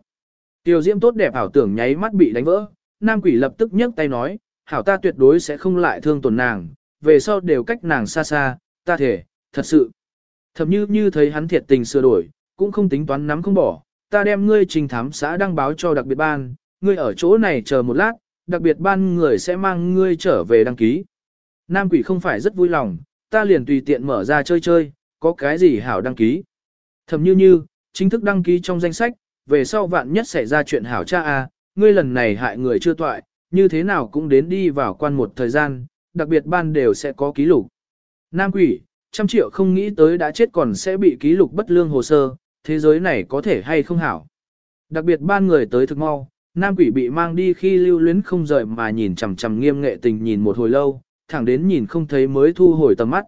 Tiểu diễm tốt đẹp ảo tưởng nháy mắt bị đánh vỡ, nam quỷ lập tức nhấc tay nói, hảo ta tuyệt đối sẽ không lại thương tổn nàng, về sau đều cách nàng xa xa, ta thể, thật sự. Thậm như như thấy hắn thiệt tình sửa đổi, cũng không tính toán nắm không bỏ, ta đem ngươi trình thám xã đăng báo cho đặc biệt ban, ngươi ở chỗ này chờ một lát, đặc biệt ban người sẽ mang ngươi trở về đăng ký. Nam quỷ không phải rất vui lòng, ta liền tùy tiện mở ra chơi chơi, có cái gì hảo đăng ký. Thầm như như, chính thức đăng ký trong danh sách, về sau vạn nhất xảy ra chuyện hảo cha a, ngươi lần này hại người chưa toại, như thế nào cũng đến đi vào quan một thời gian, đặc biệt ban đều sẽ có ký lục. Nam quỷ, trăm triệu không nghĩ tới đã chết còn sẽ bị ký lục bất lương hồ sơ, thế giới này có thể hay không hảo. Đặc biệt ban người tới thực mau, nam quỷ bị mang đi khi lưu luyến không rời mà nhìn chằm chằm nghiêm nghệ tình nhìn một hồi lâu, thẳng đến nhìn không thấy mới thu hồi tầm mắt.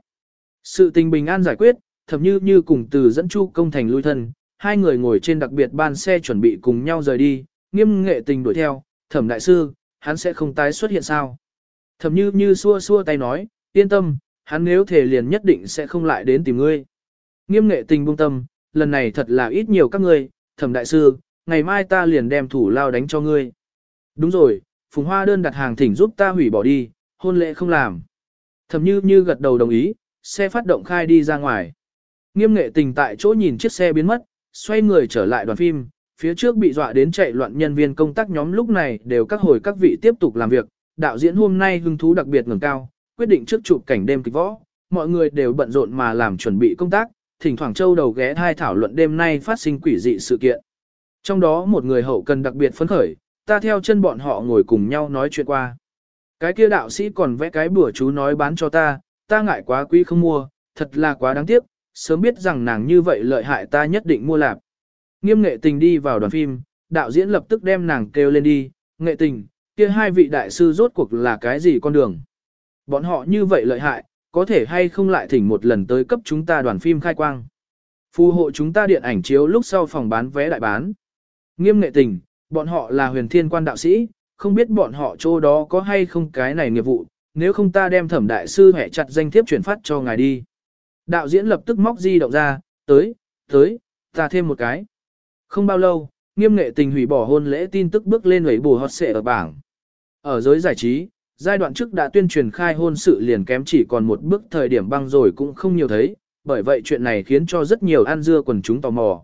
Sự tình bình an giải quyết, thậm như như cùng từ dẫn chu công thành lui thân, hai người ngồi trên đặc biệt ban xe chuẩn bị cùng nhau rời đi, nghiêm nghệ tình đuổi theo, thẩm đại sư, hắn sẽ không tái xuất hiện sao. Thẩm như như xua xua tay nói, yên tâm, hắn nếu thể liền nhất định sẽ không lại đến tìm ngươi. Nghiêm nghệ tình buông tâm, lần này thật là ít nhiều các ngươi, thẩm đại sư, ngày mai ta liền đem thủ lao đánh cho ngươi. Đúng rồi, Phùng Hoa đơn đặt hàng thỉnh giúp ta hủy bỏ đi, hôn lễ không làm. Thẩm như như gật đầu đồng ý, xe phát động khai đi ra ngoài. Nghiêm nghệ tình tại chỗ nhìn chiếc xe biến mất, xoay người trở lại đoàn phim, phía trước bị dọa đến chạy loạn nhân viên công tác nhóm lúc này đều các hồi các vị tiếp tục làm việc, đạo diễn hôm nay hứng thú đặc biệt ngẩng cao, quyết định trước chụp cảnh đêm kịch võ, mọi người đều bận rộn mà làm chuẩn bị công tác, thỉnh thoảng châu đầu ghé thai thảo luận đêm nay phát sinh quỷ dị sự kiện. Trong đó một người hậu cần đặc biệt phấn khởi, ta theo chân bọn họ ngồi cùng nhau nói chuyện qua. Cái kia đạo sĩ còn vẽ cái bữa chú nói bán cho ta, ta ngại quá quý không mua, thật là quá đáng tiếc, sớm biết rằng nàng như vậy lợi hại ta nhất định mua lạp. Nghiêm nghệ tình đi vào đoàn phim, đạo diễn lập tức đem nàng kêu lên đi, nghệ tình, kia hai vị đại sư rốt cuộc là cái gì con đường. Bọn họ như vậy lợi hại, có thể hay không lại thỉnh một lần tới cấp chúng ta đoàn phim khai quang. Phù hộ chúng ta điện ảnh chiếu lúc sau phòng bán vé đại bán. Nghiêm nghệ tình, bọn họ là huyền thiên quan đạo sĩ, không biết bọn họ chỗ đó có hay không cái này nghiệp vụ, nếu không ta đem thẩm đại sư hẹ chặt danh thiếp chuyển phát cho ngài đi. Đạo diễn lập tức móc di động ra, tới, tới, ta thêm một cái. Không bao lâu, nghiêm nghệ tình hủy bỏ hôn lễ tin tức bước lên lấy bù hot xệ ở bảng. Ở giới giải trí, giai đoạn trước đã tuyên truyền khai hôn sự liền kém chỉ còn một bước thời điểm băng rồi cũng không nhiều thấy, bởi vậy chuyện này khiến cho rất nhiều ăn dưa quần chúng tò mò.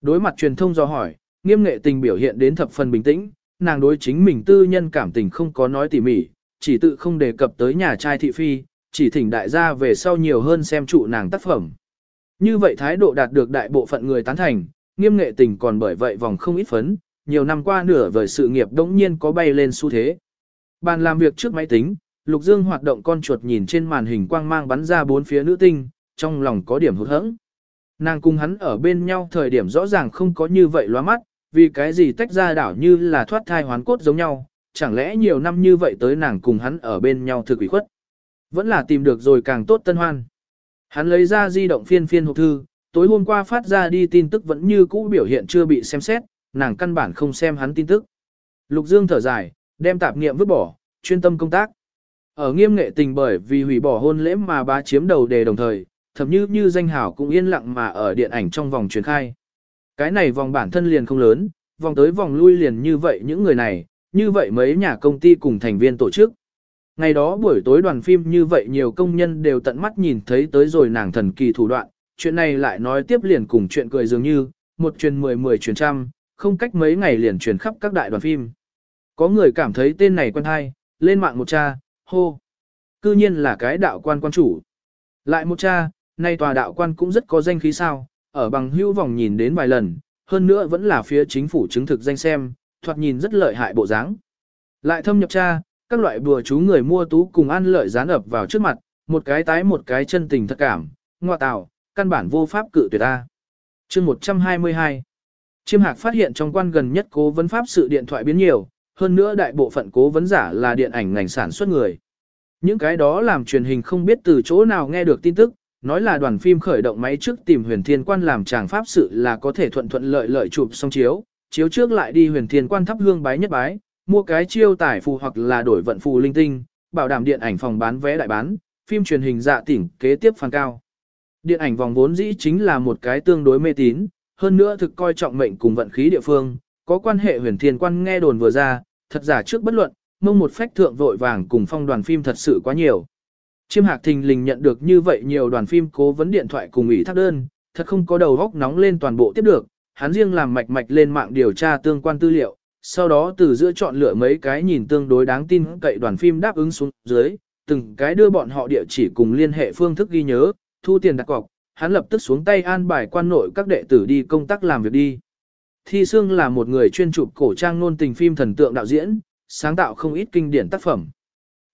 Đối mặt truyền thông do hỏi, nghiêm nghệ tình biểu hiện đến thập phần bình tĩnh, nàng đối chính mình tư nhân cảm tình không có nói tỉ mỉ, chỉ tự không đề cập tới nhà trai thị phi, chỉ thỉnh đại gia về sau nhiều hơn xem trụ nàng tác phẩm. Như vậy thái độ đạt được đại bộ phận người tán thành, nghiêm nghệ tình còn bởi vậy vòng không ít phấn, nhiều năm qua nửa vời sự nghiệp đống nhiên có bay lên xu thế. Bàn làm việc trước máy tính, Lục Dương hoạt động con chuột nhìn trên màn hình quang mang bắn ra bốn phía nữ tinh, trong lòng có điểm hụt hẫng. Nàng cùng hắn ở bên nhau thời điểm rõ ràng không có như vậy loa mắt, vì cái gì tách ra đảo như là thoát thai hoán cốt giống nhau, chẳng lẽ nhiều năm như vậy tới nàng cùng hắn ở bên nhau thực ủy khuất. Vẫn là tìm được rồi càng tốt tân hoan. Hắn lấy ra di động phiên phiên hộp thư, tối hôm qua phát ra đi tin tức vẫn như cũ biểu hiện chưa bị xem xét, nàng căn bản không xem hắn tin tức. Lục Dương thở dài, đem tạp niệm vứt bỏ, chuyên tâm công tác. Ở nghiêm nghệ tình bởi vì hủy bỏ hôn lễ mà bá chiếm đầu đề đồng thời, thậm như như danh hảo cũng yên lặng mà ở điện ảnh trong vòng truyền khai. Cái này vòng bản thân liền không lớn, vòng tới vòng lui liền như vậy những người này, như vậy mấy nhà công ty cùng thành viên tổ chức. Ngày đó buổi tối đoàn phim như vậy nhiều công nhân đều tận mắt nhìn thấy tới rồi nàng thần kỳ thủ đoạn, chuyện này lại nói tiếp liền cùng chuyện cười dường như, một truyền mười mười truyền trăm, không cách mấy ngày liền truyền khắp các đại đoàn phim. Có người cảm thấy tên này quen hay, lên mạng một cha, hô. Cư nhiên là cái đạo quan quan chủ. Lại một cha, nay tòa đạo quan cũng rất có danh khí sao, ở bằng hữu vòng nhìn đến vài lần, hơn nữa vẫn là phía chính phủ chứng thực danh xem, thoạt nhìn rất lợi hại bộ dáng. Lại thâm nhập cha, các loại bùa chú người mua tú cùng ăn lợi gián ập vào trước mặt, một cái tái một cái chân tình thật cảm, ngoa tạo, căn bản vô pháp cự tuyệt ta. chương 122 Chiêm hạc phát hiện trong quan gần nhất cố vấn pháp sự điện thoại biến nhiều, hơn nữa đại bộ phận cố vấn giả là điện ảnh ngành sản xuất người. Những cái đó làm truyền hình không biết từ chỗ nào nghe được tin tức, nói là đoàn phim khởi động máy trước tìm huyền thiên quan làm chàng pháp sự là có thể thuận thuận lợi lợi chụp xong chiếu, chiếu trước lại đi huyền thiên quan thắp hương bái nhất bái, mua cái chiêu tải phù hoặc là đổi vận phù linh tinh, bảo đảm điện ảnh phòng bán vé đại bán, phim truyền hình dạ tỉnh kế tiếp phan cao. Điện ảnh vòng vốn dĩ chính là một cái tương đối mê tín, hơn nữa thực coi trọng mệnh cùng vận khí địa phương, có quan hệ huyền thiên quan nghe đồn vừa ra, thật giả trước bất luận, mông một phách thượng vội vàng cùng phong đoàn phim thật sự quá nhiều. Chiêm hạc thình lình nhận được như vậy nhiều đoàn phim cố vấn điện thoại cùng ủy thác đơn, thật không có đầu góc nóng lên toàn bộ tiếp được, hắn riêng làm mạch mạch lên mạng điều tra tương quan tư liệu, sau đó từ giữa chọn lựa mấy cái nhìn tương đối đáng tin cậy đoàn phim đáp ứng xuống dưới, từng cái đưa bọn họ địa chỉ cùng liên hệ phương thức ghi nhớ, thu tiền đặt cọc, hắn lập tức xuống tay an bài quan nội các đệ tử đi công tác làm việc đi. Thi Sương là một người chuyên chụp cổ trang nôn tình phim thần tượng đạo diễn, sáng tạo không ít kinh điển tác phẩm.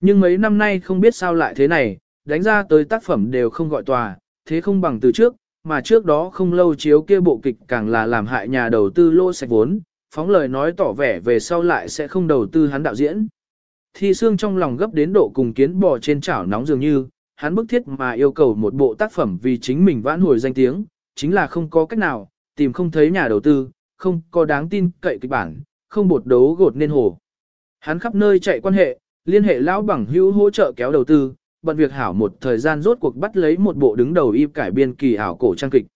Nhưng mấy năm nay không biết sao lại thế này, đánh ra tới tác phẩm đều không gọi tòa, thế không bằng từ trước, mà trước đó không lâu chiếu kia bộ kịch càng là làm hại nhà đầu tư lô sạch vốn, phóng lời nói tỏ vẻ về sau lại sẽ không đầu tư hắn đạo diễn. Thi Sương trong lòng gấp đến độ cùng kiến bò trên chảo nóng dường như, hắn bức thiết mà yêu cầu một bộ tác phẩm vì chính mình vãn hồi danh tiếng, chính là không có cách nào, tìm không thấy nhà đầu tư, không có đáng tin cậy kịch bản, không bột đấu gột nên hồ. Hắn khắp nơi chạy quan hệ, liên hệ lão bằng hữu hỗ trợ kéo đầu tư, bận việc hảo một thời gian rốt cuộc bắt lấy một bộ đứng đầu y cải biên kỳ ảo cổ trang kịch.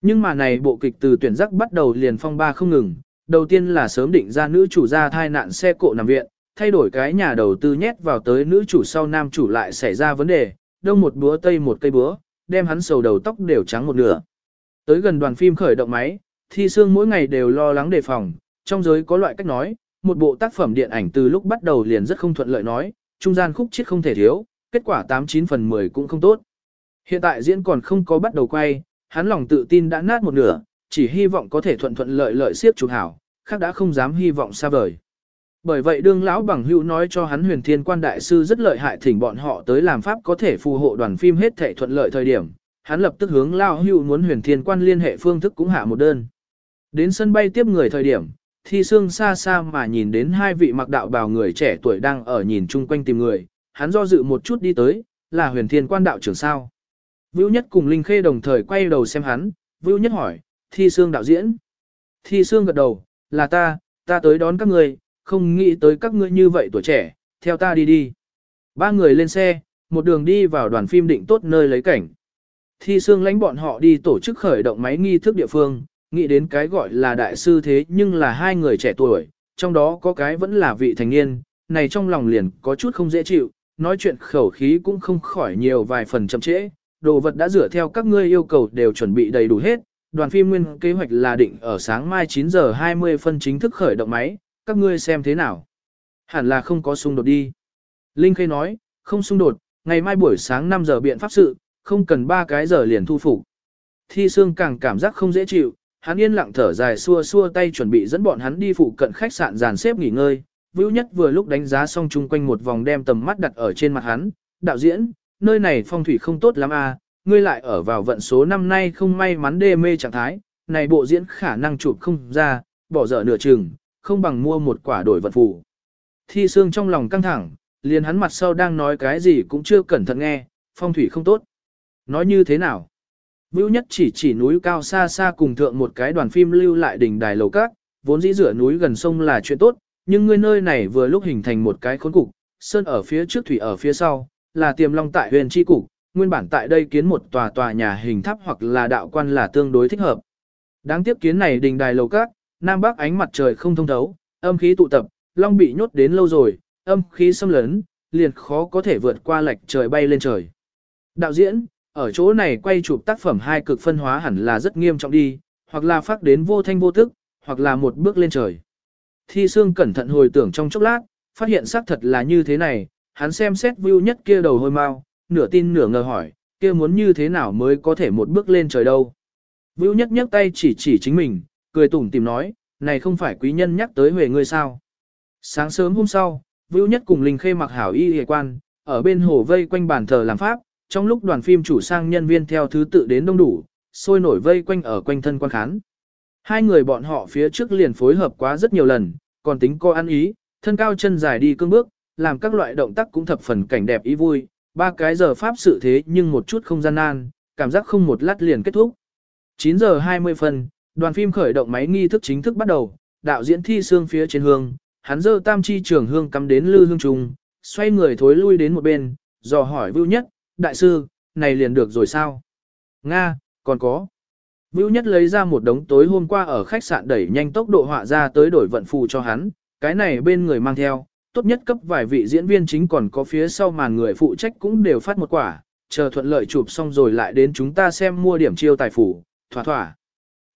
Nhưng mà này bộ kịch từ tuyển giác bắt đầu liền phong ba không ngừng, đầu tiên là sớm định ra nữ chủ ra thai nạn xe cộ nằm viện, thay đổi cái nhà đầu tư nhét vào tới nữ chủ sau nam chủ lại xảy ra vấn đề, đông một búa tây một cây búa, đem hắn sầu đầu tóc đều trắng một nửa. Tới gần đoàn phim khởi động máy, thi xương mỗi ngày đều lo lắng đề phòng, trong giới có loại cách nói, một bộ tác phẩm điện ảnh từ lúc bắt đầu liền rất không thuận lợi nói, trung gian khúc chết không thể thiếu, kết quả 89 phần 10 cũng không tốt. Hiện tại diễn còn không có bắt đầu quay, hắn lòng tự tin đã nát một nửa, chỉ hy vọng có thể thuận thuận lợi lợi siết chụp hảo, khác đã không dám hy vọng xa vời. Bởi vậy đương lão bằng hữu nói cho hắn huyền thiên quan đại sư rất lợi hại thỉnh bọn họ tới làm pháp có thể phù hộ đoàn phim hết thể thuận lợi thời điểm, hắn lập tức hướng lão hữu muốn huyền thiên quan liên hệ phương thức cũng hạ một đơn. Đến sân bay tiếp người thời điểm, thi Sương xa xa mà nhìn đến hai vị mặc đạo bào người trẻ tuổi đang ở nhìn chung quanh tìm người, hắn do dự một chút đi tới, là huyền thiên quan đạo trưởng sao. Vưu Nhất cùng Linh Khê đồng thời quay đầu xem hắn, Vưu Nhất hỏi, Thi Sương đạo diễn. Thi Sương gật đầu, là ta, ta tới đón các người, không nghĩ tới các ngươi như vậy tuổi trẻ, theo ta đi đi. Ba người lên xe, một đường đi vào đoàn phim định tốt nơi lấy cảnh. Thi Sương lãnh bọn họ đi tổ chức khởi động máy nghi thức địa phương, nghĩ đến cái gọi là đại sư thế nhưng là hai người trẻ tuổi, trong đó có cái vẫn là vị thành niên, này trong lòng liền có chút không dễ chịu, nói chuyện khẩu khí cũng không khỏi nhiều vài phần chậm trễ, đồ vật đã dựa theo các ngươi yêu cầu đều chuẩn bị đầy đủ hết, đoàn phim nguyên kế hoạch là định ở sáng mai 9 giờ 20 phân chính thức khởi động máy, các ngươi xem thế nào. Hẳn là không có xung đột đi. Linh Khê nói, không xung đột, ngày mai buổi sáng 5 giờ biện pháp sự, không cần 3 cái giờ liền thu phục. Thi Sương càng cảm giác không dễ chịu, hắn yên lặng thở dài xua xua tay chuẩn bị dẫn bọn hắn đi phụ cận khách sạn dàn xếp nghỉ ngơi. Vưu Nhất vừa lúc đánh giá xong chung quanh một vòng đem tầm mắt đặt ở trên mặt hắn, đạo diễn, nơi này phong thủy không tốt lắm à, ngươi lại ở vào vận số năm nay không may mắn đê mê trạng thái, này bộ diễn khả năng chụp không ra, bỏ dở nửa chừng, không bằng mua một quả đổi vận phù. Thi xương trong lòng căng thẳng, liền hắn mặt sau đang nói cái gì cũng chưa cẩn thận nghe, phong thủy không tốt. Nói như thế nào? Vưu nhất chỉ chỉ núi cao xa xa cùng thượng một cái đoàn phim lưu lại đỉnh đài lầu cát, vốn dĩ rửa núi gần sông là chuyện tốt, nhưng ngươi nơi này vừa lúc hình thành một cái khốn cục, sơn ở phía trước thủy ở phía sau, là tiềm long tại huyền chi cục, nguyên bản tại đây kiến một tòa tòa nhà hình tháp hoặc là đạo quan là tương đối thích hợp. Đáng tiếc kiến này đình đài lầu cát, nam bắc ánh mặt trời không thông thấu, âm khí tụ tập, long bị nhốt đến lâu rồi, âm khí xâm lấn, liền khó có thể vượt qua lệch trời bay lên trời. Đạo diễn, ở chỗ này quay chụp tác phẩm hai cực phân hóa hẳn là rất nghiêm trọng đi, hoặc là phát đến vô thanh vô tức, hoặc là một bước lên trời. Thi Sương cẩn thận hồi tưởng trong chốc lát, phát hiện xác thật là như thế này, hắn xem xét view nhất kia đầu hôi mau, nửa tin nửa ngờ hỏi, kia muốn như thế nào mới có thể một bước lên trời đâu. Vưu nhất nhấc tay chỉ chỉ chính mình, cười tủm tìm nói, này không phải quý nhân nhắc tới huệ ngươi sao. Sáng sớm hôm sau, Vưu nhất cùng Linh Khê mặc hảo y hề quan, ở bên hồ vây quanh bàn thờ làm pháp, trong lúc đoàn phim chủ sang nhân viên theo thứ tự đến đông đủ, sôi nổi vây quanh ở quanh thân quan khán. Hai người bọn họ phía trước liền phối hợp quá rất nhiều lần, còn tính co ăn ý, thân cao chân dài đi cương bước, làm các loại động tác cũng thập phần cảnh đẹp ý vui, ba cái giờ pháp sự thế nhưng một chút không gian nan, cảm giác không một lát liền kết thúc. 9 giờ 20 phân, đoàn phim khởi động máy nghi thức chính thức bắt đầu, đạo diễn thi xương phía trên hương, hắn dơ tam chi trường hương cắm đến lư hương trùng, xoay người thối lui đến một bên, dò hỏi Vưu Nhất, đại sư, này liền được rồi sao? Nga, còn có. Vưu Nhất lấy ra một đống tối hôm qua ở khách sạn đẩy nhanh tốc độ họa ra tới đổi vận phù cho hắn, cái này bên người mang theo, tốt nhất cấp vài vị diễn viên chính còn có phía sau màn người phụ trách cũng đều phát một quả, chờ thuận lợi chụp xong rồi lại đến chúng ta xem mua điểm chiêu tài phủ, thỏa thỏa.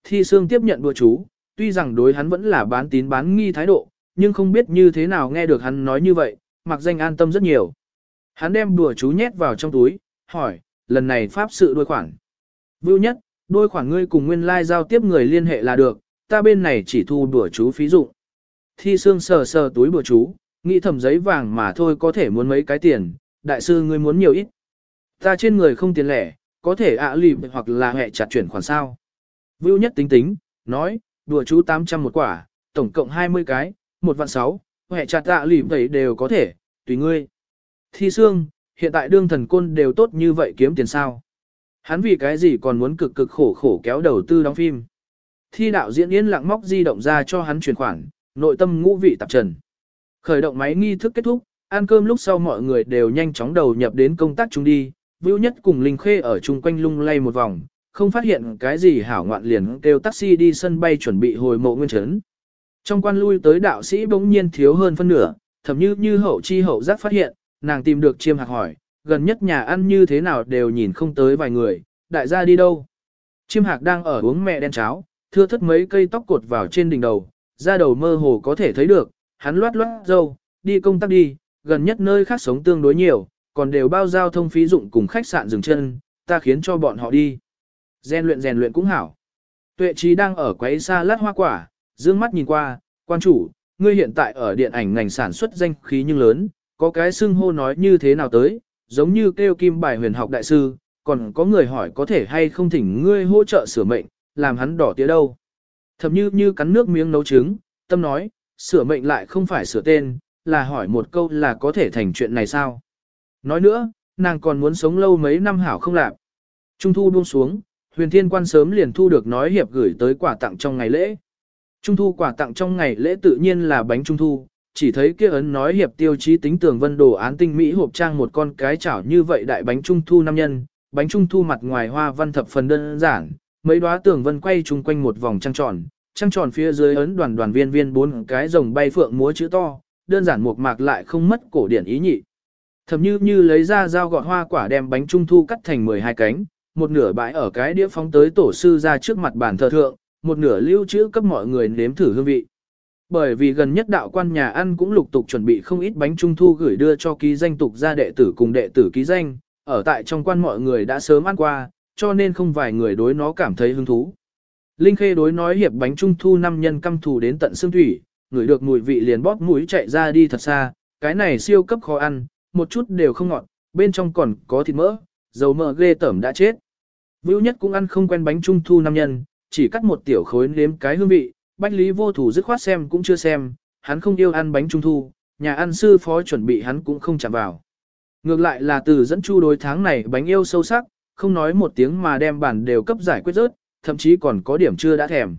Thi Sương tiếp nhận đùa chú, tuy rằng đối hắn vẫn là bán tín bán nghi thái độ, nhưng không biết như thế nào nghe được hắn nói như vậy, mặc danh an tâm rất nhiều. Hắn đem đùa chú nhét vào trong túi, hỏi, lần này pháp sự đôi khoản. Vưu nhất, đôi khoản ngươi cùng nguyên lai like giao tiếp người liên hệ là được, ta bên này chỉ thu đùa chú phí dụng. Thi Sương sờ sờ túi đùa chú, nghĩ thầm giấy vàng mà thôi có thể muốn mấy cái tiền, đại sư ngươi muốn nhiều ít. Ta trên người không tiền lẻ, có thể ạ à lì hoặc là hẹ chặt chuyển khoản sao. Vưu nhất tính tính, nói, đùa chú 800 một quả, tổng cộng 20 cái, một vạn sáu, hẹ chặt ạ à lì vậy đều có thể, tùy ngươi. Thi xương, hiện tại đương thần côn đều tốt như vậy kiếm tiền sao. Hắn vì cái gì còn muốn cực cực khổ khổ kéo đầu tư đóng phim. Thi đạo diễn yên lặng móc di động ra cho hắn chuyển khoản, nội tâm ngũ vị tạp trần. Khởi động máy nghi thức kết thúc, ăn cơm lúc sau mọi người đều nhanh chóng đầu nhập đến công tác chúng đi, Vưu Nhất cùng Linh Khê ở chung quanh lung lay một vòng, không phát hiện cái gì hảo ngoạn liền kêu taxi đi sân bay chuẩn bị hồi mộ nguyên trấn. Trong quan lui tới đạo sĩ bỗng nhiên thiếu hơn phân nửa, thậm như như hậu chi hậu giác phát hiện, nàng tìm được chiêm hạc hỏi, gần nhất nhà ăn như thế nào đều nhìn không tới vài người, đại gia đi đâu. Chiêm hạc đang ở uống mẹ đen cháo, thưa thất mấy cây tóc cột vào trên đỉnh đầu, da đầu mơ hồ có thể thấy được, hắn loát loát dâu, đi công tác đi, gần nhất nơi khác sống tương đối nhiều, còn đều bao giao thông phí dụng cùng khách sạn dừng chân, ta khiến cho bọn họ đi. Rèn luyện rèn luyện cũng hảo. Tuệ trí đang ở quấy xa lát hoa quả, dương mắt nhìn qua, quan chủ, ngươi hiện tại ở điện ảnh ngành sản xuất danh khí nhưng lớn, có cái xưng hô nói như thế nào tới, giống như kêu kim bài huyền học đại sư, còn có người hỏi có thể hay không thỉnh ngươi hỗ trợ sửa mệnh, làm hắn đỏ tía đâu. Thầm như như cắn nước miếng nấu trứng, tâm nói, sửa mệnh lại không phải sửa tên, là hỏi một câu là có thể thành chuyện này sao. Nói nữa, nàng còn muốn sống lâu mấy năm hảo không lạc. Trung thu buông xuống, huyền thiên quan sớm liền thu được nói hiệp gửi tới quà tặng trong ngày lễ. Trung thu quà tặng trong ngày lễ tự nhiên là bánh trung thu, chỉ thấy kia ấn nói hiệp tiêu chí tính tường vân đồ án tinh mỹ hộp trang một con cái chảo như vậy đại bánh trung thu năm nhân, bánh trung thu mặt ngoài hoa văn thập phần đơn giản, mấy đóa tường vân quay chung quanh một vòng trăng tròn, trăng tròn phía dưới ấn đoàn đoàn viên viên bốn cái rồng bay phượng múa chữ to, đơn giản một mạc lại không mất cổ điển ý nhị. Thầm như như lấy ra dao gọt hoa quả đem bánh trung thu cắt thành 12 cánh, một nửa bãi ở cái đĩa phóng tới tổ sư ra trước mặt bàn thờ thượng, một nửa lưu trữ cấp mọi người nếm thử hương vị. Bởi vì gần nhất đạo quan nhà ăn cũng lục tục chuẩn bị không ít bánh trung thu gửi đưa cho ký danh tục gia đệ tử cùng đệ tử ký danh, ở tại trong quan mọi người đã sớm ăn qua, cho nên không vài người đối nó cảm thấy hứng thú. Linh Khê đối nói hiệp bánh trung thu năm nhân căm thù đến tận xương thủy, ngửi được mùi vị liền bóp mũi chạy ra đi thật xa, cái này siêu cấp khó ăn, một chút đều không ngọt, bên trong còn có thịt mỡ, dầu mỡ ghê tởm đã chết. Vưu nhất cũng ăn không quen bánh trung thu năm nhân, chỉ cắt một tiểu khối nếm cái hương vị, Bách Lý vô thủ dứt khoát xem cũng chưa xem, hắn không yêu ăn bánh trung thu, nhà ăn sư phó chuẩn bị hắn cũng không chạm vào. Ngược lại là từ dẫn chu đối tháng này bánh yêu sâu sắc, không nói một tiếng mà đem bản đều cấp giải quyết rớt, thậm chí còn có điểm chưa đã thèm.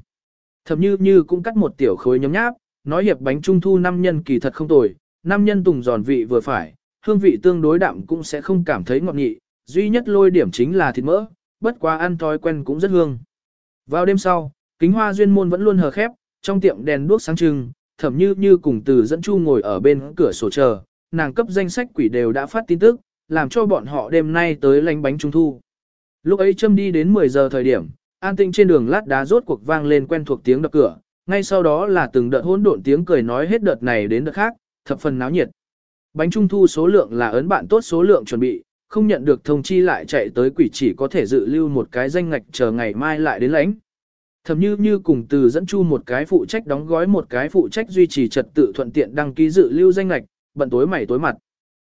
Thậm như như cũng cắt một tiểu khối nhóm nháp, nói hiệp bánh trung thu năm nhân kỳ thật không tồi, năm nhân tùng giòn vị vừa phải, hương vị tương đối đậm cũng sẽ không cảm thấy ngọt nhị, duy nhất lôi điểm chính là thịt mỡ, bất quá ăn thói quen cũng rất hương. Vào đêm sau, kính hoa duyên môn vẫn luôn hờ khép, trong tiệm đèn đuốc sáng trưng, thẩm như như cùng từ dẫn chu ngồi ở bên cửa sổ chờ, nàng cấp danh sách quỷ đều đã phát tin tức, làm cho bọn họ đêm nay tới lánh bánh trung thu. Lúc ấy châm đi đến 10 giờ thời điểm, an tinh trên đường lát đá rốt cuộc vang lên quen thuộc tiếng đập cửa, ngay sau đó là từng đợt hỗn độn tiếng cười nói hết đợt này đến đợt khác, thập phần náo nhiệt. Bánh trung thu số lượng là ấn bạn tốt số lượng chuẩn bị, không nhận được thông chi lại chạy tới quỷ chỉ có thể dự lưu một cái danh ngạch chờ ngày mai lại đến lãnh thậm như như cùng từ dẫn chu một cái phụ trách đóng gói một cái phụ trách duy trì trật tự thuận tiện đăng ký dự lưu danh lệch, bận tối mày tối mặt.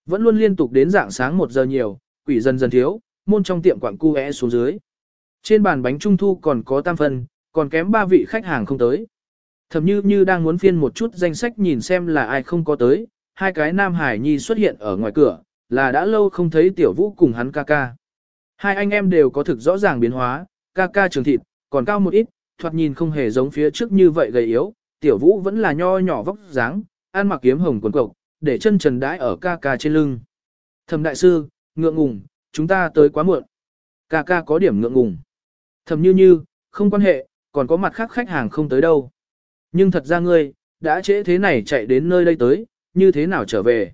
Vẫn luôn liên tục đến dạng sáng một giờ nhiều, quỷ dần dần thiếu, môn trong tiệm quặng cu é xuống dưới. Trên bàn bánh trung thu còn có tam phân, còn kém ba vị khách hàng không tới. Thầm như như đang muốn phiên một chút danh sách nhìn xem là ai không có tới, hai cái nam hải nhi xuất hiện ở ngoài cửa, là đã lâu không thấy tiểu vũ cùng hắn ca ca. Hai anh em đều có thực rõ ràng biến hóa, ca ca trường thịt, còn cao một ít, thoạt nhìn không hề giống phía trước như vậy gầy yếu, tiểu vũ vẫn là nho nhỏ vóc dáng, ăn mặc kiếm hồng quần cộc, để chân trần đãi ở ca ca trên lưng. Thẩm đại sư, ngượng ngùng, chúng ta tới quá muộn. Ca ca có điểm ngượng ngùng. Thẩm như như, không quan hệ, còn có mặt khác khách hàng không tới đâu. Nhưng thật ra ngươi, đã trễ thế này chạy đến nơi đây tới, như thế nào trở về.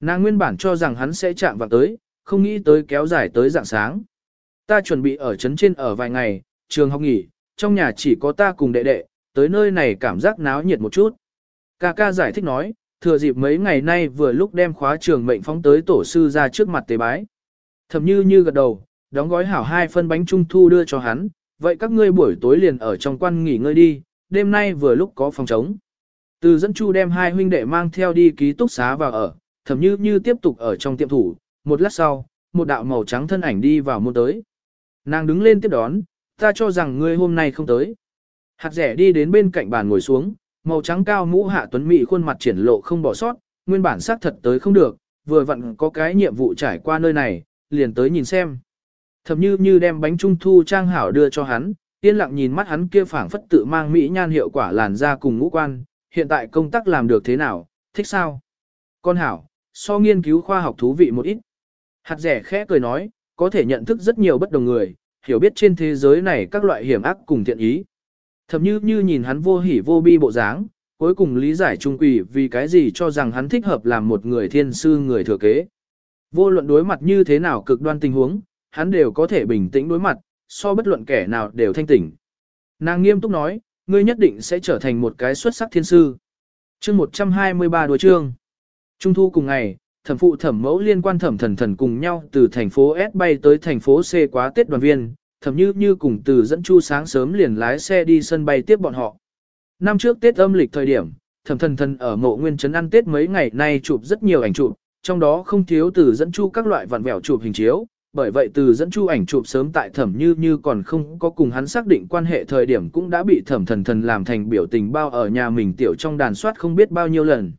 Nàng nguyên bản cho rằng hắn sẽ chạm vào tới, không nghĩ tới kéo dài tới dạng sáng. Ta chuẩn bị ở trấn trên ở vài ngày, trường học nghỉ, trong nhà chỉ có ta cùng đệ đệ, tới nơi này cảm giác náo nhiệt một chút. Ca ca giải thích nói, thừa dịp mấy ngày nay vừa lúc đem khóa trường mệnh phóng tới tổ sư ra trước mặt tế bái. Thầm như như gật đầu, đóng gói hảo hai phân bánh trung thu đưa cho hắn, vậy các ngươi buổi tối liền ở trong quan nghỉ ngơi đi, đêm nay vừa lúc có phòng trống. Từ dẫn chu đem hai huynh đệ mang theo đi ký túc xá vào ở, thầm như như tiếp tục ở trong tiệm thủ, một lát sau, một đạo màu trắng thân ảnh đi vào môn tới. Nàng đứng lên tiếp đón, ta cho rằng ngươi hôm nay không tới. Hạt rẻ đi đến bên cạnh bàn ngồi xuống, màu trắng cao mũ hạ tuấn mỹ khuôn mặt triển lộ không bỏ sót, nguyên bản xác thật tới không được, vừa vặn có cái nhiệm vụ trải qua nơi này, liền tới nhìn xem. Thầm như như đem bánh trung thu trang hảo đưa cho hắn, yên lặng nhìn mắt hắn kia phảng phất tự mang mỹ nhan hiệu quả làn ra cùng ngũ quan, hiện tại công tác làm được thế nào, thích sao? Con hảo, so nghiên cứu khoa học thú vị một ít. Hạt rẻ khẽ cười nói, có thể nhận thức rất nhiều bất đồng người, hiểu biết trên thế giới này các loại hiểm ác cùng thiện ý. Thậm như như nhìn hắn vô hỉ vô bi bộ dáng, cuối cùng lý giải trung quỷ vì cái gì cho rằng hắn thích hợp làm một người thiên sư người thừa kế. Vô luận đối mặt như thế nào cực đoan tình huống, hắn đều có thể bình tĩnh đối mặt, so bất luận kẻ nào đều thanh tỉnh. Nàng nghiêm túc nói, ngươi nhất định sẽ trở thành một cái xuất sắc thiên sư. chương 123 đối chương. Trung thu cùng ngày, thẩm phụ thẩm mẫu liên quan thẩm thần thần cùng nhau từ thành phố S bay tới thành phố C quá Tết đoàn viên, thẩm như như cùng từ dẫn chu sáng sớm liền lái xe đi sân bay tiếp bọn họ. Năm trước Tết âm lịch thời điểm, thẩm thần thần ở mộ nguyên trấn ăn Tết mấy ngày nay chụp rất nhiều ảnh chụp, trong đó không thiếu từ dẫn chu các loại vặn vẹo chụp hình chiếu, bởi vậy từ dẫn chu ảnh chụp sớm tại thẩm như như còn không có cùng hắn xác định quan hệ thời điểm cũng đã bị thẩm thần thần làm thành biểu tình bao ở nhà mình tiểu trong đàn soát không biết bao nhiêu lần.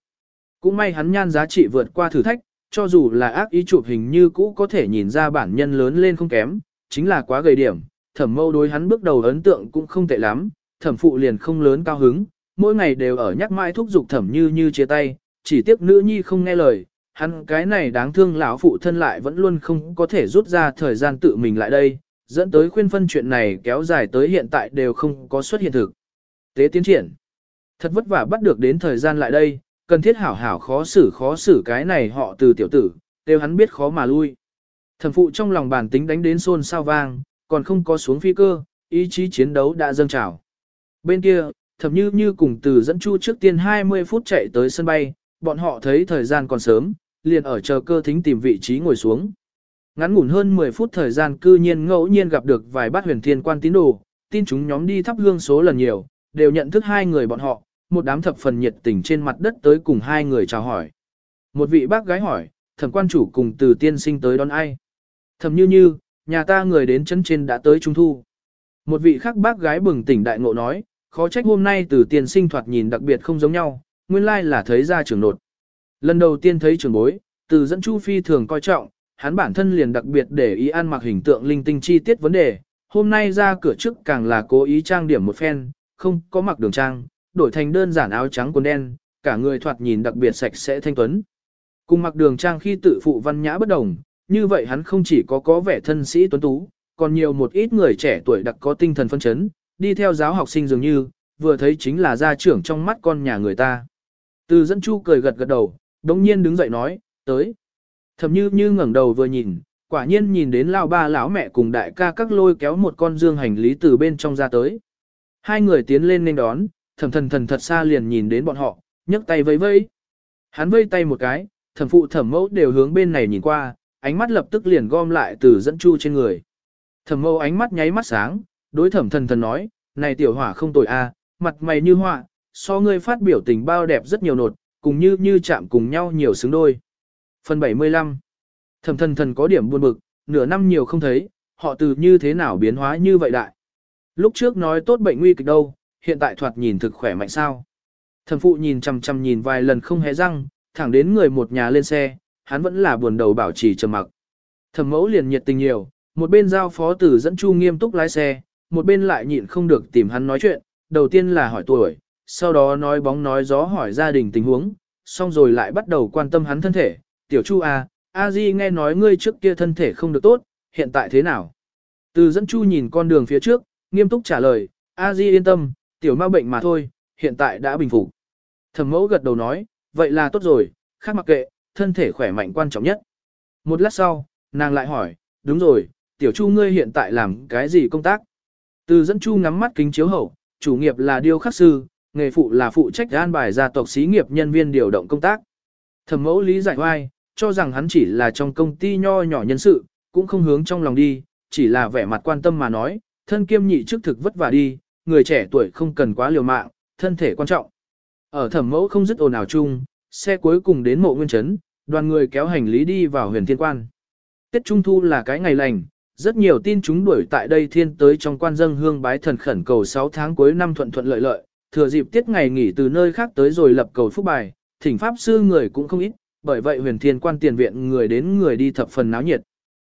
Cũng may hắn nhan giá trị vượt qua thử thách, cho dù là ác ý chụp hình như cũ có thể nhìn ra bản nhân lớn lên không kém, chính là quá gầy điểm, thẩm mâu đối hắn bước đầu ấn tượng cũng không tệ lắm, thẩm phụ liền không lớn cao hứng, mỗi ngày đều ở nhắc mãi thúc giục thẩm như như chia tay, chỉ tiếc nữ nhi không nghe lời, hắn cái này đáng thương lão phụ thân lại vẫn luôn không có thể rút ra thời gian tự mình lại đây, dẫn tới khuyên phân chuyện này kéo dài tới hiện tại đều không có xuất hiện thực. Tế tiến triển. Thật vất vả bắt được đến thời gian lại đây, cần thiết hảo hảo khó xử khó xử cái này họ từ tiểu tử, đều hắn biết khó mà lui. Thẩm phụ trong lòng bản tính đánh đến xôn sao vang, còn không có xuống phi cơ, ý chí chiến đấu đã dâng trào. Bên kia, thẩm như như cùng từ dẫn chu trước tiên 20 phút chạy tới sân bay, bọn họ thấy thời gian còn sớm, liền ở chờ cơ thính tìm vị trí ngồi xuống. Ngắn ngủn hơn 10 phút thời gian cư nhiên ngẫu nhiên gặp được vài bát huyền thiên quan tín đồ, tin chúng nhóm đi thắp hương số lần nhiều, đều nhận thức hai người bọn họ, một đám thập phần nhiệt tình trên mặt đất tới cùng hai người chào hỏi. Một vị bác gái hỏi, thẩm quan chủ cùng từ tiên sinh tới đón ai? Thẩm như như, nhà ta người đến chân trên đã tới trung thu. Một vị khác bác gái bừng tỉnh đại ngộ nói, khó trách hôm nay từ tiên sinh thoạt nhìn đặc biệt không giống nhau, nguyên lai là thấy ra trưởng nột. Lần đầu tiên thấy trưởng bối, từ dẫn Chu Phi thường coi trọng, hắn bản thân liền đặc biệt để ý ăn mặc hình tượng linh tinh chi tiết vấn đề, hôm nay ra cửa trước càng là cố ý trang điểm một phen, không có mặc đường trang, đổi thành đơn giản áo trắng quần đen, cả người thoạt nhìn đặc biệt sạch sẽ thanh tuấn. Cùng mặc đường trang khi tự phụ văn nhã bất đồng, như vậy hắn không chỉ có có vẻ thân sĩ tuấn tú, còn nhiều một ít người trẻ tuổi đặc có tinh thần phân chấn, đi theo giáo học sinh dường như, vừa thấy chính là gia trưởng trong mắt con nhà người ta. Từ dẫn chu cười gật gật đầu, đống nhiên đứng dậy nói, tới. Thầm như như ngẩng đầu vừa nhìn, quả nhiên nhìn đến lao ba lão mẹ cùng đại ca các lôi kéo một con dương hành lý từ bên trong ra tới. Hai người tiến lên nên đón, Thẩm thần thần thật xa liền nhìn đến bọn họ, nhấc tay vẫy vẫy. Hắn vây tay một cái, thẩm phụ thẩm mẫu đều hướng bên này nhìn qua, ánh mắt lập tức liền gom lại từ dẫn chu trên người. Thẩm mẫu ánh mắt nháy mắt sáng, đối thẩm thần thần nói, này tiểu hỏa không tội a, mặt mày như họa, so ngươi phát biểu tình bao đẹp rất nhiều nột, cùng như như chạm cùng nhau nhiều xứng đôi. Phần 75 Thẩm thần thần có điểm buồn bực, nửa năm nhiều không thấy, họ từ như thế nào biến hóa như vậy đại. Lúc trước nói tốt bệnh nguy kịch đâu, hiện tại thoạt nhìn thực khỏe mạnh sao. Thẩm phụ nhìn chằm chằm nhìn vài lần không hé răng, thẳng đến người một nhà lên xe, hắn vẫn là buồn đầu bảo trì trầm mặc. Thẩm mẫu liền nhiệt tình nhiều, một bên giao phó tử dẫn chu nghiêm túc lái xe, một bên lại nhịn không được tìm hắn nói chuyện, đầu tiên là hỏi tuổi, sau đó nói bóng nói gió hỏi gia đình tình huống, xong rồi lại bắt đầu quan tâm hắn thân thể, tiểu chu à, a di nghe nói ngươi trước kia thân thể không được tốt, hiện tại thế nào? Từ dẫn chu nhìn con đường phía trước, nghiêm túc trả lời, a di yên tâm, tiểu ma bệnh mà thôi, hiện tại đã bình phục. Thẩm mẫu gật đầu nói, vậy là tốt rồi, khác mặc kệ, thân thể khỏe mạnh quan trọng nhất. Một lát sau, nàng lại hỏi, đúng rồi, tiểu chu ngươi hiện tại làm cái gì công tác? Từ dẫn chu ngắm mắt kính chiếu hậu, chủ nghiệp là điêu khắc sư, nghề phụ là phụ trách an bài gia tộc xí nghiệp nhân viên điều động công tác. Thẩm mẫu lý giải oai, cho rằng hắn chỉ là trong công ty nho nhỏ nhân sự, cũng không hướng trong lòng đi, chỉ là vẻ mặt quan tâm mà nói, thân kiêm nhị chức thực vất vả đi, người trẻ tuổi không cần quá liều mạng, thân thể quan trọng. Ở thẩm mẫu không dứt ồn ào chung, xe cuối cùng đến mộ nguyên trấn, đoàn người kéo hành lý đi vào huyền thiên quan. Tết Trung Thu là cái ngày lành, rất nhiều tin chúng đuổi tại đây thiên tới trong quan dân hương bái thần khẩn cầu 6 tháng cuối năm thuận thuận lợi lợi, thừa dịp tiết ngày nghỉ từ nơi khác tới rồi lập cầu phúc bài, thỉnh pháp sư người cũng không ít, bởi vậy huyền thiên quan tiền viện người đến người đi thập phần náo nhiệt.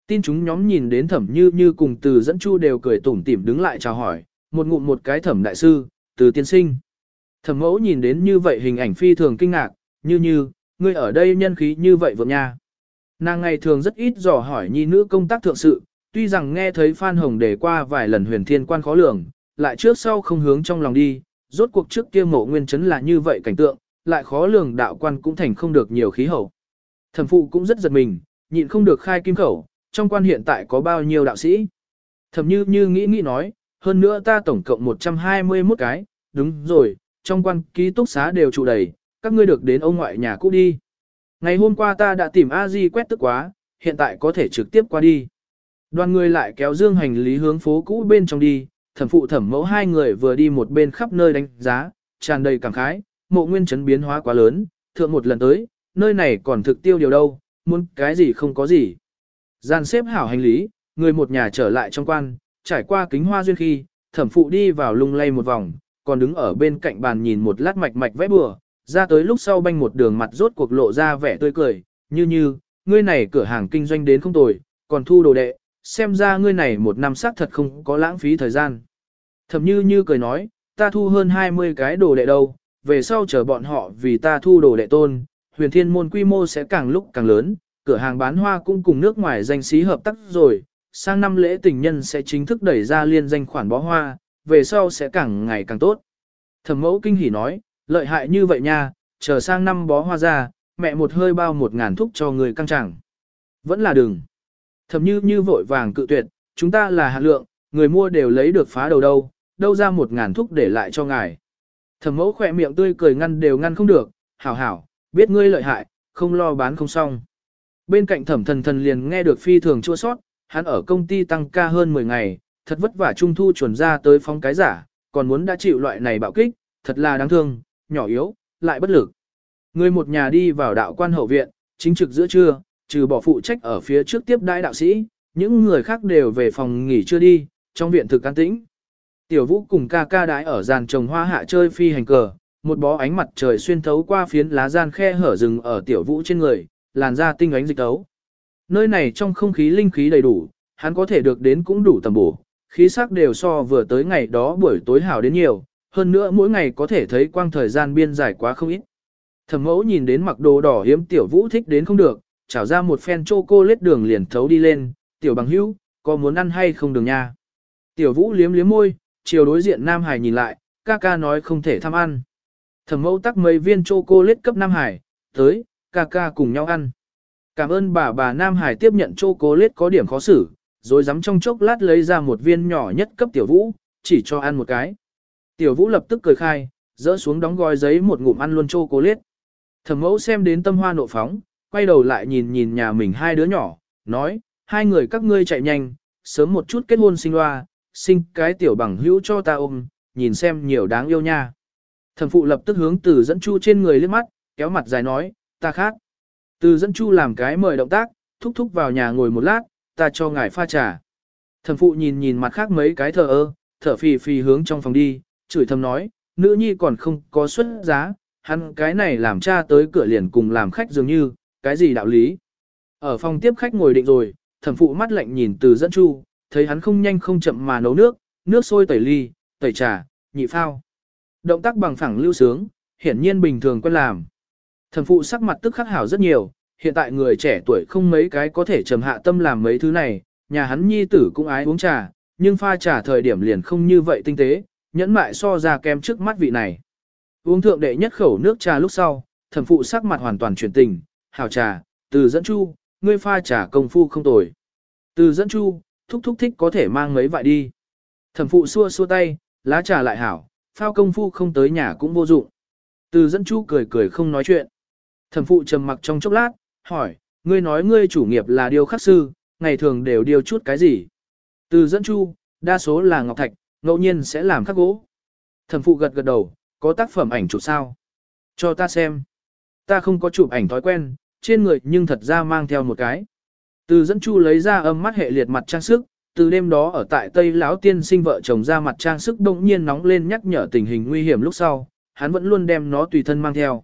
Tin chúng nhóm nhìn đến thẩm như như cùng từ dẫn chu đều cười tủm tỉm đứng lại chào hỏi, một ngụm một cái thẩm đại sư, từ tiên sinh. Thẩm mẫu nhìn đến như vậy hình ảnh phi thường kinh ngạc, như như, ngươi ở đây nhân khí như vậy vượng nha. Nàng ngày thường rất ít dò hỏi nhi nữ công tác thượng sự, tuy rằng nghe thấy Phan Hồng đề qua vài lần huyền thiên quan khó lường, lại trước sau không hướng trong lòng đi, rốt cuộc trước kia mộ nguyên chấn là như vậy cảnh tượng, lại khó lường đạo quan cũng thành không được nhiều khí hậu. Thẩm phụ cũng rất giật mình, nhịn không được khai kim khẩu, trong quan hiện tại có bao nhiêu đạo sĩ. Thẩm như như nghĩ nghĩ nói, hơn nữa ta tổng cộng 121 cái, đúng rồi, trong quan ký túc xá đều trụ đầy, các ngươi được đến ông ngoại nhà cũ đi. Ngày hôm qua ta đã tìm a di quét tức quá, hiện tại có thể trực tiếp qua đi. Đoàn người lại kéo dương hành lý hướng phố cũ bên trong đi, thẩm phụ thẩm mẫu hai người vừa đi một bên khắp nơi đánh giá, tràn đầy cảm khái, mộ nguyên chấn biến hóa quá lớn, thượng một lần tới, nơi này còn thực tiêu điều đâu, muốn cái gì không có gì. Gian xếp hảo hành lý, người một nhà trở lại trong quan, trải qua kính hoa duyên khi, thẩm phụ đi vào lung lay một vòng, còn đứng ở bên cạnh bàn nhìn một lát mạch mạch vẽ bừa, ra tới lúc sau banh một đường mặt rốt cuộc lộ ra vẻ tươi cười, như như, ngươi này cửa hàng kinh doanh đến không tồi, còn thu đồ đệ, xem ra ngươi này một năm xác thật không có lãng phí thời gian. Thẩm như như cười nói, ta thu hơn 20 cái đồ đệ đâu, về sau chờ bọn họ vì ta thu đồ đệ tôn, huyền thiên môn quy mô sẽ càng lúc càng lớn, cửa hàng bán hoa cũng cùng nước ngoài danh sĩ hợp tác rồi, sang năm lễ tình nhân sẽ chính thức đẩy ra liên danh khoản bó hoa, về sau sẽ càng ngày càng tốt. Thẩm mẫu kinh hỉ nói, lợi hại như vậy nha, chờ sang năm bó hoa ra, mẹ một hơi bao một ngàn thúc cho người căng chẳng. Vẫn là đừng. Thẩm như như vội vàng cự tuyệt, chúng ta là hạ lượng, người mua đều lấy được phá đầu đâu, đâu ra một ngàn thúc để lại cho ngài. Thẩm mẫu khỏe miệng tươi cười ngăn đều ngăn không được, hảo hảo, biết ngươi lợi hại, không lo bán không xong. Bên cạnh thẩm thần thần liền nghe được phi thường chua sót, hắn ở công ty tăng ca hơn 10 ngày, thật vất vả trung thu chuẩn ra tới phong cái giả, còn muốn đã chịu loại này bạo kích, thật là đáng thương, nhỏ yếu, lại bất lực. Người một nhà đi vào đạo quan hậu viện, chính trực giữa trưa, trừ bỏ phụ trách ở phía trước tiếp đãi đạo sĩ, những người khác đều về phòng nghỉ chưa đi, trong viện thực an tĩnh. Tiểu vũ cùng ca ca đái ở giàn trồng hoa hạ chơi phi hành cờ, một bó ánh mặt trời xuyên thấu qua phiến lá gian khe hở rừng ở tiểu vũ trên người, làn da tinh ánh dịch tấu. Nơi này trong không khí linh khí đầy đủ, hắn có thể được đến cũng đủ tầm bổ, khí sắc đều so vừa tới ngày đó buổi tối hảo đến nhiều, hơn nữa mỗi ngày có thể thấy quang thời gian biên dài quá không ít. Thẩm mẫu nhìn đến mặc đồ đỏ hiếm tiểu vũ thích đến không được, chảo ra một phen chocolate đường liền thấu đi lên, tiểu bằng hữu, có muốn ăn hay không đường nha. Tiểu vũ liếm liếm môi, chiều đối diện Nam Hải nhìn lại, ca ca nói không thể tham ăn. Thẩm mẫu tắc mấy viên chocolate cấp Nam Hải, tới, ca ca cùng nhau ăn. Cảm ơn bà bà Nam Hải tiếp nhận chocolate có điểm khó xử, rồi dám trong chốc lát lấy ra một viên nhỏ nhất cấp tiểu vũ, chỉ cho ăn một cái. Tiểu vũ lập tức cười khai, dỡ xuống đóng gói giấy một ngụm ăn luôn chocolate. Thẩm mẫu xem đến tâm hoa nộ phóng, quay đầu lại nhìn nhìn nhà mình hai đứa nhỏ, nói, hai người các ngươi chạy nhanh, sớm một chút kết hôn sinh loa, sinh cái tiểu bằng hữu cho ta ôm, nhìn xem nhiều đáng yêu nha. Thẩm phụ lập tức hướng từ dẫn chu trên người liếc mắt, kéo mặt dài nói, ta khác. Từ dẫn chu làm cái mời động tác, thúc thúc vào nhà ngồi một lát, ta cho ngài pha trà. Thẩm phụ nhìn nhìn mặt khác mấy cái thờ ơ, thở phì phì hướng trong phòng đi, chửi thầm nói, nữ nhi còn không có xuất giá, hắn cái này làm cha tới cửa liền cùng làm khách dường như, cái gì đạo lý. Ở phòng tiếp khách ngồi định rồi, thẩm phụ mắt lạnh nhìn từ dẫn chu, thấy hắn không nhanh không chậm mà nấu nước, nước sôi tẩy ly, tẩy trà, nhị phao. Động tác bằng phẳng lưu sướng, hiển nhiên bình thường quen làm. Thẩm phụ sắc mặt tức khắc hảo rất nhiều, hiện tại người trẻ tuổi không mấy cái có thể trầm hạ tâm làm mấy thứ này, nhà hắn nhi tử cũng ái uống trà, nhưng pha trà thời điểm liền không như vậy tinh tế, nhẫn mại so ra kem trước mắt vị này. Uống thượng đệ nhất khẩu nước trà lúc sau, thẩm phụ sắc mặt hoàn toàn chuyển tình, hảo trà, từ dẫn chu, ngươi pha trà công phu không tồi. Từ dẫn chu, thúc thúc thích có thể mang mấy vại đi. Thẩm phụ xua xua tay, lá trà lại hảo, phao công phu không tới nhà cũng vô dụng. Từ dẫn chu cười cười không nói chuyện. Thẩm phụ trầm mặc trong chốc lát, hỏi, ngươi nói ngươi chủ nghiệp là điều khắc sư, ngày thường đều điều chút cái gì? Từ dẫn chu, đa số là ngọc thạch, ngẫu nhiên sẽ làm khắc gỗ. Thẩm phụ gật gật đầu, có tác phẩm ảnh chụp sao? Cho ta xem. Ta không có chụp ảnh thói quen, trên người nhưng thật ra mang theo một cái. Từ dẫn chu lấy ra âm mắt hệ liệt mặt trang sức, từ đêm đó ở tại Tây lão tiên sinh vợ chồng ra mặt trang sức đông nhiên nóng lên nhắc nhở tình hình nguy hiểm lúc sau, hắn vẫn luôn đem nó tùy thân mang theo.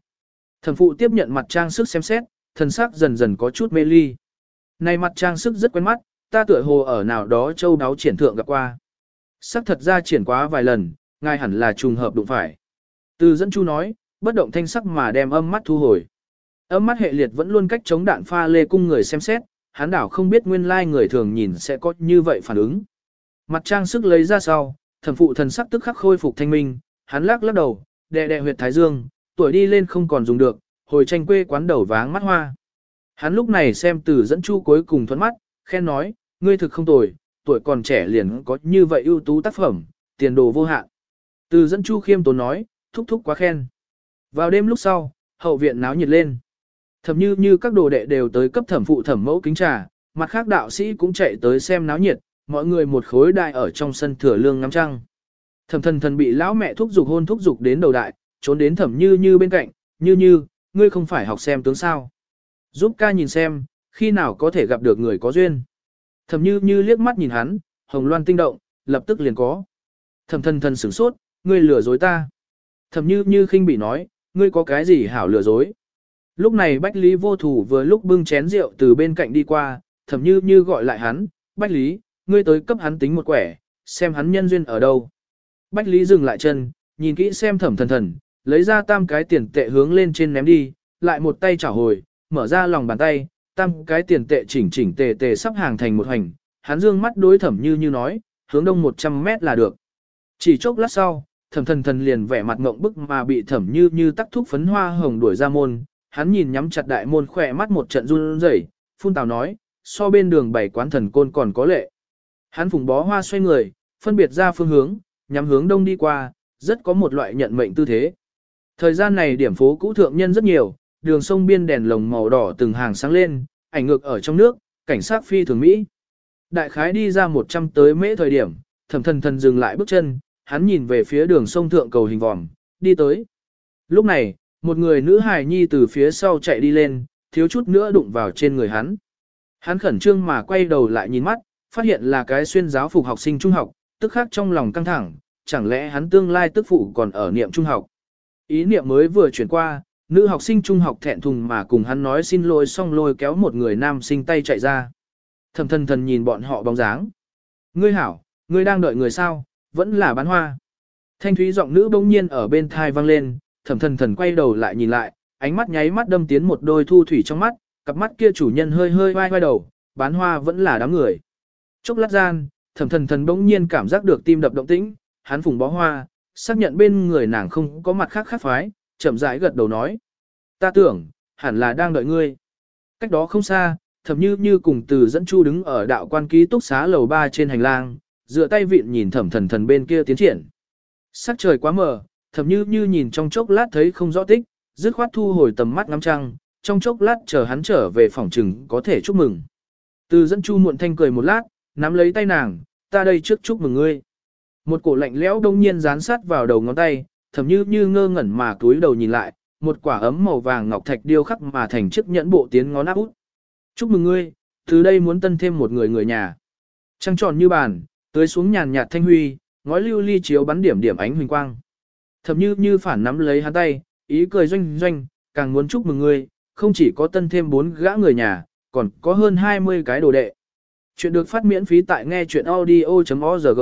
Thần phụ tiếp nhận mặt trang sức xem xét, thần sắc dần dần có chút mê ly. Này mặt trang sức rất quen mắt, ta tựa hồ ở nào đó châu đáo triển thượng gặp qua. Sắc thật ra triển quá vài lần, ngài hẳn là trùng hợp đụng phải. Từ dẫn chu nói, bất động thanh sắc mà đem âm mắt thu hồi. Âm mắt hệ liệt vẫn luôn cách chống đạn pha lê cung người xem xét, hắn đảo không biết nguyên lai người thường nhìn sẽ có như vậy phản ứng. Mặt trang sức lấy ra sau, thần phụ thần sắc tức khắc khôi phục thanh minh, hắn lắc lắc đầu, đè đè huyệt thái dương, tuổi đi lên không còn dùng được, hồi tranh quê quán đầu váng mắt hoa. Hắn lúc này xem từ dẫn chu cuối cùng thuẫn mắt, khen nói, ngươi thực không tồi, tuổi còn trẻ liền có như vậy ưu tú tác phẩm, tiền đồ vô hạn. Từ dẫn chu khiêm tốn nói, thúc thúc quá khen. Vào đêm lúc sau, hậu viện náo nhiệt lên. Thẩm như như các đồ đệ đều tới cấp thẩm phụ thẩm mẫu kính trà, mặt khác đạo sĩ cũng chạy tới xem náo nhiệt, mọi người một khối đại ở trong sân thừa lương ngắm trăng. Thẩm thần thần bị lão mẹ thúc giục hôn thúc giục đến đầu đại, trốn đến thẩm như như bên cạnh, như như, ngươi không phải học xem tướng sao. Giúp ca nhìn xem, khi nào có thể gặp được người có duyên. Thẩm như như liếc mắt nhìn hắn, hồng loan tinh động, lập tức liền có. Thẩm thần thần sửng sốt, ngươi lừa dối ta. Thẩm như như khinh bị nói, ngươi có cái gì hảo lừa dối. Lúc này Bách Lý vô thủ vừa lúc bưng chén rượu từ bên cạnh đi qua, thẩm như như gọi lại hắn, Bách Lý, ngươi tới cấp hắn tính một quẻ, xem hắn nhân duyên ở đâu. Bách Lý dừng lại chân, nhìn kỹ xem thẩm thần thần, lấy ra tam cái tiền tệ hướng lên trên ném đi, lại một tay trả hồi, mở ra lòng bàn tay, tam cái tiền tệ chỉnh chỉnh tề tề sắp hàng thành một hành, hắn dương mắt đối thẩm như như nói, hướng đông 100 mét là được. Chỉ chốc lát sau, thẩm thần thần liền vẻ mặt ngộng bức mà bị thẩm như như tắc thúc phấn hoa hồng đuổi ra môn, hắn nhìn nhắm chặt đại môn khỏe mắt một trận run rẩy, phun tào nói, so bên đường bảy quán thần côn còn có lệ. Hắn phùng bó hoa xoay người, phân biệt ra phương hướng, nhắm hướng đông đi qua, rất có một loại nhận mệnh tư thế. Thời gian này điểm phố cũ thượng nhân rất nhiều, đường sông biên đèn lồng màu đỏ từng hàng sáng lên, ảnh ngược ở trong nước, cảnh sát phi thường Mỹ. Đại khái đi ra 100 tới mễ thời điểm, thẩm thần thần dừng lại bước chân, hắn nhìn về phía đường sông thượng cầu hình vòm, đi tới. Lúc này, một người nữ hài nhi từ phía sau chạy đi lên, thiếu chút nữa đụng vào trên người hắn. Hắn khẩn trương mà quay đầu lại nhìn mắt, phát hiện là cái xuyên giáo phục học sinh trung học, tức khắc trong lòng căng thẳng, chẳng lẽ hắn tương lai tức phụ còn ở niệm trung học. Ý niệm mới vừa chuyển qua, nữ học sinh trung học thẹn thùng mà cùng hắn nói xin lỗi xong lôi kéo một người nam sinh tay chạy ra. Thầm thần thần nhìn bọn họ bóng dáng. Ngươi hảo, ngươi đang đợi người sao, vẫn là bán hoa. Thanh thúy giọng nữ bỗng nhiên ở bên thai vang lên, thẩm thần thần quay đầu lại nhìn lại, ánh mắt nháy mắt đâm tiến một đôi thu thủy trong mắt, cặp mắt kia chủ nhân hơi hơi vai vai đầu, bán hoa vẫn là đám người. Chốc lát gian, thẩm thần thần bỗng nhiên cảm giác được tim đập động tĩnh, hắn phùng bó hoa, xác nhận bên người nàng không có mặt khác khác phái, chậm rãi gật đầu nói. Ta tưởng, hẳn là đang đợi ngươi. Cách đó không xa, thẩm như như cùng từ dẫn chu đứng ở đạo quan ký túc xá lầu ba trên hành lang, dựa tay vịn nhìn thẩm thần thần bên kia tiến triển. Sắc trời quá mờ, thẩm như như nhìn trong chốc lát thấy không rõ tích, dứt khoát thu hồi tầm mắt ngắm trăng, trong chốc lát chờ hắn trở về phòng trừng có thể chúc mừng. Từ dẫn chu muộn thanh cười một lát, nắm lấy tay nàng, ta đây trước chúc mừng ngươi. Một cổ lạnh lẽo đông nhiên dán sát vào đầu ngón tay, thầm như như ngơ ngẩn mà túi đầu nhìn lại, một quả ấm màu vàng ngọc thạch điêu khắc mà thành chiếc nhẫn bộ tiến ngón áp út. Chúc mừng ngươi, từ đây muốn tân thêm một người người nhà. Trăng tròn như bàn, tưới xuống nhàn nhạt thanh huy, ngói lưu ly chiếu bắn điểm điểm ánh huỳnh quang. Thầm như như phản nắm lấy hắn tay, ý cười doanh doanh, càng muốn chúc mừng ngươi, không chỉ có tân thêm bốn gã người nhà, còn có hơn 20 cái đồ đệ. Chuyện được phát miễn phí tại nghe chuyện audio.org.